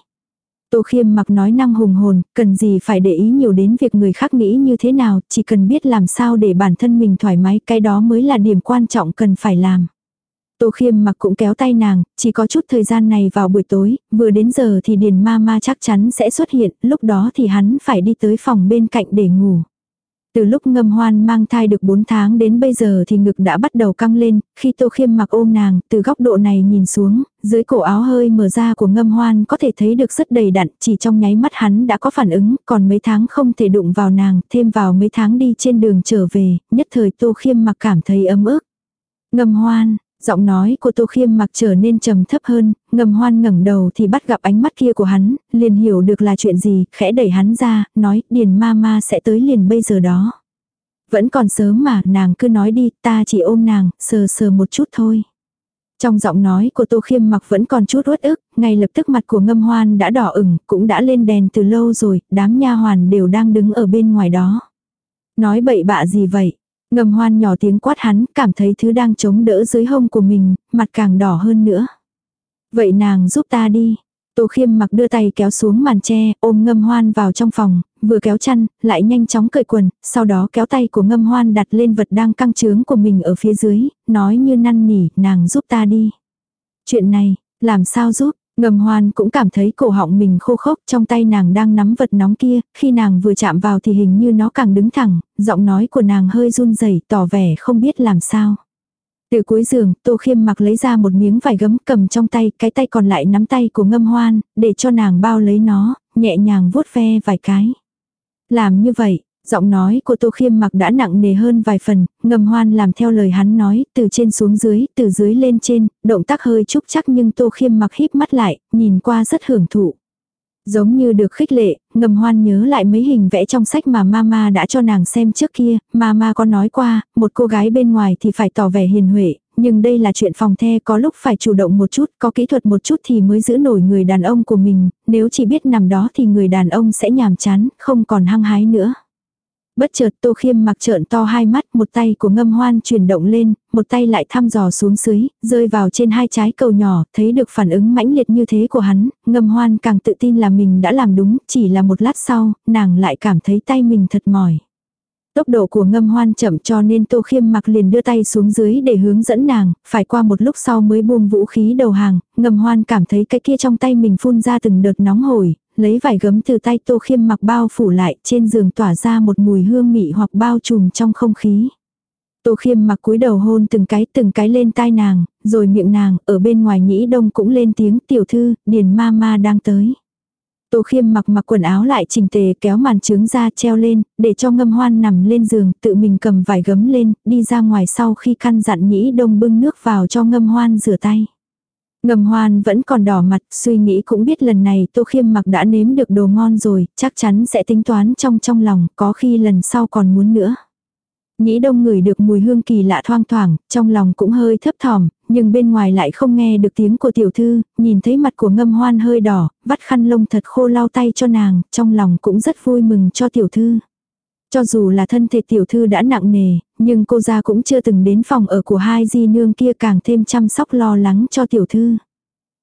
Tô khiêm mặc nói năng hùng hồn, cần gì phải để ý nhiều đến việc người khác nghĩ như thế nào, chỉ cần biết làm sao để bản thân mình thoải mái, cái đó mới là điểm quan trọng cần phải làm. Tô khiêm mặc cũng kéo tay nàng, chỉ có chút thời gian này vào buổi tối, vừa đến giờ thì điền ma ma chắc chắn sẽ xuất hiện, lúc đó thì hắn phải đi tới phòng bên cạnh để ngủ. Từ lúc ngâm hoan mang thai được 4 tháng đến bây giờ thì ngực đã bắt đầu căng lên, khi tô khiêm mặc ôm nàng, từ góc độ này nhìn xuống, dưới cổ áo hơi mở ra của ngâm hoan có thể thấy được rất đầy đặn, chỉ trong nháy mắt hắn đã có phản ứng, còn mấy tháng không thể đụng vào nàng, thêm vào mấy tháng đi trên đường trở về, nhất thời tô khiêm mặc cảm thấy ấm ức. Ngâm hoan, Giọng nói của Tô Khiêm mặc trở nên trầm thấp hơn, ngầm hoan ngẩng đầu thì bắt gặp ánh mắt kia của hắn, liền hiểu được là chuyện gì, khẽ đẩy hắn ra, nói điền ma ma sẽ tới liền bây giờ đó. Vẫn còn sớm mà, nàng cứ nói đi, ta chỉ ôm nàng, sờ sờ một chút thôi. Trong giọng nói của Tô Khiêm mặc vẫn còn chút uất ức, ngay lập tức mặt của ngâm hoan đã đỏ ửng, cũng đã lên đèn từ lâu rồi, đám nha hoàn đều đang đứng ở bên ngoài đó. Nói bậy bạ gì vậy? Ngầm hoan nhỏ tiếng quát hắn, cảm thấy thứ đang chống đỡ dưới hông của mình, mặt càng đỏ hơn nữa. Vậy nàng giúp ta đi. Tô khiêm mặc đưa tay kéo xuống màn tre, ôm ngâm hoan vào trong phòng, vừa kéo chăn, lại nhanh chóng cởi quần, sau đó kéo tay của ngâm hoan đặt lên vật đang căng trướng của mình ở phía dưới, nói như năn nỉ, nàng giúp ta đi. Chuyện này, làm sao giúp, Ngầm hoan cũng cảm thấy cổ họng mình khô khốc trong tay nàng đang nắm vật nóng kia, khi nàng vừa chạm vào thì hình như nó càng đứng thẳng, giọng nói của nàng hơi run rẩy tỏ vẻ không biết làm sao. Từ cuối giường, Tô Khiêm mặc lấy ra một miếng vải gấm cầm trong tay, cái tay còn lại nắm tay của ngâm hoan, để cho nàng bao lấy nó, nhẹ nhàng vuốt ve vài cái. Làm như vậy, Giọng nói của Tô Khiêm mặc đã nặng nề hơn vài phần, ngầm hoan làm theo lời hắn nói, từ trên xuống dưới, từ dưới lên trên, động tác hơi trúc chắc nhưng Tô Khiêm mặc híp mắt lại, nhìn qua rất hưởng thụ. Giống như được khích lệ, ngầm hoan nhớ lại mấy hình vẽ trong sách mà mama đã cho nàng xem trước kia, mama có nói qua, một cô gái bên ngoài thì phải tỏ vẻ hiền huệ, nhưng đây là chuyện phòng the có lúc phải chủ động một chút, có kỹ thuật một chút thì mới giữ nổi người đàn ông của mình, nếu chỉ biết nằm đó thì người đàn ông sẽ nhàm chán, không còn hăng hái nữa. Bất chợt Tô Khiêm mặc trợn to hai mắt, một tay của ngâm hoan chuyển động lên, một tay lại thăm dò xuống dưới, rơi vào trên hai trái cầu nhỏ, thấy được phản ứng mãnh liệt như thế của hắn, ngâm hoan càng tự tin là mình đã làm đúng, chỉ là một lát sau, nàng lại cảm thấy tay mình thật mỏi. Tốc độ của ngâm hoan chậm cho nên Tô Khiêm mặc liền đưa tay xuống dưới để hướng dẫn nàng, phải qua một lúc sau mới buông vũ khí đầu hàng, ngâm hoan cảm thấy cái kia trong tay mình phun ra từng đợt nóng hổi, lấy vải gấm từ tay Tô Khiêm mặc bao phủ lại trên giường tỏa ra một mùi hương mị hoặc bao trùm trong không khí. Tô khiêm mặc cúi đầu hôn từng cái từng cái lên tai nàng, rồi miệng nàng, ở bên ngoài nhĩ đông cũng lên tiếng tiểu thư, điền ma ma đang tới. Tô khiêm mặc mặc quần áo lại chỉnh tề kéo màn trướng ra treo lên, để cho ngâm hoan nằm lên giường, tự mình cầm vải gấm lên, đi ra ngoài sau khi căn dặn nhĩ đông bưng nước vào cho ngâm hoan rửa tay. Ngầm hoan vẫn còn đỏ mặt, suy nghĩ cũng biết lần này Tô Khiêm mặc đã nếm được đồ ngon rồi, chắc chắn sẽ tính toán trong trong lòng, có khi lần sau còn muốn nữa. Nhĩ đông ngửi được mùi hương kỳ lạ thoang thoảng, trong lòng cũng hơi thấp thỏm, nhưng bên ngoài lại không nghe được tiếng của tiểu thư, nhìn thấy mặt của ngâm hoan hơi đỏ, vắt khăn lông thật khô lau tay cho nàng, trong lòng cũng rất vui mừng cho tiểu thư. Cho dù là thân thể tiểu thư đã nặng nề, nhưng cô ra cũng chưa từng đến phòng ở của hai di nương kia càng thêm chăm sóc lo lắng cho tiểu thư.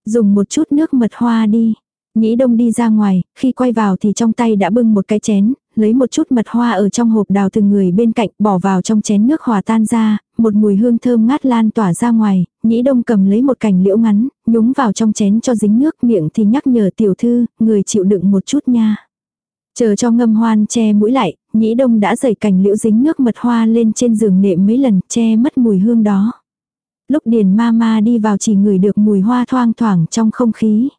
Dùng một chút nước mật hoa đi. Nhĩ đông đi ra ngoài, khi quay vào thì trong tay đã bưng một cái chén, lấy một chút mật hoa ở trong hộp đào từng người bên cạnh bỏ vào trong chén nước hòa tan ra, một mùi hương thơm ngát lan tỏa ra ngoài, nhĩ đông cầm lấy một cành liễu ngắn, nhúng vào trong chén cho dính nước miệng thì nhắc nhở tiểu thư, người chịu đựng một chút nha. Chờ cho ngâm hoan che mũi lại, nhĩ đông đã dày cành liễu dính nước mật hoa lên trên giường nệm mấy lần che mất mùi hương đó. Lúc điền ma ma đi vào chỉ ngửi được mùi hoa thoang thoảng trong không khí.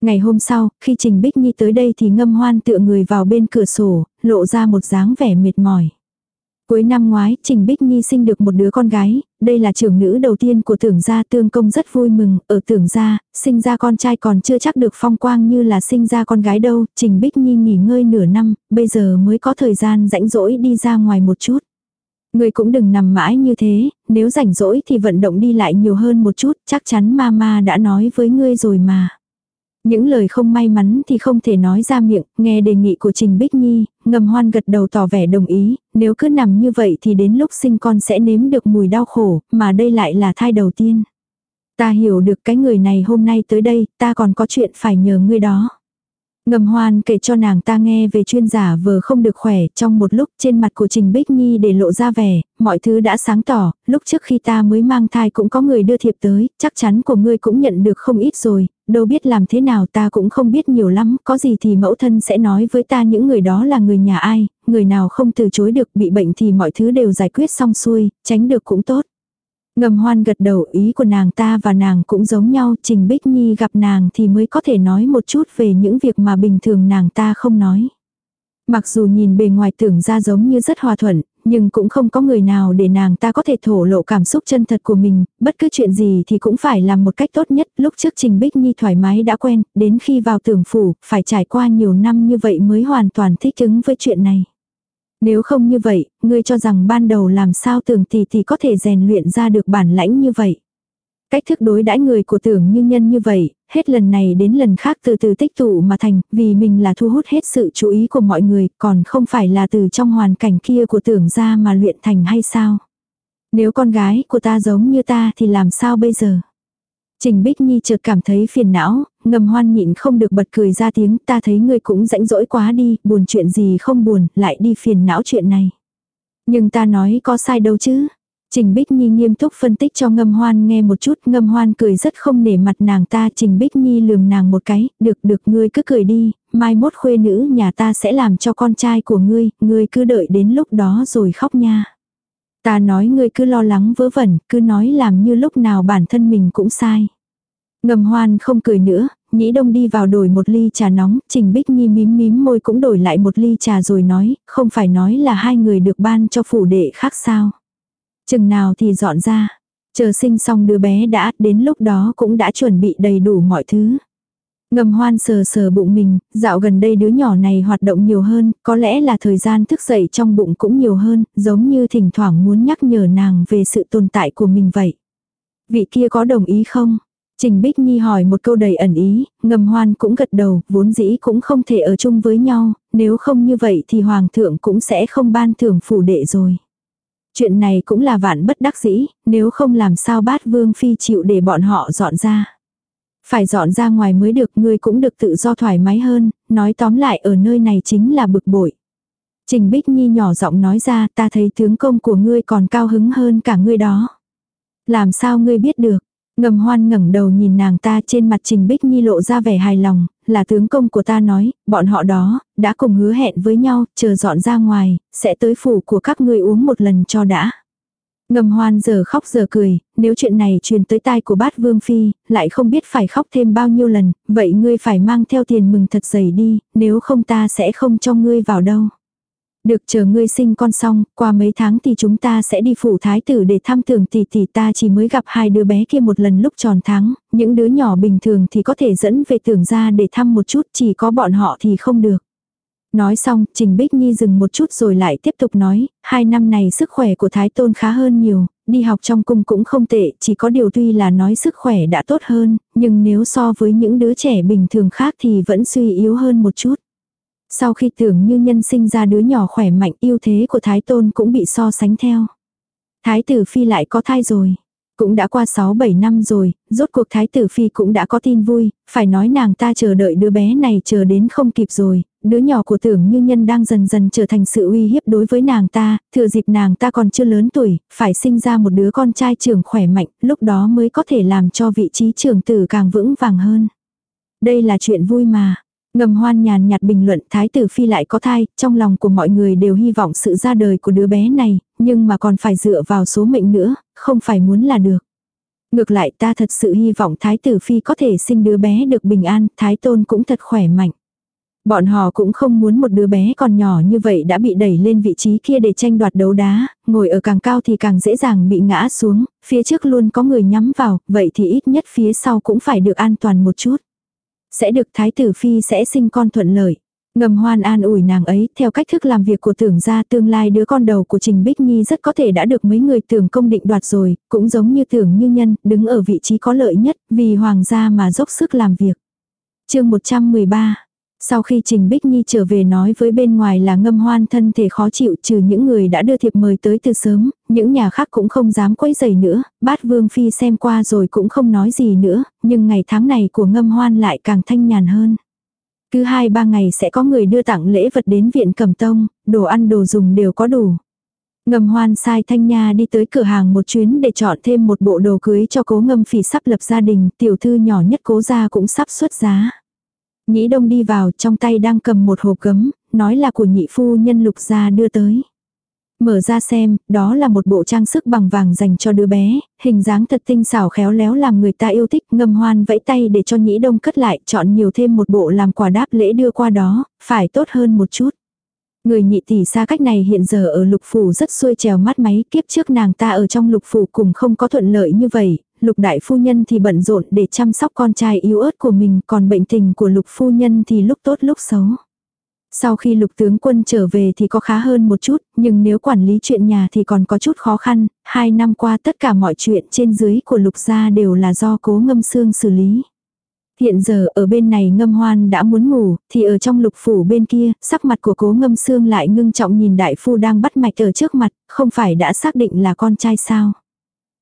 Ngày hôm sau, khi Trình Bích Nhi tới đây thì ngâm hoan tựa người vào bên cửa sổ, lộ ra một dáng vẻ mệt mỏi. Cuối năm ngoái, Trình Bích Nhi sinh được một đứa con gái, đây là trưởng nữ đầu tiên của tưởng gia tương công rất vui mừng, ở tưởng gia, sinh ra con trai còn chưa chắc được phong quang như là sinh ra con gái đâu, Trình Bích Nhi nghỉ ngơi nửa năm, bây giờ mới có thời gian rảnh rỗi đi ra ngoài một chút. Người cũng đừng nằm mãi như thế, nếu rảnh rỗi thì vận động đi lại nhiều hơn một chút, chắc chắn mama đã nói với ngươi rồi mà. Những lời không may mắn thì không thể nói ra miệng, nghe đề nghị của Trình Bích Nhi, ngầm hoan gật đầu tỏ vẻ đồng ý, nếu cứ nằm như vậy thì đến lúc sinh con sẽ nếm được mùi đau khổ, mà đây lại là thai đầu tiên. Ta hiểu được cái người này hôm nay tới đây, ta còn có chuyện phải nhờ ngươi đó. Ngầm hoan kể cho nàng ta nghe về chuyên giả vừa không được khỏe, trong một lúc trên mặt của Trình Bích Nhi để lộ ra vẻ, mọi thứ đã sáng tỏ, lúc trước khi ta mới mang thai cũng có người đưa thiệp tới, chắc chắn của ngươi cũng nhận được không ít rồi, đâu biết làm thế nào ta cũng không biết nhiều lắm, có gì thì mẫu thân sẽ nói với ta những người đó là người nhà ai, người nào không từ chối được bị bệnh thì mọi thứ đều giải quyết xong xuôi, tránh được cũng tốt. Ngầm hoan gật đầu ý của nàng ta và nàng cũng giống nhau, Trình Bích Nhi gặp nàng thì mới có thể nói một chút về những việc mà bình thường nàng ta không nói. Mặc dù nhìn bề ngoài tưởng ra giống như rất hòa thuận, nhưng cũng không có người nào để nàng ta có thể thổ lộ cảm xúc chân thật của mình, bất cứ chuyện gì thì cũng phải làm một cách tốt nhất. Lúc trước Trình Bích Nhi thoải mái đã quen, đến khi vào tưởng phủ, phải trải qua nhiều năm như vậy mới hoàn toàn thích ứng với chuyện này. Nếu không như vậy, ngươi cho rằng ban đầu làm sao tưởng tỷ tỷ có thể rèn luyện ra được bản lãnh như vậy. Cách thức đối đãi người của tưởng như nhân như vậy, hết lần này đến lần khác từ từ tích tụ mà thành, vì mình là thu hút hết sự chú ý của mọi người, còn không phải là từ trong hoàn cảnh kia của tưởng ra mà luyện thành hay sao. Nếu con gái của ta giống như ta thì làm sao bây giờ? Trình Bích Nhi chợt cảm thấy phiền não, ngầm hoan nhịn không được bật cười ra tiếng ta thấy ngươi cũng rãnh rỗi quá đi, buồn chuyện gì không buồn, lại đi phiền não chuyện này. Nhưng ta nói có sai đâu chứ. Trình Bích Nhi nghiêm túc phân tích cho ngâm hoan nghe một chút, ngâm hoan cười rất không nể mặt nàng ta, Trình Bích Nhi lườm nàng một cái, được được ngươi cứ cười đi, mai mốt khuê nữ nhà ta sẽ làm cho con trai của ngươi, ngươi cứ đợi đến lúc đó rồi khóc nha. Ta nói ngươi cứ lo lắng vớ vẩn, cứ nói làm như lúc nào bản thân mình cũng sai. Ngầm hoan không cười nữa, nhĩ đông đi vào đổi một ly trà nóng, Trình Bích Nhi mím mím môi cũng đổi lại một ly trà rồi nói, không phải nói là hai người được ban cho phủ đệ khác sao. Chừng nào thì dọn ra, chờ sinh xong đứa bé đã, đến lúc đó cũng đã chuẩn bị đầy đủ mọi thứ. Ngầm hoan sờ sờ bụng mình, dạo gần đây đứa nhỏ này hoạt động nhiều hơn, có lẽ là thời gian thức dậy trong bụng cũng nhiều hơn, giống như thỉnh thoảng muốn nhắc nhở nàng về sự tồn tại của mình vậy. Vị kia có đồng ý không? Trình Bích Nhi hỏi một câu đầy ẩn ý, ngầm hoan cũng gật đầu, vốn dĩ cũng không thể ở chung với nhau, nếu không như vậy thì Hoàng thượng cũng sẽ không ban thưởng phủ đệ rồi. Chuyện này cũng là vạn bất đắc dĩ, nếu không làm sao bát vương phi chịu để bọn họ dọn ra. Phải dọn ra ngoài mới được ngươi cũng được tự do thoải mái hơn, nói tóm lại ở nơi này chính là bực bội. Trình Bích Nhi nhỏ giọng nói ra ta thấy tướng công của ngươi còn cao hứng hơn cả ngươi đó. Làm sao ngươi biết được? Ngầm hoan ngẩng đầu nhìn nàng ta trên mặt Trình Bích Nhi lộ ra vẻ hài lòng, là tướng công của ta nói, bọn họ đó, đã cùng hứa hẹn với nhau, chờ dọn ra ngoài, sẽ tới phủ của các ngươi uống một lần cho đã. Ngầm hoan giờ khóc giờ cười, nếu chuyện này truyền tới tai của bát vương phi, lại không biết phải khóc thêm bao nhiêu lần, vậy ngươi phải mang theo tiền mừng thật dày đi, nếu không ta sẽ không cho ngươi vào đâu. Được chờ ngươi sinh con xong, qua mấy tháng thì chúng ta sẽ đi phủ thái tử để thăm tưởng tỷ tỷ ta chỉ mới gặp hai đứa bé kia một lần lúc tròn tháng, những đứa nhỏ bình thường thì có thể dẫn về tưởng ra để thăm một chút, chỉ có bọn họ thì không được. Nói xong, Trình Bích Nhi dừng một chút rồi lại tiếp tục nói, hai năm này sức khỏe của Thái Tôn khá hơn nhiều, đi học trong cung cũng không tệ, chỉ có điều tuy là nói sức khỏe đã tốt hơn, nhưng nếu so với những đứa trẻ bình thường khác thì vẫn suy yếu hơn một chút. Sau khi tưởng như nhân sinh ra đứa nhỏ khỏe mạnh yêu thế của Thái Tôn cũng bị so sánh theo. Thái tử Phi lại có thai rồi. Cũng đã qua 6-7 năm rồi, rốt cuộc Thái tử Phi cũng đã có tin vui, phải nói nàng ta chờ đợi đứa bé này chờ đến không kịp rồi, đứa nhỏ của tưởng như nhân đang dần dần trở thành sự uy hiếp đối với nàng ta, thừa dịp nàng ta còn chưa lớn tuổi, phải sinh ra một đứa con trai trưởng khỏe mạnh, lúc đó mới có thể làm cho vị trí trưởng tử càng vững vàng hơn. Đây là chuyện vui mà, Ngầm hoan nhàn nhạt bình luận thái tử phi lại có thai, trong lòng của mọi người đều hy vọng sự ra đời của đứa bé này, nhưng mà còn phải dựa vào số mệnh nữa, không phải muốn là được. Ngược lại ta thật sự hy vọng thái tử phi có thể sinh đứa bé được bình an, thái tôn cũng thật khỏe mạnh. Bọn họ cũng không muốn một đứa bé còn nhỏ như vậy đã bị đẩy lên vị trí kia để tranh đoạt đấu đá, ngồi ở càng cao thì càng dễ dàng bị ngã xuống, phía trước luôn có người nhắm vào, vậy thì ít nhất phía sau cũng phải được an toàn một chút. Sẽ được thái tử phi sẽ sinh con thuận lợi. Ngầm hoan an ủi nàng ấy, theo cách thức làm việc của tưởng gia tương lai đứa con đầu của Trình Bích Nhi rất có thể đã được mấy người tưởng công định đoạt rồi, cũng giống như tưởng như nhân, đứng ở vị trí có lợi nhất, vì hoàng gia mà dốc sức làm việc. chương 113 sau khi Trình Bích Nhi trở về nói với bên ngoài là ngâm hoan thân thể khó chịu trừ những người đã đưa thiệp mời tới từ sớm, những nhà khác cũng không dám quấy giày nữa, bát vương phi xem qua rồi cũng không nói gì nữa, nhưng ngày tháng này của ngâm hoan lại càng thanh nhàn hơn. Cứ hai ba ngày sẽ có người đưa tặng lễ vật đến viện cẩm tông, đồ ăn đồ dùng đều có đủ. Ngâm hoan sai thanh nha đi tới cửa hàng một chuyến để chọn thêm một bộ đồ cưới cho cố ngâm phỉ sắp lập gia đình, tiểu thư nhỏ nhất cố gia cũng sắp xuất giá. Nhĩ đông đi vào trong tay đang cầm một hộp gấm, nói là của nhị phu nhân lục gia đưa tới. Mở ra xem, đó là một bộ trang sức bằng vàng dành cho đứa bé, hình dáng thật tinh xảo khéo léo làm người ta yêu thích, ngâm hoan vẫy tay để cho nhĩ đông cất lại, chọn nhiều thêm một bộ làm quà đáp lễ đưa qua đó, phải tốt hơn một chút. Người nhị tỷ xa cách này hiện giờ ở lục phủ rất xuôi trèo mắt máy, kiếp trước nàng ta ở trong lục phủ cùng không có thuận lợi như vậy, lục đại phu nhân thì bận rộn để chăm sóc con trai yếu ớt của mình, còn bệnh tình của lục phu nhân thì lúc tốt lúc xấu. Sau khi lục tướng quân trở về thì có khá hơn một chút, nhưng nếu quản lý chuyện nhà thì còn có chút khó khăn, hai năm qua tất cả mọi chuyện trên dưới của lục gia đều là do cố ngâm xương xử lý. Hiện giờ ở bên này ngâm hoan đã muốn ngủ, thì ở trong lục phủ bên kia, sắc mặt của cố ngâm xương lại ngưng trọng nhìn đại phu đang bắt mạch ở trước mặt, không phải đã xác định là con trai sao.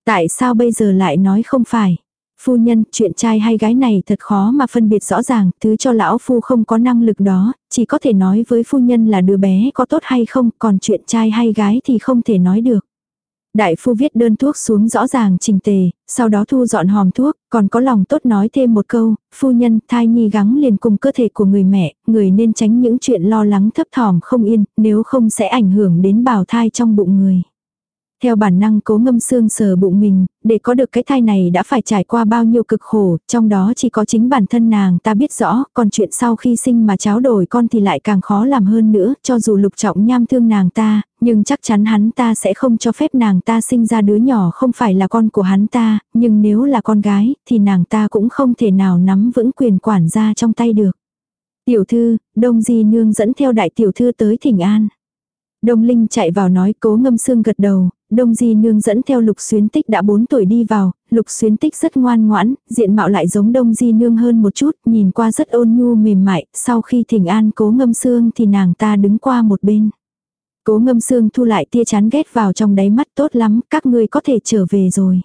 Tại sao bây giờ lại nói không phải? Phu nhân, chuyện trai hay gái này thật khó mà phân biệt rõ ràng, thứ cho lão phu không có năng lực đó, chỉ có thể nói với phu nhân là đứa bé có tốt hay không, còn chuyện trai hay gái thì không thể nói được. Đại phu viết đơn thuốc xuống rõ ràng trình tề, sau đó thu dọn hòm thuốc, còn có lòng tốt nói thêm một câu, phu nhân thai nhi gắng liền cùng cơ thể của người mẹ, người nên tránh những chuyện lo lắng thấp thỏm không yên, nếu không sẽ ảnh hưởng đến bào thai trong bụng người. Theo bản năng cố ngâm xương sờ bụng mình, để có được cái thai này đã phải trải qua bao nhiêu cực khổ, trong đó chỉ có chính bản thân nàng ta biết rõ, còn chuyện sau khi sinh mà cháu đổi con thì lại càng khó làm hơn nữa, cho dù lục trọng nham thương nàng ta, nhưng chắc chắn hắn ta sẽ không cho phép nàng ta sinh ra đứa nhỏ không phải là con của hắn ta, nhưng nếu là con gái, thì nàng ta cũng không thể nào nắm vững quyền quản gia trong tay được. Tiểu thư, đông di nương dẫn theo đại tiểu thư tới thỉnh an. Đông Linh chạy vào nói cố ngâm xương gật đầu, Đông Di Nương dẫn theo Lục Xuyến Tích đã 4 tuổi đi vào, Lục Xuyến Tích rất ngoan ngoãn, diện mạo lại giống Đông Di Nương hơn một chút, nhìn qua rất ôn nhu mềm mại, sau khi thỉnh an cố ngâm xương thì nàng ta đứng qua một bên. Cố ngâm xương thu lại tia chán ghét vào trong đáy mắt tốt lắm, các ngươi có thể trở về rồi.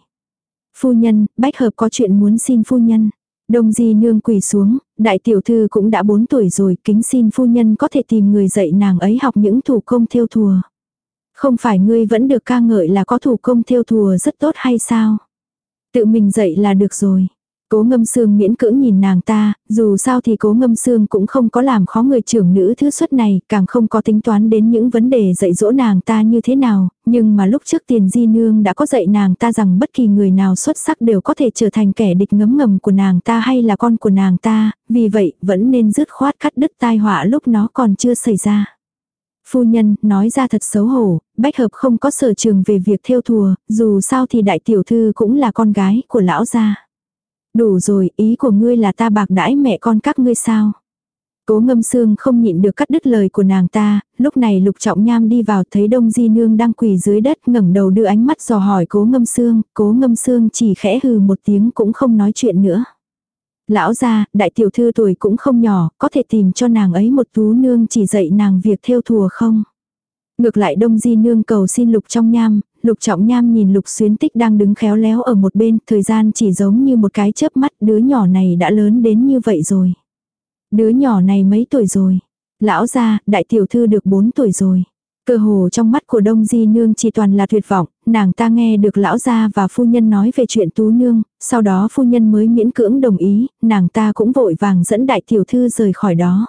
Phu nhân, bách hợp có chuyện muốn xin phu nhân. Đông di nương quỳ xuống, đại tiểu thư cũng đã 4 tuổi rồi, kính xin phu nhân có thể tìm người dạy nàng ấy học những thủ công theo thùa. Không phải ngươi vẫn được ca ngợi là có thủ công theo thùa rất tốt hay sao? Tự mình dạy là được rồi. Cố ngâm xương miễn cưỡng nhìn nàng ta, dù sao thì cố ngâm xương cũng không có làm khó người trưởng nữ thứ xuất này, càng không có tính toán đến những vấn đề dạy dỗ nàng ta như thế nào, nhưng mà lúc trước tiền di nương đã có dạy nàng ta rằng bất kỳ người nào xuất sắc đều có thể trở thành kẻ địch ngấm ngầm của nàng ta hay là con của nàng ta, vì vậy vẫn nên dứt khoát cắt đứt tai họa lúc nó còn chưa xảy ra. Phu nhân, nói ra thật xấu hổ, bách hợp không có sở trường về việc theo thùa, dù sao thì đại tiểu thư cũng là con gái của lão gia. Đủ rồi, ý của ngươi là ta bạc đãi mẹ con các ngươi sao? Cố ngâm xương không nhịn được cắt đứt lời của nàng ta, lúc này lục trọng nham đi vào thấy đông di nương đang quỳ dưới đất ngẩng đầu đưa ánh mắt dò hỏi cố ngâm xương, cố ngâm xương chỉ khẽ hừ một tiếng cũng không nói chuyện nữa. Lão gia, đại tiểu thư tuổi cũng không nhỏ, có thể tìm cho nàng ấy một tú nương chỉ dạy nàng việc theo thùa không? Ngược lại đông di nương cầu xin lục trong nham, lục trọng nham nhìn lục xuyến tích đang đứng khéo léo ở một bên, thời gian chỉ giống như một cái chớp mắt, đứa nhỏ này đã lớn đến như vậy rồi. Đứa nhỏ này mấy tuổi rồi? Lão gia, đại tiểu thư được 4 tuổi rồi. Cơ hồ trong mắt của Đông Di Nương chỉ toàn là tuyệt vọng, nàng ta nghe được lão gia và phu nhân nói về chuyện tú nương, sau đó phu nhân mới miễn cưỡng đồng ý, nàng ta cũng vội vàng dẫn đại tiểu thư rời khỏi đó.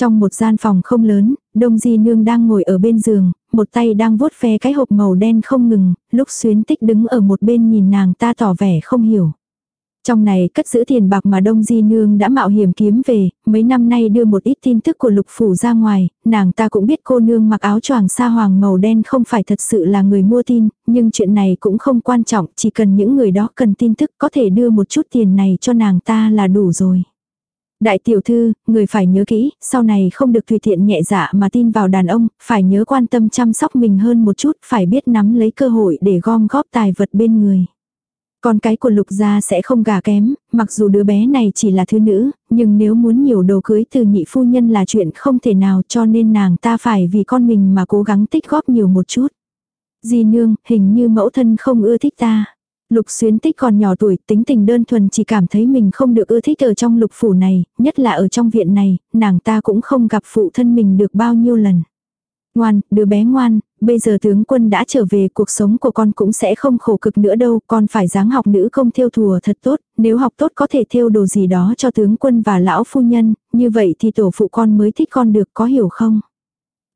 Trong một gian phòng không lớn, Đông Di Nương đang ngồi ở bên giường, một tay đang vuốt ve cái hộp màu đen không ngừng, lúc xuyến tích đứng ở một bên nhìn nàng ta tỏ vẻ không hiểu. Trong này cất giữ tiền bạc mà Đông Di Nương đã mạo hiểm kiếm về, mấy năm nay đưa một ít tin tức của lục phủ ra ngoài, nàng ta cũng biết cô nương mặc áo choàng sa hoàng màu đen không phải thật sự là người mua tin, nhưng chuyện này cũng không quan trọng, chỉ cần những người đó cần tin tức có thể đưa một chút tiền này cho nàng ta là đủ rồi. Đại tiểu thư, người phải nhớ kỹ, sau này không được tùy tiện nhẹ dạ mà tin vào đàn ông, phải nhớ quan tâm chăm sóc mình hơn một chút, phải biết nắm lấy cơ hội để gom góp tài vật bên người. Con cái của lục gia sẽ không gà kém, mặc dù đứa bé này chỉ là thứ nữ, nhưng nếu muốn nhiều đồ cưới từ nhị phu nhân là chuyện không thể nào cho nên nàng ta phải vì con mình mà cố gắng tích góp nhiều một chút. Di nương, hình như mẫu thân không ưa thích ta. Lục xuyến tích còn nhỏ tuổi, tính tình đơn thuần chỉ cảm thấy mình không được ưa thích ở trong lục phủ này, nhất là ở trong viện này, nàng ta cũng không gặp phụ thân mình được bao nhiêu lần. Ngoan, đứa bé ngoan, bây giờ tướng quân đã trở về cuộc sống của con cũng sẽ không khổ cực nữa đâu, con phải dáng học nữ công theo thùa thật tốt, nếu học tốt có thể theo đồ gì đó cho tướng quân và lão phu nhân, như vậy thì tổ phụ con mới thích con được có hiểu không?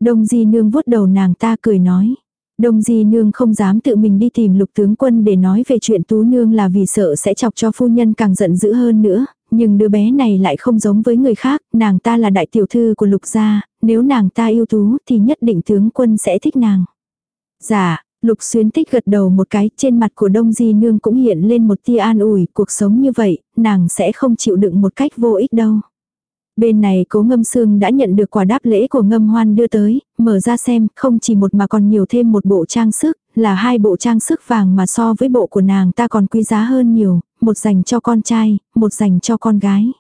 Đông di nương vuốt đầu nàng ta cười nói. Đông Di Nương không dám tự mình đi tìm lục tướng quân để nói về chuyện Tú Nương là vì sợ sẽ chọc cho phu nhân càng giận dữ hơn nữa, nhưng đứa bé này lại không giống với người khác, nàng ta là đại tiểu thư của lục gia, nếu nàng ta yêu tú thì nhất định tướng quân sẽ thích nàng. Dạ, lục xuyến tích gật đầu một cái, trên mặt của Đông Di Nương cũng hiện lên một tia an ủi, cuộc sống như vậy, nàng sẽ không chịu đựng một cách vô ích đâu. Bên này cố ngâm xương đã nhận được quả đáp lễ của ngâm hoan đưa tới, mở ra xem, không chỉ một mà còn nhiều thêm một bộ trang sức, là hai bộ trang sức vàng mà so với bộ của nàng ta còn quý giá hơn nhiều, một dành cho con trai, một dành cho con gái.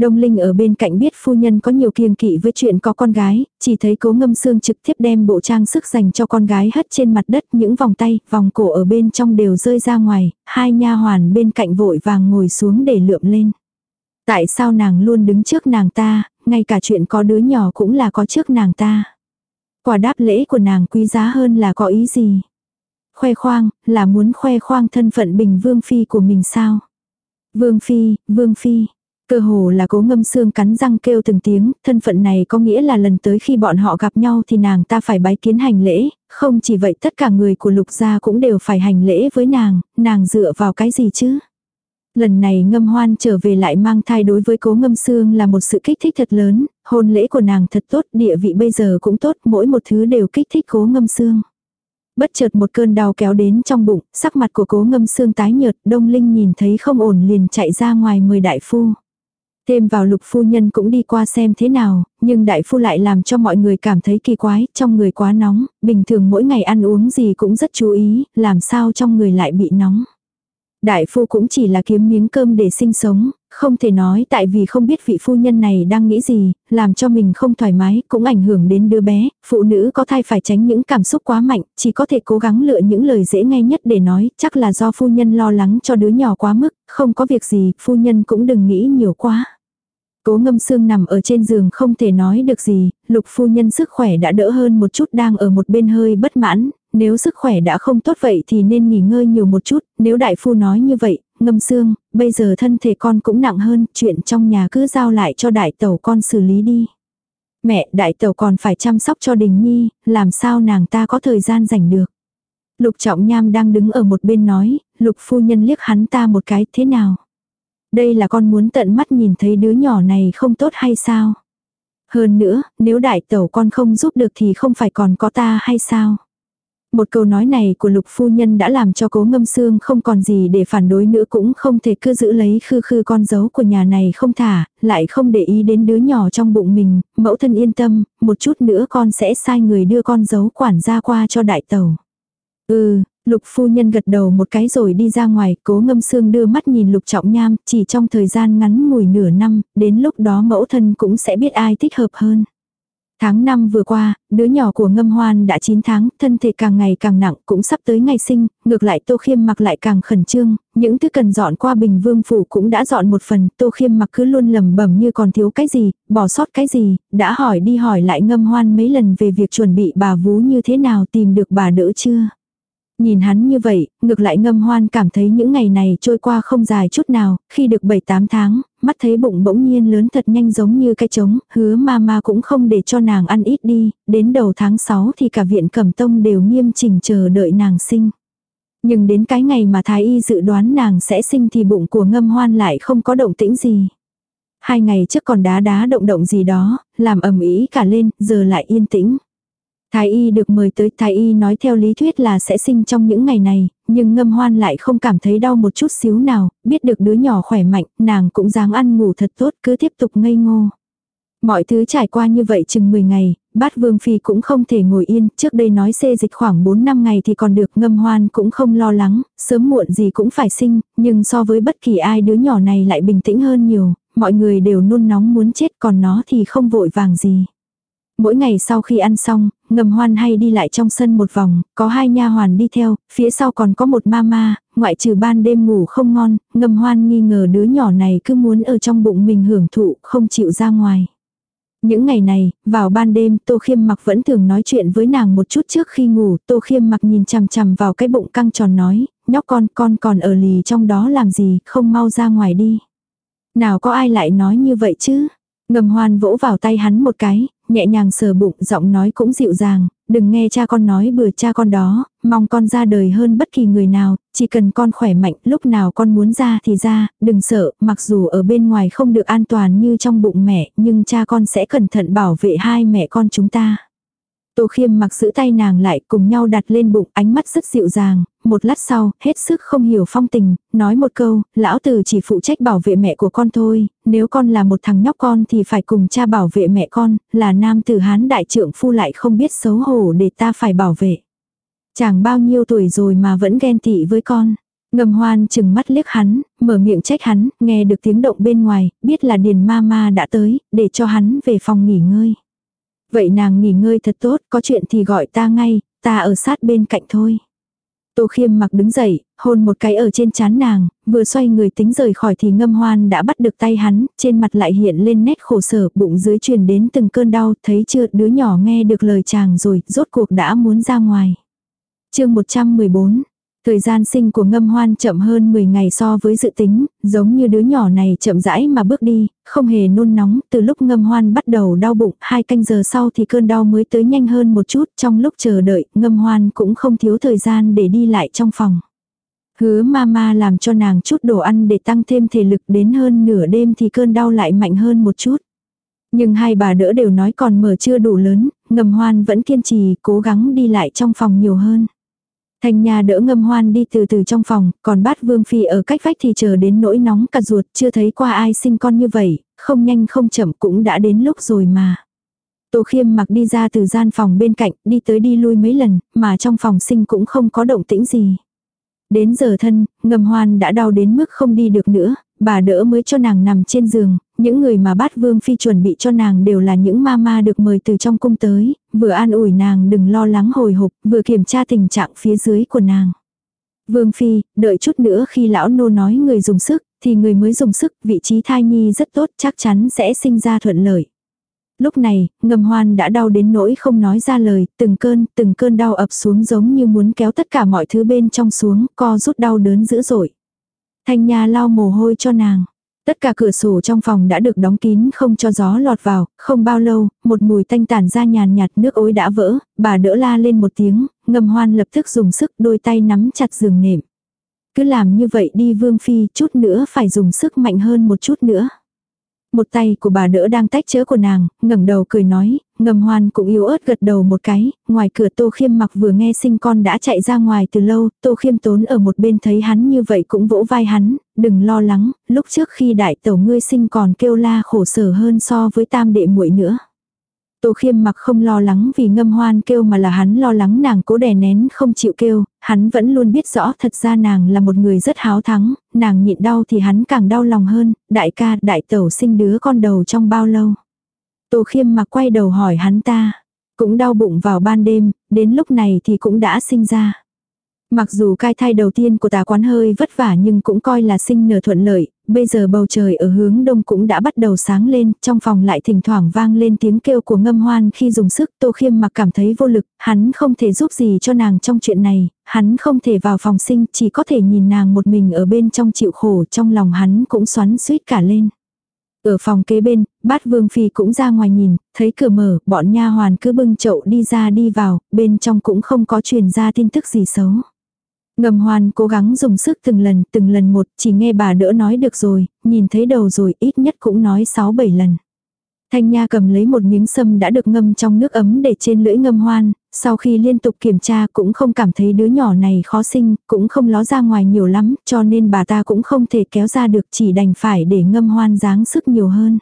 Đông Linh ở bên cạnh biết phu nhân có nhiều kiêng kỵ với chuyện có con gái, chỉ thấy cố ngâm xương trực tiếp đem bộ trang sức dành cho con gái hất trên mặt đất những vòng tay, vòng cổ ở bên trong đều rơi ra ngoài, hai nha hoàn bên cạnh vội vàng ngồi xuống để lượm lên. Tại sao nàng luôn đứng trước nàng ta, ngay cả chuyện có đứa nhỏ cũng là có trước nàng ta. Quả đáp lễ của nàng quý giá hơn là có ý gì? Khoe khoang, là muốn khoe khoang thân phận bình vương phi của mình sao? Vương phi, vương phi. Cơ hồ là cố ngâm xương cắn răng kêu từng tiếng, thân phận này có nghĩa là lần tới khi bọn họ gặp nhau thì nàng ta phải bái kiến hành lễ, không chỉ vậy tất cả người của lục gia cũng đều phải hành lễ với nàng, nàng dựa vào cái gì chứ? Lần này ngâm hoan trở về lại mang thai đối với cố ngâm xương là một sự kích thích thật lớn, hôn lễ của nàng thật tốt, địa vị bây giờ cũng tốt, mỗi một thứ đều kích thích cố ngâm xương. Bất chợt một cơn đau kéo đến trong bụng, sắc mặt của cố ngâm xương tái nhợt, đông linh nhìn thấy không ổn liền chạy ra ngoài mời đại phu. Thêm vào lục phu nhân cũng đi qua xem thế nào, nhưng đại phu lại làm cho mọi người cảm thấy kỳ quái, trong người quá nóng, bình thường mỗi ngày ăn uống gì cũng rất chú ý, làm sao trong người lại bị nóng. Đại phu cũng chỉ là kiếm miếng cơm để sinh sống, không thể nói tại vì không biết vị phu nhân này đang nghĩ gì, làm cho mình không thoải mái, cũng ảnh hưởng đến đứa bé, phụ nữ có thai phải tránh những cảm xúc quá mạnh, chỉ có thể cố gắng lựa những lời dễ nghe nhất để nói, chắc là do phu nhân lo lắng cho đứa nhỏ quá mức, không có việc gì, phu nhân cũng đừng nghĩ nhiều quá. Cố ngâm xương nằm ở trên giường không thể nói được gì, lục phu nhân sức khỏe đã đỡ hơn một chút đang ở một bên hơi bất mãn, nếu sức khỏe đã không tốt vậy thì nên nghỉ ngơi nhiều một chút, nếu đại phu nói như vậy, ngâm xương, bây giờ thân thể con cũng nặng hơn, chuyện trong nhà cứ giao lại cho đại tẩu con xử lý đi. Mẹ, đại tẩu còn phải chăm sóc cho đình nhi, làm sao nàng ta có thời gian rảnh được. Lục trọng nham đang đứng ở một bên nói, lục phu nhân liếc hắn ta một cái, thế nào? Đây là con muốn tận mắt nhìn thấy đứa nhỏ này không tốt hay sao? Hơn nữa, nếu đại tẩu con không giúp được thì không phải còn có ta hay sao? Một câu nói này của lục phu nhân đã làm cho cố ngâm xương không còn gì để phản đối nữa cũng không thể cứ giữ lấy khư khư con dấu của nhà này không thả, lại không để ý đến đứa nhỏ trong bụng mình, mẫu thân yên tâm, một chút nữa con sẽ sai người đưa con dấu quản gia qua cho đại tẩu. Ừ, Lục phu nhân gật đầu một cái rồi đi ra ngoài, cố ngâm xương đưa mắt nhìn lục trọng nham, chỉ trong thời gian ngắn ngủi nửa năm, đến lúc đó mẫu thân cũng sẽ biết ai thích hợp hơn. Tháng năm vừa qua, đứa nhỏ của ngâm hoan đã 9 tháng, thân thể càng ngày càng nặng, cũng sắp tới ngày sinh, ngược lại tô khiêm mặc lại càng khẩn trương, những thứ cần dọn qua bình vương phủ cũng đã dọn một phần, tô khiêm mặc cứ luôn lầm bẩm như còn thiếu cái gì, bỏ sót cái gì, đã hỏi đi hỏi lại ngâm hoan mấy lần về việc chuẩn bị bà vú như thế nào tìm được bà đỡ chưa. Nhìn hắn như vậy, ngược lại ngâm hoan cảm thấy những ngày này trôi qua không dài chút nào, khi được 7-8 tháng, mắt thấy bụng bỗng nhiên lớn thật nhanh giống như cái trống, hứa mama cũng không để cho nàng ăn ít đi, đến đầu tháng 6 thì cả viện cẩm tông đều nghiêm chỉnh chờ đợi nàng sinh. Nhưng đến cái ngày mà thái y dự đoán nàng sẽ sinh thì bụng của ngâm hoan lại không có động tĩnh gì. Hai ngày trước còn đá đá động động gì đó, làm ầm ĩ cả lên, giờ lại yên tĩnh. Thái y được mời tới, thái y nói theo lý thuyết là sẽ sinh trong những ngày này, nhưng ngâm hoan lại không cảm thấy đau một chút xíu nào, biết được đứa nhỏ khỏe mạnh, nàng cũng dáng ăn ngủ thật tốt, cứ tiếp tục ngây ngô. Mọi thứ trải qua như vậy chừng 10 ngày, bát vương phi cũng không thể ngồi yên, trước đây nói xê dịch khoảng 4 năm ngày thì còn được ngâm hoan cũng không lo lắng, sớm muộn gì cũng phải sinh, nhưng so với bất kỳ ai đứa nhỏ này lại bình tĩnh hơn nhiều, mọi người đều nôn nóng muốn chết còn nó thì không vội vàng gì. Mỗi ngày sau khi ăn xong, ngầm hoan hay đi lại trong sân một vòng, có hai nha hoàn đi theo, phía sau còn có một mama, ngoại trừ ban đêm ngủ không ngon, ngầm hoan nghi ngờ đứa nhỏ này cứ muốn ở trong bụng mình hưởng thụ, không chịu ra ngoài. Những ngày này, vào ban đêm, Tô Khiêm mặc vẫn thường nói chuyện với nàng một chút trước khi ngủ, Tô Khiêm mặc nhìn chằm chằm vào cái bụng căng tròn nói, nhóc con, con còn ở lì trong đó làm gì, không mau ra ngoài đi. Nào có ai lại nói như vậy chứ? Ngầm hoan vỗ vào tay hắn một cái, nhẹ nhàng sờ bụng, giọng nói cũng dịu dàng, đừng nghe cha con nói bừa cha con đó, mong con ra đời hơn bất kỳ người nào, chỉ cần con khỏe mạnh, lúc nào con muốn ra thì ra, đừng sợ, mặc dù ở bên ngoài không được an toàn như trong bụng mẹ, nhưng cha con sẽ cẩn thận bảo vệ hai mẹ con chúng ta. Tô khiêm mặc giữ tay nàng lại cùng nhau đặt lên bụng ánh mắt rất dịu dàng, một lát sau, hết sức không hiểu phong tình, nói một câu, lão tử chỉ phụ trách bảo vệ mẹ của con thôi, nếu con là một thằng nhóc con thì phải cùng cha bảo vệ mẹ con, là nam tử hán đại trượng phu lại không biết xấu hổ để ta phải bảo vệ. Chàng bao nhiêu tuổi rồi mà vẫn ghen tị với con. Ngầm hoan chừng mắt liếc hắn, mở miệng trách hắn, nghe được tiếng động bên ngoài, biết là điền ma ma đã tới, để cho hắn về phòng nghỉ ngơi. Vậy nàng nghỉ ngơi thật tốt, có chuyện thì gọi ta ngay, ta ở sát bên cạnh thôi. Tô khiêm mặc đứng dậy, hôn một cái ở trên chán nàng, vừa xoay người tính rời khỏi thì ngâm hoan đã bắt được tay hắn, trên mặt lại hiện lên nét khổ sở, bụng dưới truyền đến từng cơn đau, thấy chưa, đứa nhỏ nghe được lời chàng rồi, rốt cuộc đã muốn ra ngoài. chương 114 Thời gian sinh của ngâm hoan chậm hơn 10 ngày so với dự tính, giống như đứa nhỏ này chậm rãi mà bước đi, không hề nôn nóng, từ lúc ngâm hoan bắt đầu đau bụng, hai canh giờ sau thì cơn đau mới tới nhanh hơn một chút, trong lúc chờ đợi, ngâm hoan cũng không thiếu thời gian để đi lại trong phòng. Hứa mama làm cho nàng chút đồ ăn để tăng thêm thể lực đến hơn nửa đêm thì cơn đau lại mạnh hơn một chút. Nhưng hai bà đỡ đều nói còn mở chưa đủ lớn, ngầm hoan vẫn kiên trì cố gắng đi lại trong phòng nhiều hơn. Thanh Nha đỡ ngâm hoan đi từ từ trong phòng, còn bát vương phi ở cách vách thì chờ đến nỗi nóng cả ruột, chưa thấy qua ai sinh con như vậy, không nhanh không chậm cũng đã đến lúc rồi mà. Tô khiêm mặc đi ra từ gian phòng bên cạnh, đi tới đi lui mấy lần, mà trong phòng sinh cũng không có động tĩnh gì. Đến giờ thân, ngầm hoan đã đau đến mức không đi được nữa, bà đỡ mới cho nàng nằm trên giường, những người mà bát vương phi chuẩn bị cho nàng đều là những ma ma được mời từ trong cung tới, vừa an ủi nàng đừng lo lắng hồi hộp, vừa kiểm tra tình trạng phía dưới của nàng. Vương phi, đợi chút nữa khi lão nô nói người dùng sức, thì người mới dùng sức, vị trí thai nhi rất tốt chắc chắn sẽ sinh ra thuận lợi. Lúc này, ngầm hoan đã đau đến nỗi không nói ra lời, từng cơn, từng cơn đau ập xuống giống như muốn kéo tất cả mọi thứ bên trong xuống, co rút đau đớn dữ dội. Thanh Nha lau mồ hôi cho nàng. Tất cả cửa sổ trong phòng đã được đóng kín không cho gió lọt vào, không bao lâu, một mùi tanh tản ra nhàn nhạt nước ối đã vỡ, bà đỡ la lên một tiếng, ngầm hoan lập tức dùng sức đôi tay nắm chặt giường nệm. Cứ làm như vậy đi Vương Phi, chút nữa phải dùng sức mạnh hơn một chút nữa. Một tay của bà đỡ đang tách chớ của nàng, ngẩng đầu cười nói, ngầm hoan cũng yếu ớt gật đầu một cái, ngoài cửa tô khiêm mặc vừa nghe sinh con đã chạy ra ngoài từ lâu, tô khiêm tốn ở một bên thấy hắn như vậy cũng vỗ vai hắn, đừng lo lắng, lúc trước khi đại tẩu ngươi sinh còn kêu la khổ sở hơn so với tam đệ muội nữa. Tô khiêm mặc không lo lắng vì ngâm hoan kêu mà là hắn lo lắng nàng cố đè nén không chịu kêu, hắn vẫn luôn biết rõ thật ra nàng là một người rất háo thắng, nàng nhịn đau thì hắn càng đau lòng hơn, đại ca đại tẩu sinh đứa con đầu trong bao lâu. Tô khiêm mặc quay đầu hỏi hắn ta, cũng đau bụng vào ban đêm, đến lúc này thì cũng đã sinh ra. Mặc dù cai thai đầu tiên của tà quán hơi vất vả nhưng cũng coi là sinh nở thuận lợi, bây giờ bầu trời ở hướng đông cũng đã bắt đầu sáng lên, trong phòng lại thỉnh thoảng vang lên tiếng kêu của ngâm hoan khi dùng sức tô khiêm mặc cảm thấy vô lực, hắn không thể giúp gì cho nàng trong chuyện này, hắn không thể vào phòng sinh, chỉ có thể nhìn nàng một mình ở bên trong chịu khổ trong lòng hắn cũng xoắn suýt cả lên. Ở phòng kế bên, bát vương phi cũng ra ngoài nhìn, thấy cửa mở, bọn nha hoàn cứ bưng chậu đi ra đi vào, bên trong cũng không có truyền ra tin tức gì xấu. Ngầm hoan cố gắng dùng sức từng lần, từng lần một, chỉ nghe bà đỡ nói được rồi, nhìn thấy đầu rồi, ít nhất cũng nói 6-7 lần. Thanh Nha cầm lấy một miếng sâm đã được ngâm trong nước ấm để trên lưỡi ngâm hoan, sau khi liên tục kiểm tra cũng không cảm thấy đứa nhỏ này khó sinh, cũng không ló ra ngoài nhiều lắm, cho nên bà ta cũng không thể kéo ra được chỉ đành phải để ngâm hoan dáng sức nhiều hơn.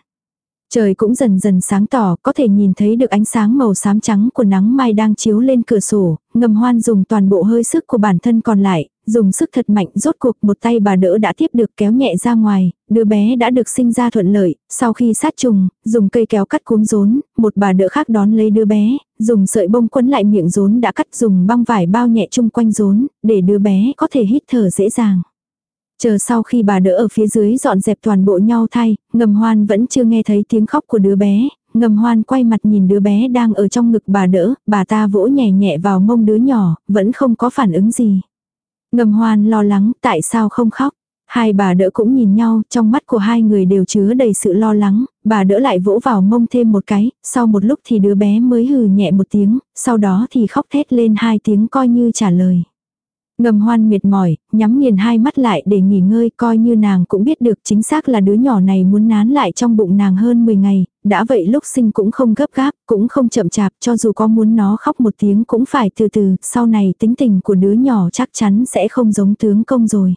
Trời cũng dần dần sáng tỏ, có thể nhìn thấy được ánh sáng màu xám trắng của nắng mai đang chiếu lên cửa sổ, ngầm hoan dùng toàn bộ hơi sức của bản thân còn lại, dùng sức thật mạnh rốt cuộc một tay bà đỡ đã tiếp được kéo nhẹ ra ngoài, đứa bé đã được sinh ra thuận lợi, sau khi sát trùng, dùng cây kéo cắt cuống rốn, một bà đỡ khác đón lấy đứa bé, dùng sợi bông quấn lại miệng rốn đã cắt dùng băng vải bao nhẹ chung quanh rốn, để đứa bé có thể hít thở dễ dàng. Chờ sau khi bà đỡ ở phía dưới dọn dẹp toàn bộ nhau thay, ngầm hoan vẫn chưa nghe thấy tiếng khóc của đứa bé, ngầm hoan quay mặt nhìn đứa bé đang ở trong ngực bà đỡ, bà ta vỗ nhẹ nhẹ vào mông đứa nhỏ, vẫn không có phản ứng gì. Ngầm hoan lo lắng, tại sao không khóc? Hai bà đỡ cũng nhìn nhau, trong mắt của hai người đều chứa đầy sự lo lắng, bà đỡ lại vỗ vào mông thêm một cái, sau một lúc thì đứa bé mới hừ nhẹ một tiếng, sau đó thì khóc thét lên hai tiếng coi như trả lời. Ngầm hoan mệt mỏi, nhắm nghiền hai mắt lại để nghỉ ngơi coi như nàng cũng biết được chính xác là đứa nhỏ này muốn nán lại trong bụng nàng hơn 10 ngày, đã vậy lúc sinh cũng không gấp gáp, cũng không chậm chạp cho dù có muốn nó khóc một tiếng cũng phải từ từ, sau này tính tình của đứa nhỏ chắc chắn sẽ không giống tướng công rồi.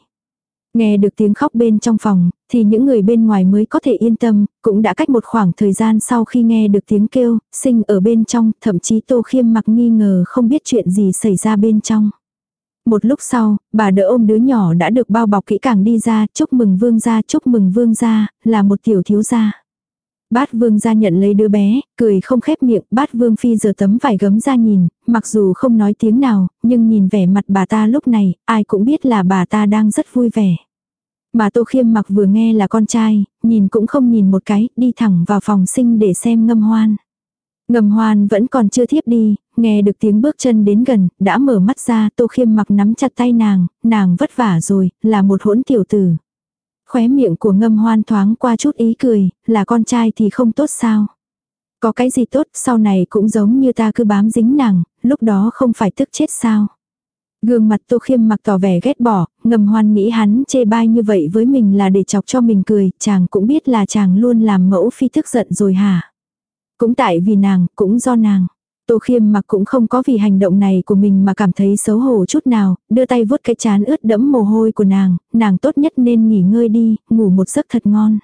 Nghe được tiếng khóc bên trong phòng, thì những người bên ngoài mới có thể yên tâm, cũng đã cách một khoảng thời gian sau khi nghe được tiếng kêu, sinh ở bên trong, thậm chí tô khiêm mặc nghi ngờ không biết chuyện gì xảy ra bên trong. Một lúc sau, bà đỡ ôm đứa nhỏ đã được bao bọc kỹ càng đi ra, chúc mừng vương gia, chúc mừng vương gia, là một tiểu thiếu gia. Bát vương gia nhận lấy đứa bé, cười không khép miệng, bát vương phi giờ tấm vải gấm ra nhìn, mặc dù không nói tiếng nào, nhưng nhìn vẻ mặt bà ta lúc này, ai cũng biết là bà ta đang rất vui vẻ. Mà tô khiêm mặc vừa nghe là con trai, nhìn cũng không nhìn một cái, đi thẳng vào phòng sinh để xem ngâm hoan. Ngầm hoan vẫn còn chưa thiếp đi, nghe được tiếng bước chân đến gần, đã mở mắt ra, tô khiêm mặc nắm chặt tay nàng, nàng vất vả rồi, là một hỗn tiểu tử. Khóe miệng của ngâm hoan thoáng qua chút ý cười, là con trai thì không tốt sao. Có cái gì tốt, sau này cũng giống như ta cứ bám dính nàng, lúc đó không phải tức chết sao. Gương mặt tô khiêm mặc tỏ vẻ ghét bỏ, ngầm hoan nghĩ hắn chê bai như vậy với mình là để chọc cho mình cười, chàng cũng biết là chàng luôn làm mẫu phi tức giận rồi hả. Cũng tại vì nàng, cũng do nàng. Tô khiêm mặc cũng không có vì hành động này của mình mà cảm thấy xấu hổ chút nào, đưa tay vuốt cái chán ướt đẫm mồ hôi của nàng, nàng tốt nhất nên nghỉ ngơi đi, ngủ một giấc thật ngon.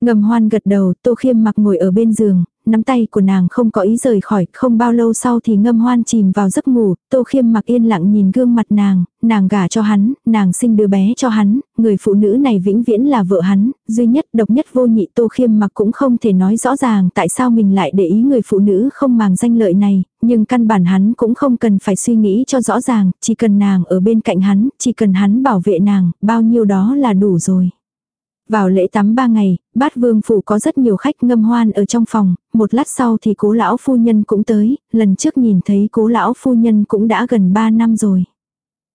Ngầm hoan gật đầu, tô khiêm mặc ngồi ở bên giường, nắm tay của nàng không có ý rời khỏi, không bao lâu sau thì ngâm hoan chìm vào giấc ngủ, tô khiêm mặc yên lặng nhìn gương mặt nàng, nàng gả cho hắn, nàng sinh đứa bé cho hắn, người phụ nữ này vĩnh viễn là vợ hắn, duy nhất độc nhất vô nhị tô khiêm mặc cũng không thể nói rõ ràng tại sao mình lại để ý người phụ nữ không màng danh lợi này, nhưng căn bản hắn cũng không cần phải suy nghĩ cho rõ ràng, chỉ cần nàng ở bên cạnh hắn, chỉ cần hắn bảo vệ nàng, bao nhiêu đó là đủ rồi. Vào lễ tắm ba ngày, bát vương phủ có rất nhiều khách ngâm hoan ở trong phòng, một lát sau thì cố lão phu nhân cũng tới, lần trước nhìn thấy cố lão phu nhân cũng đã gần ba năm rồi.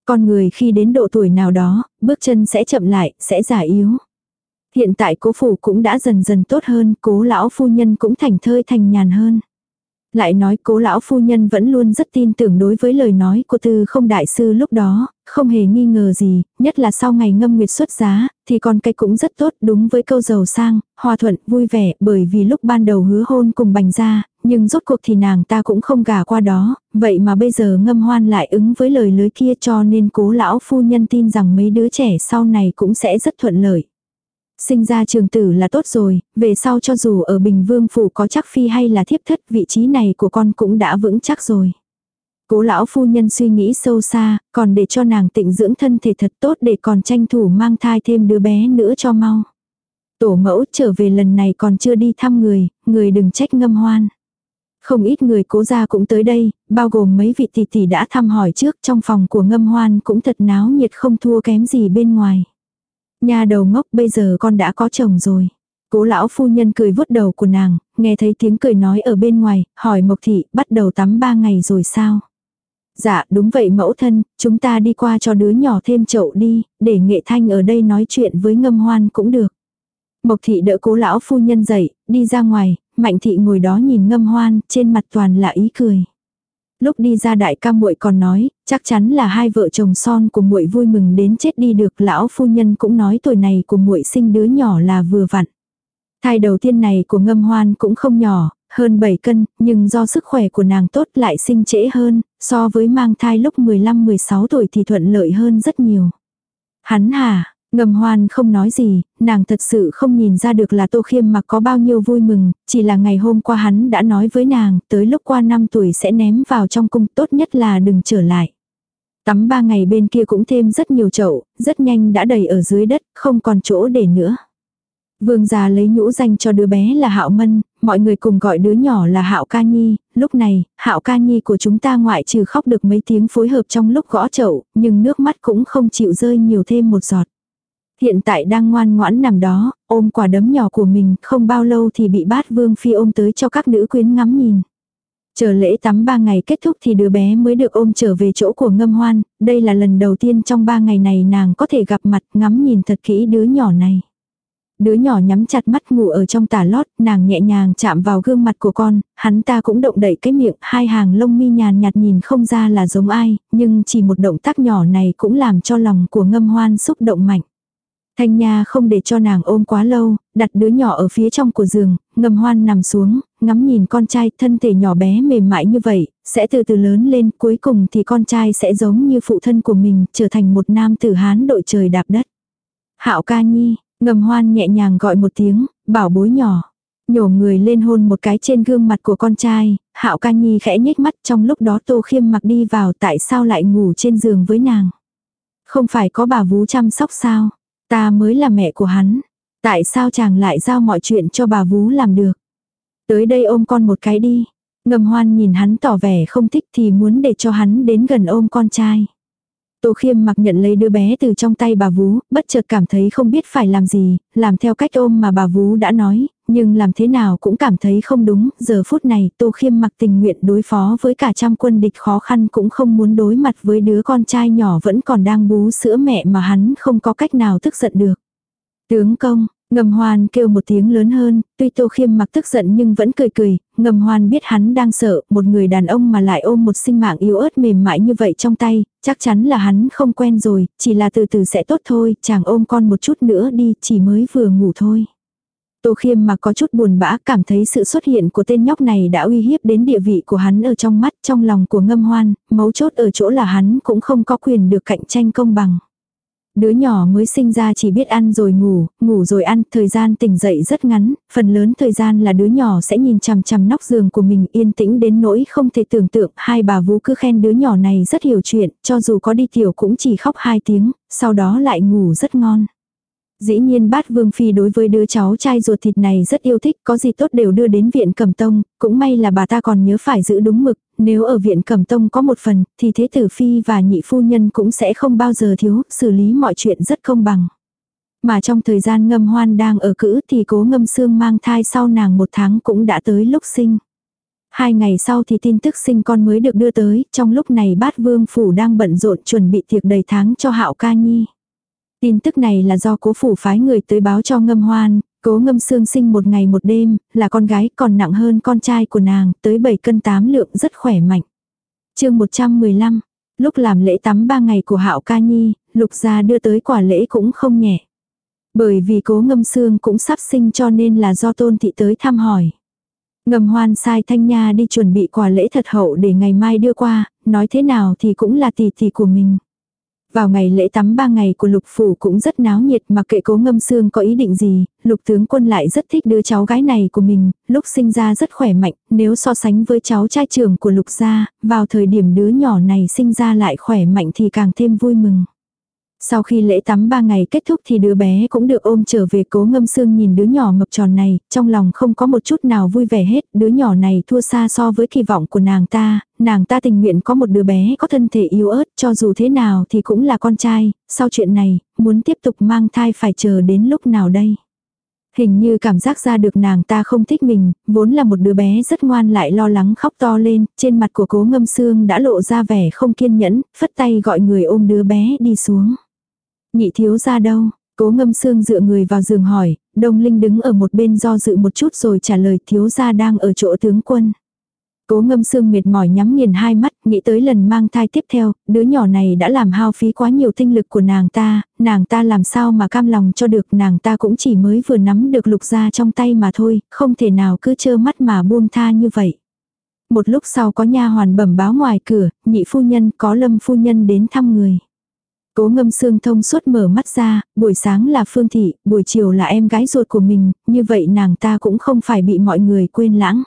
Con người khi đến độ tuổi nào đó, bước chân sẽ chậm lại, sẽ già yếu. Hiện tại cố phủ cũng đã dần dần tốt hơn, cố lão phu nhân cũng thành thơi thành nhàn hơn. Lại nói cố lão phu nhân vẫn luôn rất tin tưởng đối với lời nói của tư không đại sư lúc đó, không hề nghi ngờ gì, nhất là sau ngày ngâm nguyệt xuất giá, thì con cây cũng rất tốt đúng với câu giàu sang, hòa thuận, vui vẻ, bởi vì lúc ban đầu hứa hôn cùng bành ra, nhưng rốt cuộc thì nàng ta cũng không gả qua đó, vậy mà bây giờ ngâm hoan lại ứng với lời lưới kia cho nên cố lão phu nhân tin rằng mấy đứa trẻ sau này cũng sẽ rất thuận lợi. Sinh ra trường tử là tốt rồi, về sau cho dù ở Bình Vương Phủ có chắc phi hay là thiếp thất vị trí này của con cũng đã vững chắc rồi. Cố lão phu nhân suy nghĩ sâu xa, còn để cho nàng tịnh dưỡng thân thể thật tốt để còn tranh thủ mang thai thêm đứa bé nữa cho mau. Tổ mẫu trở về lần này còn chưa đi thăm người, người đừng trách ngâm hoan. Không ít người cố gia cũng tới đây, bao gồm mấy vị tỷ tỷ đã thăm hỏi trước trong phòng của ngâm hoan cũng thật náo nhiệt không thua kém gì bên ngoài. Nhà đầu ngốc bây giờ con đã có chồng rồi. Cố lão phu nhân cười vuốt đầu của nàng, nghe thấy tiếng cười nói ở bên ngoài, hỏi Mộc Thị bắt đầu tắm ba ngày rồi sao? Dạ đúng vậy mẫu thân, chúng ta đi qua cho đứa nhỏ thêm chậu đi, để nghệ thanh ở đây nói chuyện với ngâm hoan cũng được. Mộc thị đỡ cố lão phu nhân dậy, đi ra ngoài, mạnh thị ngồi đó nhìn ngâm hoan, trên mặt toàn là ý cười. Lúc đi ra đại ca muội còn nói, chắc chắn là hai vợ chồng son của muội vui mừng đến chết đi được, lão phu nhân cũng nói tuổi này của muội sinh đứa nhỏ là vừa vặn. Thai đầu tiên này của ngâm hoan cũng không nhỏ, hơn 7 cân, nhưng do sức khỏe của nàng tốt lại sinh trễ hơn, so với mang thai lúc 15-16 tuổi thì thuận lợi hơn rất nhiều. Hắn hả ngầm hoan không nói gì, nàng thật sự không nhìn ra được là Tô Khiêm mặc có bao nhiêu vui mừng, chỉ là ngày hôm qua hắn đã nói với nàng, tới lúc qua 5 tuổi sẽ ném vào trong cung, tốt nhất là đừng trở lại. Tắm ba ngày bên kia cũng thêm rất nhiều chậu, rất nhanh đã đầy ở dưới đất, không còn chỗ để nữa. Vương gia lấy nhũ danh cho đứa bé là Hạo Mân, mọi người cùng gọi đứa nhỏ là Hạo Ca Nhi, lúc này, Hạo Ca Nhi của chúng ta ngoại trừ khóc được mấy tiếng phối hợp trong lúc gõ chậu, nhưng nước mắt cũng không chịu rơi nhiều thêm một giọt. Hiện tại đang ngoan ngoãn nằm đó, ôm quả đấm nhỏ của mình, không bao lâu thì bị bát vương phi ôm tới cho các nữ quyến ngắm nhìn. Chờ lễ tắm ba ngày kết thúc thì đứa bé mới được ôm trở về chỗ của ngâm hoan, đây là lần đầu tiên trong ba ngày này nàng có thể gặp mặt ngắm nhìn thật kỹ đứa nhỏ này. Đứa nhỏ nhắm chặt mắt ngủ ở trong tả lót, nàng nhẹ nhàng chạm vào gương mặt của con, hắn ta cũng động đậy cái miệng, hai hàng lông mi nhàn nhạt nhìn không ra là giống ai, nhưng chỉ một động tác nhỏ này cũng làm cho lòng của ngâm hoan xúc động mạnh. Thanh Nha không để cho nàng ôm quá lâu, đặt đứa nhỏ ở phía trong của giường, Ngầm hoan nằm xuống, ngắm nhìn con trai thân thể nhỏ bé mềm mại như vậy, sẽ từ từ lớn lên, cuối cùng thì con trai sẽ giống như phụ thân của mình, trở thành một nam tử hán đội trời đạp đất. Hạo ca nhi, ngầm hoan nhẹ nhàng gọi một tiếng, bảo bối nhỏ. Nhổ người lên hôn một cái trên gương mặt của con trai, hạo ca nhi khẽ nhếch mắt trong lúc đó tô khiêm mặc đi vào tại sao lại ngủ trên giường với nàng. Không phải có bà vú chăm sóc sao? Ta mới là mẹ của hắn. Tại sao chàng lại giao mọi chuyện cho bà vú làm được? Tới đây ôm con một cái đi. Ngầm hoan nhìn hắn tỏ vẻ không thích thì muốn để cho hắn đến gần ôm con trai. Tô khiêm mặc nhận lấy đứa bé từ trong tay bà vú, bất chợt cảm thấy không biết phải làm gì, làm theo cách ôm mà bà vú đã nói, nhưng làm thế nào cũng cảm thấy không đúng, giờ phút này Tô khiêm mặc tình nguyện đối phó với cả trăm quân địch khó khăn cũng không muốn đối mặt với đứa con trai nhỏ vẫn còn đang bú sữa mẹ mà hắn không có cách nào tức giận được. Tướng công, Ngầm hoan kêu một tiếng lớn hơn, tuy tô khiêm mặc tức giận nhưng vẫn cười cười, ngầm hoan biết hắn đang sợ, một người đàn ông mà lại ôm một sinh mạng yếu ớt mềm mại như vậy trong tay, chắc chắn là hắn không quen rồi, chỉ là từ từ sẽ tốt thôi, chàng ôm con một chút nữa đi, chỉ mới vừa ngủ thôi. Tô khiêm mà có chút buồn bã cảm thấy sự xuất hiện của tên nhóc này đã uy hiếp đến địa vị của hắn ở trong mắt, trong lòng của ngâm hoan, mấu chốt ở chỗ là hắn cũng không có quyền được cạnh tranh công bằng. Đứa nhỏ mới sinh ra chỉ biết ăn rồi ngủ, ngủ rồi ăn, thời gian tỉnh dậy rất ngắn, phần lớn thời gian là đứa nhỏ sẽ nhìn chằm chằm nóc giường của mình yên tĩnh đến nỗi không thể tưởng tượng, hai bà vú cứ khen đứa nhỏ này rất hiểu chuyện, cho dù có đi tiểu cũng chỉ khóc hai tiếng, sau đó lại ngủ rất ngon. Dĩ nhiên bát vương phi đối với đứa cháu trai ruột thịt này rất yêu thích, có gì tốt đều đưa đến viện cẩm tông, cũng may là bà ta còn nhớ phải giữ đúng mực, nếu ở viện cẩm tông có một phần, thì thế tử phi và nhị phu nhân cũng sẽ không bao giờ thiếu, xử lý mọi chuyện rất công bằng. Mà trong thời gian ngâm hoan đang ở cữ thì cố ngâm xương mang thai sau nàng một tháng cũng đã tới lúc sinh. Hai ngày sau thì tin tức sinh con mới được đưa tới, trong lúc này bát vương phủ đang bận rộn chuẩn bị tiệc đầy tháng cho hạo ca nhi. Tin tức này là do cố phủ phái người tới báo cho ngâm hoan, cố ngâm xương sinh một ngày một đêm, là con gái còn nặng hơn con trai của nàng, tới 7 cân 8 lượng rất khỏe mạnh. chương 115, lúc làm lễ tắm 3 ngày của hạo ca nhi, lục gia đưa tới quả lễ cũng không nhẹ. Bởi vì cố ngâm xương cũng sắp sinh cho nên là do tôn thị tới thăm hỏi. Ngầm hoan sai thanh nha đi chuẩn bị quà lễ thật hậu để ngày mai đưa qua, nói thế nào thì cũng là tỷ tỷ của mình. Vào ngày lễ tắm ba ngày của lục phủ cũng rất náo nhiệt mà kệ cố ngâm xương có ý định gì, lục tướng quân lại rất thích đứa cháu gái này của mình, lúc sinh ra rất khỏe mạnh, nếu so sánh với cháu trai trưởng của lục gia, vào thời điểm đứa nhỏ này sinh ra lại khỏe mạnh thì càng thêm vui mừng. Sau khi lễ tắm ba ngày kết thúc thì đứa bé cũng được ôm trở về cố ngâm xương nhìn đứa nhỏ mập tròn này, trong lòng không có một chút nào vui vẻ hết, đứa nhỏ này thua xa so với kỳ vọng của nàng ta, nàng ta tình nguyện có một đứa bé có thân thể yếu ớt cho dù thế nào thì cũng là con trai, sau chuyện này, muốn tiếp tục mang thai phải chờ đến lúc nào đây. Hình như cảm giác ra được nàng ta không thích mình, vốn là một đứa bé rất ngoan lại lo lắng khóc to lên, trên mặt của cố ngâm xương đã lộ ra vẻ không kiên nhẫn, phất tay gọi người ôm đứa bé đi xuống. Nhị thiếu ra đâu? Cố ngâm xương dựa người vào giường hỏi, Đông Linh đứng ở một bên do dự một chút rồi trả lời thiếu gia đang ở chỗ tướng quân. Cố ngâm xương mệt mỏi nhắm nghiền hai mắt, nghĩ tới lần mang thai tiếp theo, đứa nhỏ này đã làm hao phí quá nhiều tinh lực của nàng ta, nàng ta làm sao mà cam lòng cho được nàng ta cũng chỉ mới vừa nắm được lục ra trong tay mà thôi, không thể nào cứ trơ mắt mà buông tha như vậy. Một lúc sau có nha hoàn bẩm báo ngoài cửa, nhị phu nhân có lâm phu nhân đến thăm người. Cố ngâm xương thông suốt mở mắt ra, buổi sáng là Phương Thị, buổi chiều là em gái ruột của mình, như vậy nàng ta cũng không phải bị mọi người quên lãng.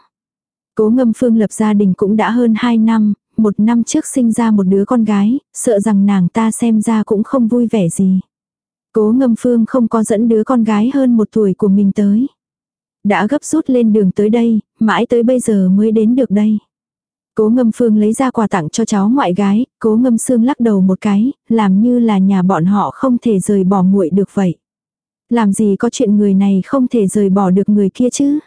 Cố ngâm Phương lập gia đình cũng đã hơn 2 năm, một năm trước sinh ra một đứa con gái, sợ rằng nàng ta xem ra cũng không vui vẻ gì. Cố ngâm Phương không có dẫn đứa con gái hơn một tuổi của mình tới. Đã gấp rút lên đường tới đây, mãi tới bây giờ mới đến được đây. Cố ngâm phương lấy ra quà tặng cho cháu ngoại gái, cố ngâm xương lắc đầu một cái, làm như là nhà bọn họ không thể rời bỏ muội được vậy. Làm gì có chuyện người này không thể rời bỏ được người kia chứ?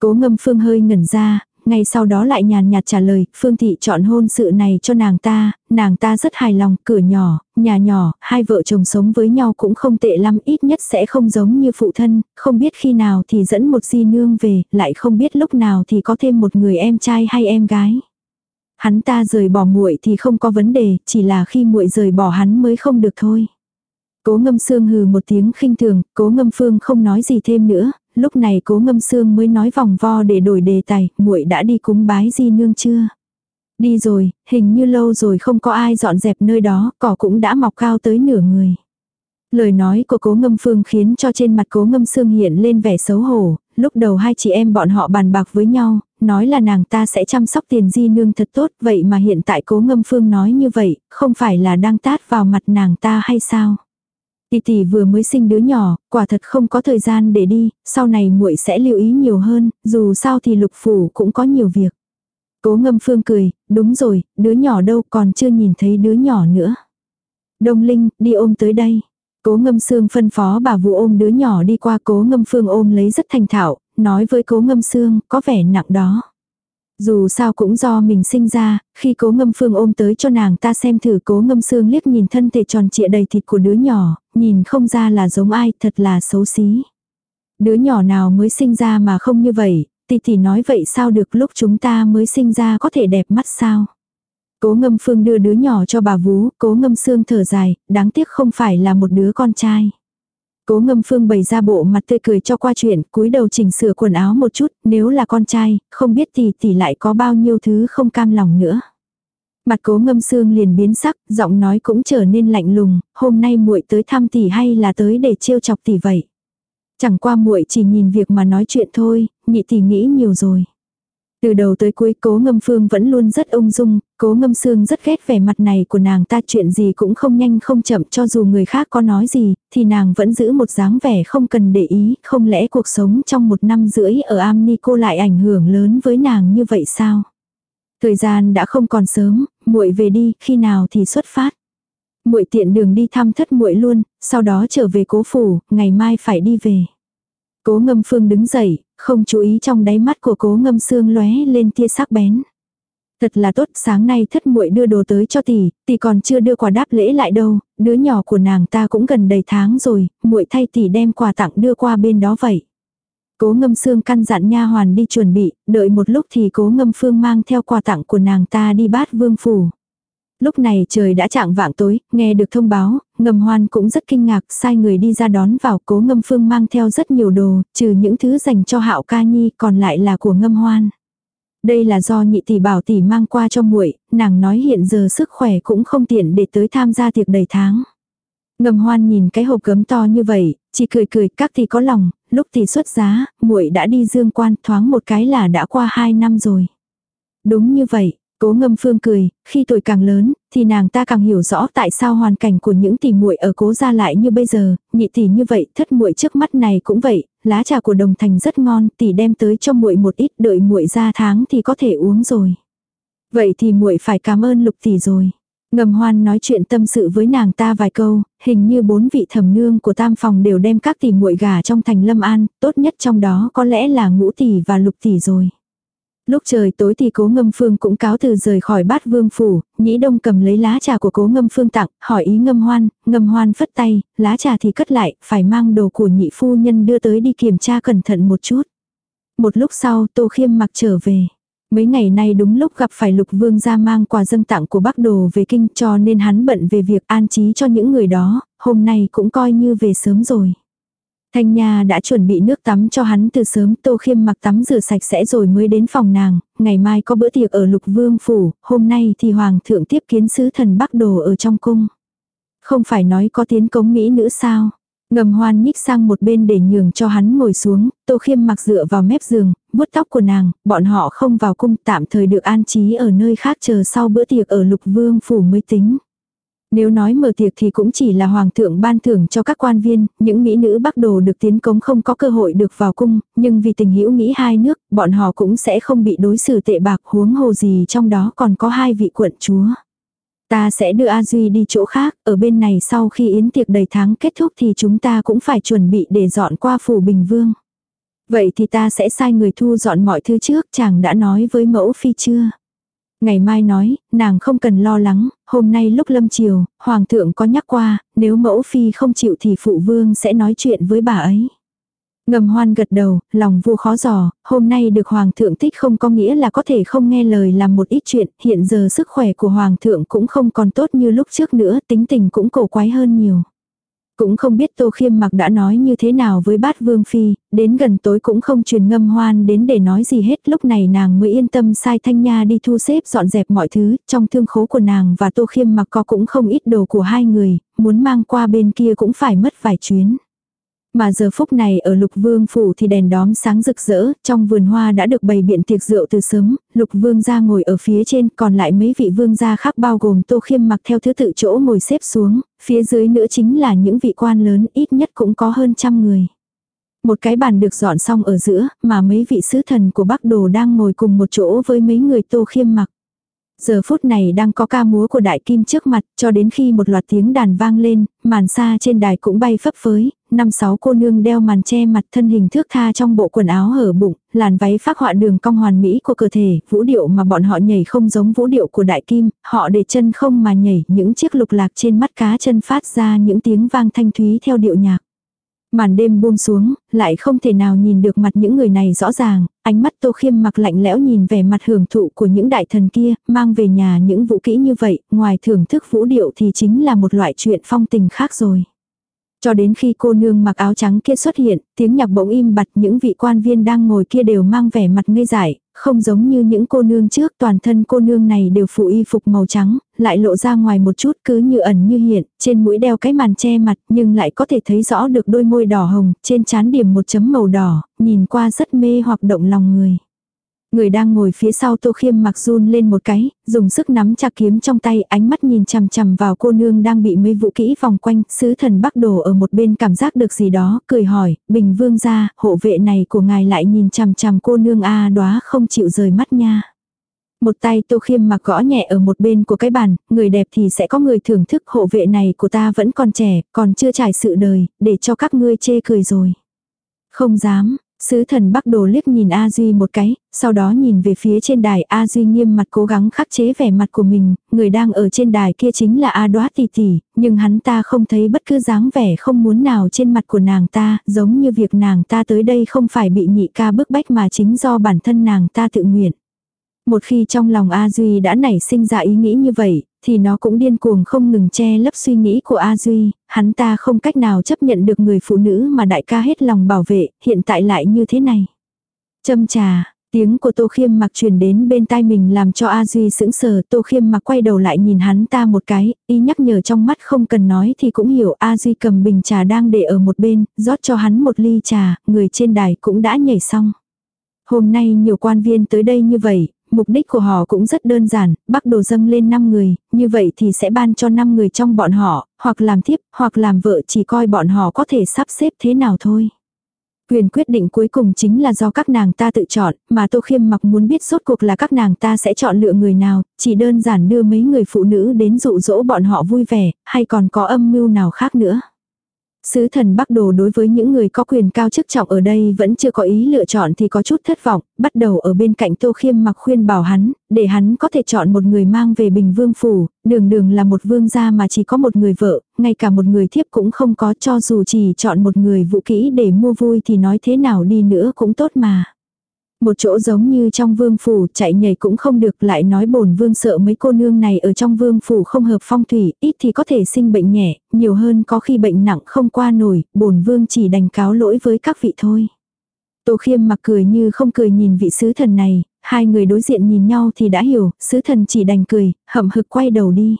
Cố ngâm phương hơi ngẩn ra, ngay sau đó lại nhàn nhạt trả lời, Phương Thị chọn hôn sự này cho nàng ta, nàng ta rất hài lòng, cửa nhỏ, nhà nhỏ, hai vợ chồng sống với nhau cũng không tệ lắm, ít nhất sẽ không giống như phụ thân, không biết khi nào thì dẫn một di nương về, lại không biết lúc nào thì có thêm một người em trai hay em gái. Hắn ta rời bỏ muội thì không có vấn đề, chỉ là khi muội rời bỏ hắn mới không được thôi. Cố ngâm xương hừ một tiếng khinh thường, cố ngâm phương không nói gì thêm nữa, lúc này cố ngâm xương mới nói vòng vo để đổi đề tài, muội đã đi cúng bái di nương chưa? Đi rồi, hình như lâu rồi không có ai dọn dẹp nơi đó, cỏ cũng đã mọc cao tới nửa người. Lời nói của cố ngâm phương khiến cho trên mặt cố ngâm xương hiện lên vẻ xấu hổ, lúc đầu hai chị em bọn họ bàn bạc với nhau, nói là nàng ta sẽ chăm sóc tiền di nương thật tốt, vậy mà hiện tại cố ngâm phương nói như vậy, không phải là đang tát vào mặt nàng ta hay sao? Tỷ tỷ vừa mới sinh đứa nhỏ, quả thật không có thời gian để đi, sau này muội sẽ lưu ý nhiều hơn, dù sao thì lục phủ cũng có nhiều việc. Cố ngâm phương cười, đúng rồi, đứa nhỏ đâu còn chưa nhìn thấy đứa nhỏ nữa. Đông Linh, đi ôm tới đây. Cố ngâm xương phân phó bà vụ ôm đứa nhỏ đi qua cố ngâm phương ôm lấy rất thành thạo, nói với cố ngâm xương, có vẻ nặng đó. Dù sao cũng do mình sinh ra, khi cố ngâm phương ôm tới cho nàng ta xem thử cố ngâm xương liếc nhìn thân thể tròn trịa đầy thịt của đứa nhỏ, nhìn không ra là giống ai, thật là xấu xí. Đứa nhỏ nào mới sinh ra mà không như vậy, tỷ tỷ nói vậy sao được lúc chúng ta mới sinh ra có thể đẹp mắt sao. Cố ngâm phương đưa đứa nhỏ cho bà vú, cố ngâm xương thở dài, đáng tiếc không phải là một đứa con trai. Cố ngâm phương bày ra bộ mặt tươi cười cho qua chuyện, cúi đầu chỉnh sửa quần áo một chút, nếu là con trai, không biết thì tỷ lại có bao nhiêu thứ không cam lòng nữa. Mặt cố ngâm xương liền biến sắc, giọng nói cũng trở nên lạnh lùng, hôm nay muội tới thăm tỷ hay là tới để trêu chọc tỷ vậy. Chẳng qua muội chỉ nhìn việc mà nói chuyện thôi, nhị tỷ nghĩ nhiều rồi. Từ đầu tới cuối cố ngâm phương vẫn luôn rất ung dung, cố ngâm xương rất ghét vẻ mặt này của nàng ta chuyện gì cũng không nhanh không chậm cho dù người khác có nói gì, thì nàng vẫn giữ một dáng vẻ không cần để ý, không lẽ cuộc sống trong một năm rưỡi ở Amnico lại ảnh hưởng lớn với nàng như vậy sao? Thời gian đã không còn sớm, muội về đi, khi nào thì xuất phát. Muội tiện đường đi thăm thất muội luôn, sau đó trở về cố phủ, ngày mai phải đi về. Cố ngâm phương đứng dậy, không chú ý trong đáy mắt của cố ngâm xương lóe lên tia sắc bén. Thật là tốt, sáng nay thất muội đưa đồ tới cho tỷ, tỷ còn chưa đưa quà đáp lễ lại đâu, đứa nhỏ của nàng ta cũng gần đầy tháng rồi, muội thay tỷ đem quà tặng đưa qua bên đó vậy. Cố ngâm xương căn dặn nha hoàn đi chuẩn bị, đợi một lúc thì cố ngâm phương mang theo quà tặng của nàng ta đi bát vương phủ. Lúc này trời đã trạng vạng tối, nghe được thông báo, ngầm hoan cũng rất kinh ngạc, sai người đi ra đón vào cố ngâm phương mang theo rất nhiều đồ, trừ những thứ dành cho hạo ca nhi còn lại là của ngâm hoan. Đây là do nhị tỷ bảo tỷ mang qua cho muội, nàng nói hiện giờ sức khỏe cũng không tiện để tới tham gia tiệc đầy tháng. Ngầm hoan nhìn cái hộp gấm to như vậy, chỉ cười cười các tỷ có lòng, lúc tỷ xuất giá, muội đã đi dương quan thoáng một cái là đã qua hai năm rồi. Đúng như vậy, Cố ngâm phương cười, khi tuổi càng lớn, thì nàng ta càng hiểu rõ tại sao hoàn cảnh của những tỷ muội ở cố gia lại như bây giờ, nhị tỷ như vậy, thất muội trước mắt này cũng vậy, lá trà của đồng thành rất ngon, tỷ đem tới cho muội một ít, đợi muội ra tháng thì có thể uống rồi. Vậy thì muội phải cảm ơn lục tỷ rồi. Ngầm hoan nói chuyện tâm sự với nàng ta vài câu, hình như bốn vị thẩm nương của tam phòng đều đem các tỷ muội gà trong thành lâm an, tốt nhất trong đó có lẽ là ngũ tỷ và lục tỷ rồi. Lúc trời tối thì cố ngâm phương cũng cáo từ rời khỏi bát vương phủ, nhĩ đông cầm lấy lá trà của cố ngâm phương tặng, hỏi ý ngâm hoan, ngâm hoan phất tay, lá trà thì cất lại, phải mang đồ của nhị phu nhân đưa tới đi kiểm tra cẩn thận một chút. Một lúc sau tô khiêm mặc trở về. Mấy ngày nay đúng lúc gặp phải lục vương ra mang quà dâng tặng của bác đồ về kinh cho nên hắn bận về việc an trí cho những người đó, hôm nay cũng coi như về sớm rồi. Thanh Nha đã chuẩn bị nước tắm cho hắn từ sớm, Tô Khiêm mặc tắm rửa sạch sẽ rồi mới đến phòng nàng, ngày mai có bữa tiệc ở Lục Vương Phủ, hôm nay thì Hoàng thượng tiếp kiến sứ thần Bắc Đồ ở trong cung. Không phải nói có tiến cống Mỹ nữ sao? Ngầm hoan nhích sang một bên để nhường cho hắn ngồi xuống, Tô Khiêm mặc dựa vào mép giường, vuốt tóc của nàng, bọn họ không vào cung tạm thời được an trí ở nơi khác chờ sau bữa tiệc ở Lục Vương Phủ mới tính. Nếu nói mở tiệc thì cũng chỉ là hoàng thượng ban thưởng cho các quan viên, những mỹ nữ bắc đồ được tiến cống không có cơ hội được vào cung, nhưng vì tình hữu nghĩ hai nước, bọn họ cũng sẽ không bị đối xử tệ bạc huống hồ gì trong đó còn có hai vị quận chúa. Ta sẽ đưa A Duy đi chỗ khác, ở bên này sau khi yến tiệc đầy tháng kết thúc thì chúng ta cũng phải chuẩn bị để dọn qua phủ Bình Vương. Vậy thì ta sẽ sai người thu dọn mọi thứ trước, chàng đã nói với mẫu phi chưa? Ngày mai nói, nàng không cần lo lắng, hôm nay lúc lâm chiều, hoàng thượng có nhắc qua, nếu mẫu phi không chịu thì phụ vương sẽ nói chuyện với bà ấy. Ngầm hoan gật đầu, lòng vua khó giò. hôm nay được hoàng thượng thích không có nghĩa là có thể không nghe lời làm một ít chuyện, hiện giờ sức khỏe của hoàng thượng cũng không còn tốt như lúc trước nữa, tính tình cũng cổ quái hơn nhiều. Cũng không biết Tô Khiêm mặc đã nói như thế nào với bát vương phi, đến gần tối cũng không truyền ngâm hoan đến để nói gì hết. Lúc này nàng mới yên tâm sai Thanh Nha đi thu xếp dọn dẹp mọi thứ, trong thương khố của nàng và Tô Khiêm mặc có cũng không ít đồ của hai người, muốn mang qua bên kia cũng phải mất vài chuyến. Mà giờ phút này ở lục vương phủ thì đèn đóm sáng rực rỡ, trong vườn hoa đã được bày biện tiệc rượu từ sớm, lục vương gia ngồi ở phía trên, còn lại mấy vị vương gia khác bao gồm tô khiêm mặc theo thứ tự chỗ ngồi xếp xuống, phía dưới nữa chính là những vị quan lớn ít nhất cũng có hơn trăm người. Một cái bàn được dọn xong ở giữa, mà mấy vị sứ thần của Bắc Đồ đang ngồi cùng một chỗ với mấy người tô khiêm mặc. Giờ phút này đang có ca múa của đại kim trước mặt, cho đến khi một loạt tiếng đàn vang lên, màn xa trên đài cũng bay phấp phới, năm sáu cô nương đeo màn che mặt thân hình thước tha trong bộ quần áo hở bụng, làn váy phác họa đường cong hoàn mỹ của cơ thể, vũ điệu mà bọn họ nhảy không giống vũ điệu của đại kim, họ để chân không mà nhảy, những chiếc lục lạc trên mắt cá chân phát ra những tiếng vang thanh thúy theo điệu nhạc. Màn đêm buông xuống, lại không thể nào nhìn được mặt những người này rõ ràng, ánh mắt tô khiêm mặc lạnh lẽo nhìn về mặt hưởng thụ của những đại thần kia, mang về nhà những vũ kỹ như vậy, ngoài thưởng thức vũ điệu thì chính là một loại chuyện phong tình khác rồi. Cho đến khi cô nương mặc áo trắng kia xuất hiện, tiếng nhạc bỗng im bặt những vị quan viên đang ngồi kia đều mang vẻ mặt ngây dại, không giống như những cô nương trước toàn thân cô nương này đều phụ y phục màu trắng, lại lộ ra ngoài một chút cứ như ẩn như hiện, trên mũi đeo cái màn che mặt nhưng lại có thể thấy rõ được đôi môi đỏ hồng, trên trán điểm một chấm màu đỏ, nhìn qua rất mê hoặc động lòng người. Người đang ngồi phía sau Tô Khiêm mặc run lên một cái, dùng sức nắm chặt kiếm trong tay, ánh mắt nhìn chằm chằm vào cô nương đang bị mấy vũ kỹ vòng quanh, sứ thần bắc đồ ở một bên cảm giác được gì đó, cười hỏi, bình vương gia, hộ vệ này của ngài lại nhìn chằm chằm cô nương a đóa không chịu rời mắt nha. Một tay Tô Khiêm mặc gõ nhẹ ở một bên của cái bàn, người đẹp thì sẽ có người thưởng thức hộ vệ này của ta vẫn còn trẻ, còn chưa trải sự đời, để cho các ngươi chê cười rồi. Không dám, Sứ thần Bắc Đồ liếc nhìn A Duy một cái, sau đó nhìn về phía trên đài A Duy nghiêm mặt cố gắng khắc chế vẻ mặt của mình, người đang ở trên đài kia chính là A Đoá tỷ tỷ, nhưng hắn ta không thấy bất cứ dáng vẻ không muốn nào trên mặt của nàng ta, giống như việc nàng ta tới đây không phải bị nhị ca bức bách mà chính do bản thân nàng ta tự nguyện. Một khi trong lòng A Duy đã nảy sinh ra ý nghĩ như vậy, thì nó cũng điên cuồng không ngừng che lấp suy nghĩ của A Duy, hắn ta không cách nào chấp nhận được người phụ nữ mà đại ca hết lòng bảo vệ, hiện tại lại như thế này. Châm trà, tiếng của Tô Khiêm mặc truyền đến bên tai mình làm cho A Duy sững sờ, Tô Khiêm mặc quay đầu lại nhìn hắn ta một cái, ý nhắc nhở trong mắt không cần nói thì cũng hiểu A Duy cầm bình trà đang để ở một bên, rót cho hắn một ly trà, người trên đài cũng đã nhảy xong. Hôm nay nhiều quan viên tới đây như vậy, mục đích của họ cũng rất đơn giản, bắt đồ dâng lên 5 người, như vậy thì sẽ ban cho 5 người trong bọn họ, hoặc làm thiếp, hoặc làm vợ chỉ coi bọn họ có thể sắp xếp thế nào thôi. Quyền quyết định cuối cùng chính là do các nàng ta tự chọn, mà Tô Khiêm mặc muốn biết rốt cuộc là các nàng ta sẽ chọn lựa người nào, chỉ đơn giản đưa mấy người phụ nữ đến dụ dỗ bọn họ vui vẻ, hay còn có âm mưu nào khác nữa. Sứ thần Bắc Đồ đối với những người có quyền cao chức trọng ở đây vẫn chưa có ý lựa chọn thì có chút thất vọng, bắt đầu ở bên cạnh Tô Khiêm mặc khuyên bảo hắn, để hắn có thể chọn một người mang về Bình Vương Phủ, đường đường là một vương gia mà chỉ có một người vợ, ngay cả một người thiếp cũng không có cho dù chỉ chọn một người vũ kỹ để mua vui thì nói thế nào đi nữa cũng tốt mà. Một chỗ giống như trong vương phủ chạy nhảy cũng không được lại nói bổn vương sợ mấy cô nương này ở trong vương phủ không hợp phong thủy, ít thì có thể sinh bệnh nhẹ, nhiều hơn có khi bệnh nặng không qua nổi, bổn vương chỉ đành cáo lỗi với các vị thôi. Tô khiêm mặc cười như không cười nhìn vị sứ thần này, hai người đối diện nhìn nhau thì đã hiểu, sứ thần chỉ đành cười, hậm hực quay đầu đi.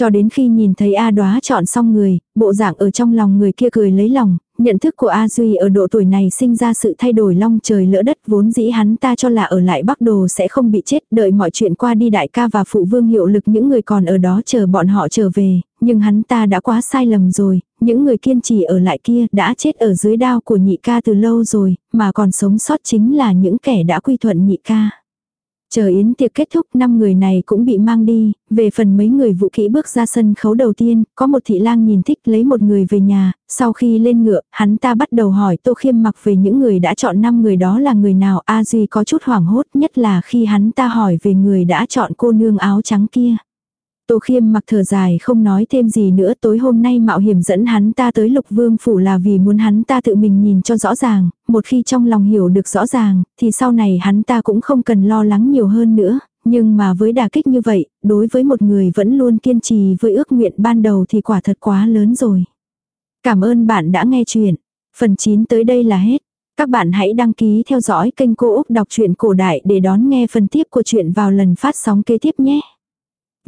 Cho đến khi nhìn thấy A đoá chọn xong người, bộ dạng ở trong lòng người kia cười lấy lòng, nhận thức của A Duy ở độ tuổi này sinh ra sự thay đổi long trời lỡ đất vốn dĩ hắn ta cho là ở lại Bắc Đồ sẽ không bị chết, đợi mọi chuyện qua đi đại ca và phụ vương hiệu lực những người còn ở đó chờ bọn họ trở về, nhưng hắn ta đã quá sai lầm rồi, những người kiên trì ở lại kia đã chết ở dưới đao của nhị ca từ lâu rồi, mà còn sống sót chính là những kẻ đã quy thuận nhị ca. Chờ yến tiệc kết thúc năm người này cũng bị mang đi, về phần mấy người vũ kỹ bước ra sân khấu đầu tiên, có một thị lang nhìn thích lấy một người về nhà, sau khi lên ngựa, hắn ta bắt đầu hỏi Tô Khiêm mặc về những người đã chọn năm người đó là người nào, A Duy có chút hoảng hốt nhất là khi hắn ta hỏi về người đã chọn cô nương áo trắng kia. Tô Khiêm mặc thở dài không nói thêm gì nữa tối hôm nay mạo hiểm dẫn hắn ta tới lục vương phủ là vì muốn hắn ta tự mình nhìn cho rõ ràng, một khi trong lòng hiểu được rõ ràng, thì sau này hắn ta cũng không cần lo lắng nhiều hơn nữa, nhưng mà với đà kích như vậy, đối với một người vẫn luôn kiên trì với ước nguyện ban đầu thì quả thật quá lớn rồi. Cảm ơn bạn đã nghe chuyện. Phần 9 tới đây là hết. Các bạn hãy đăng ký theo dõi kênh Cô Úc Đọc truyện Cổ Đại để đón nghe phần tiếp của chuyện vào lần phát sóng kế tiếp nhé.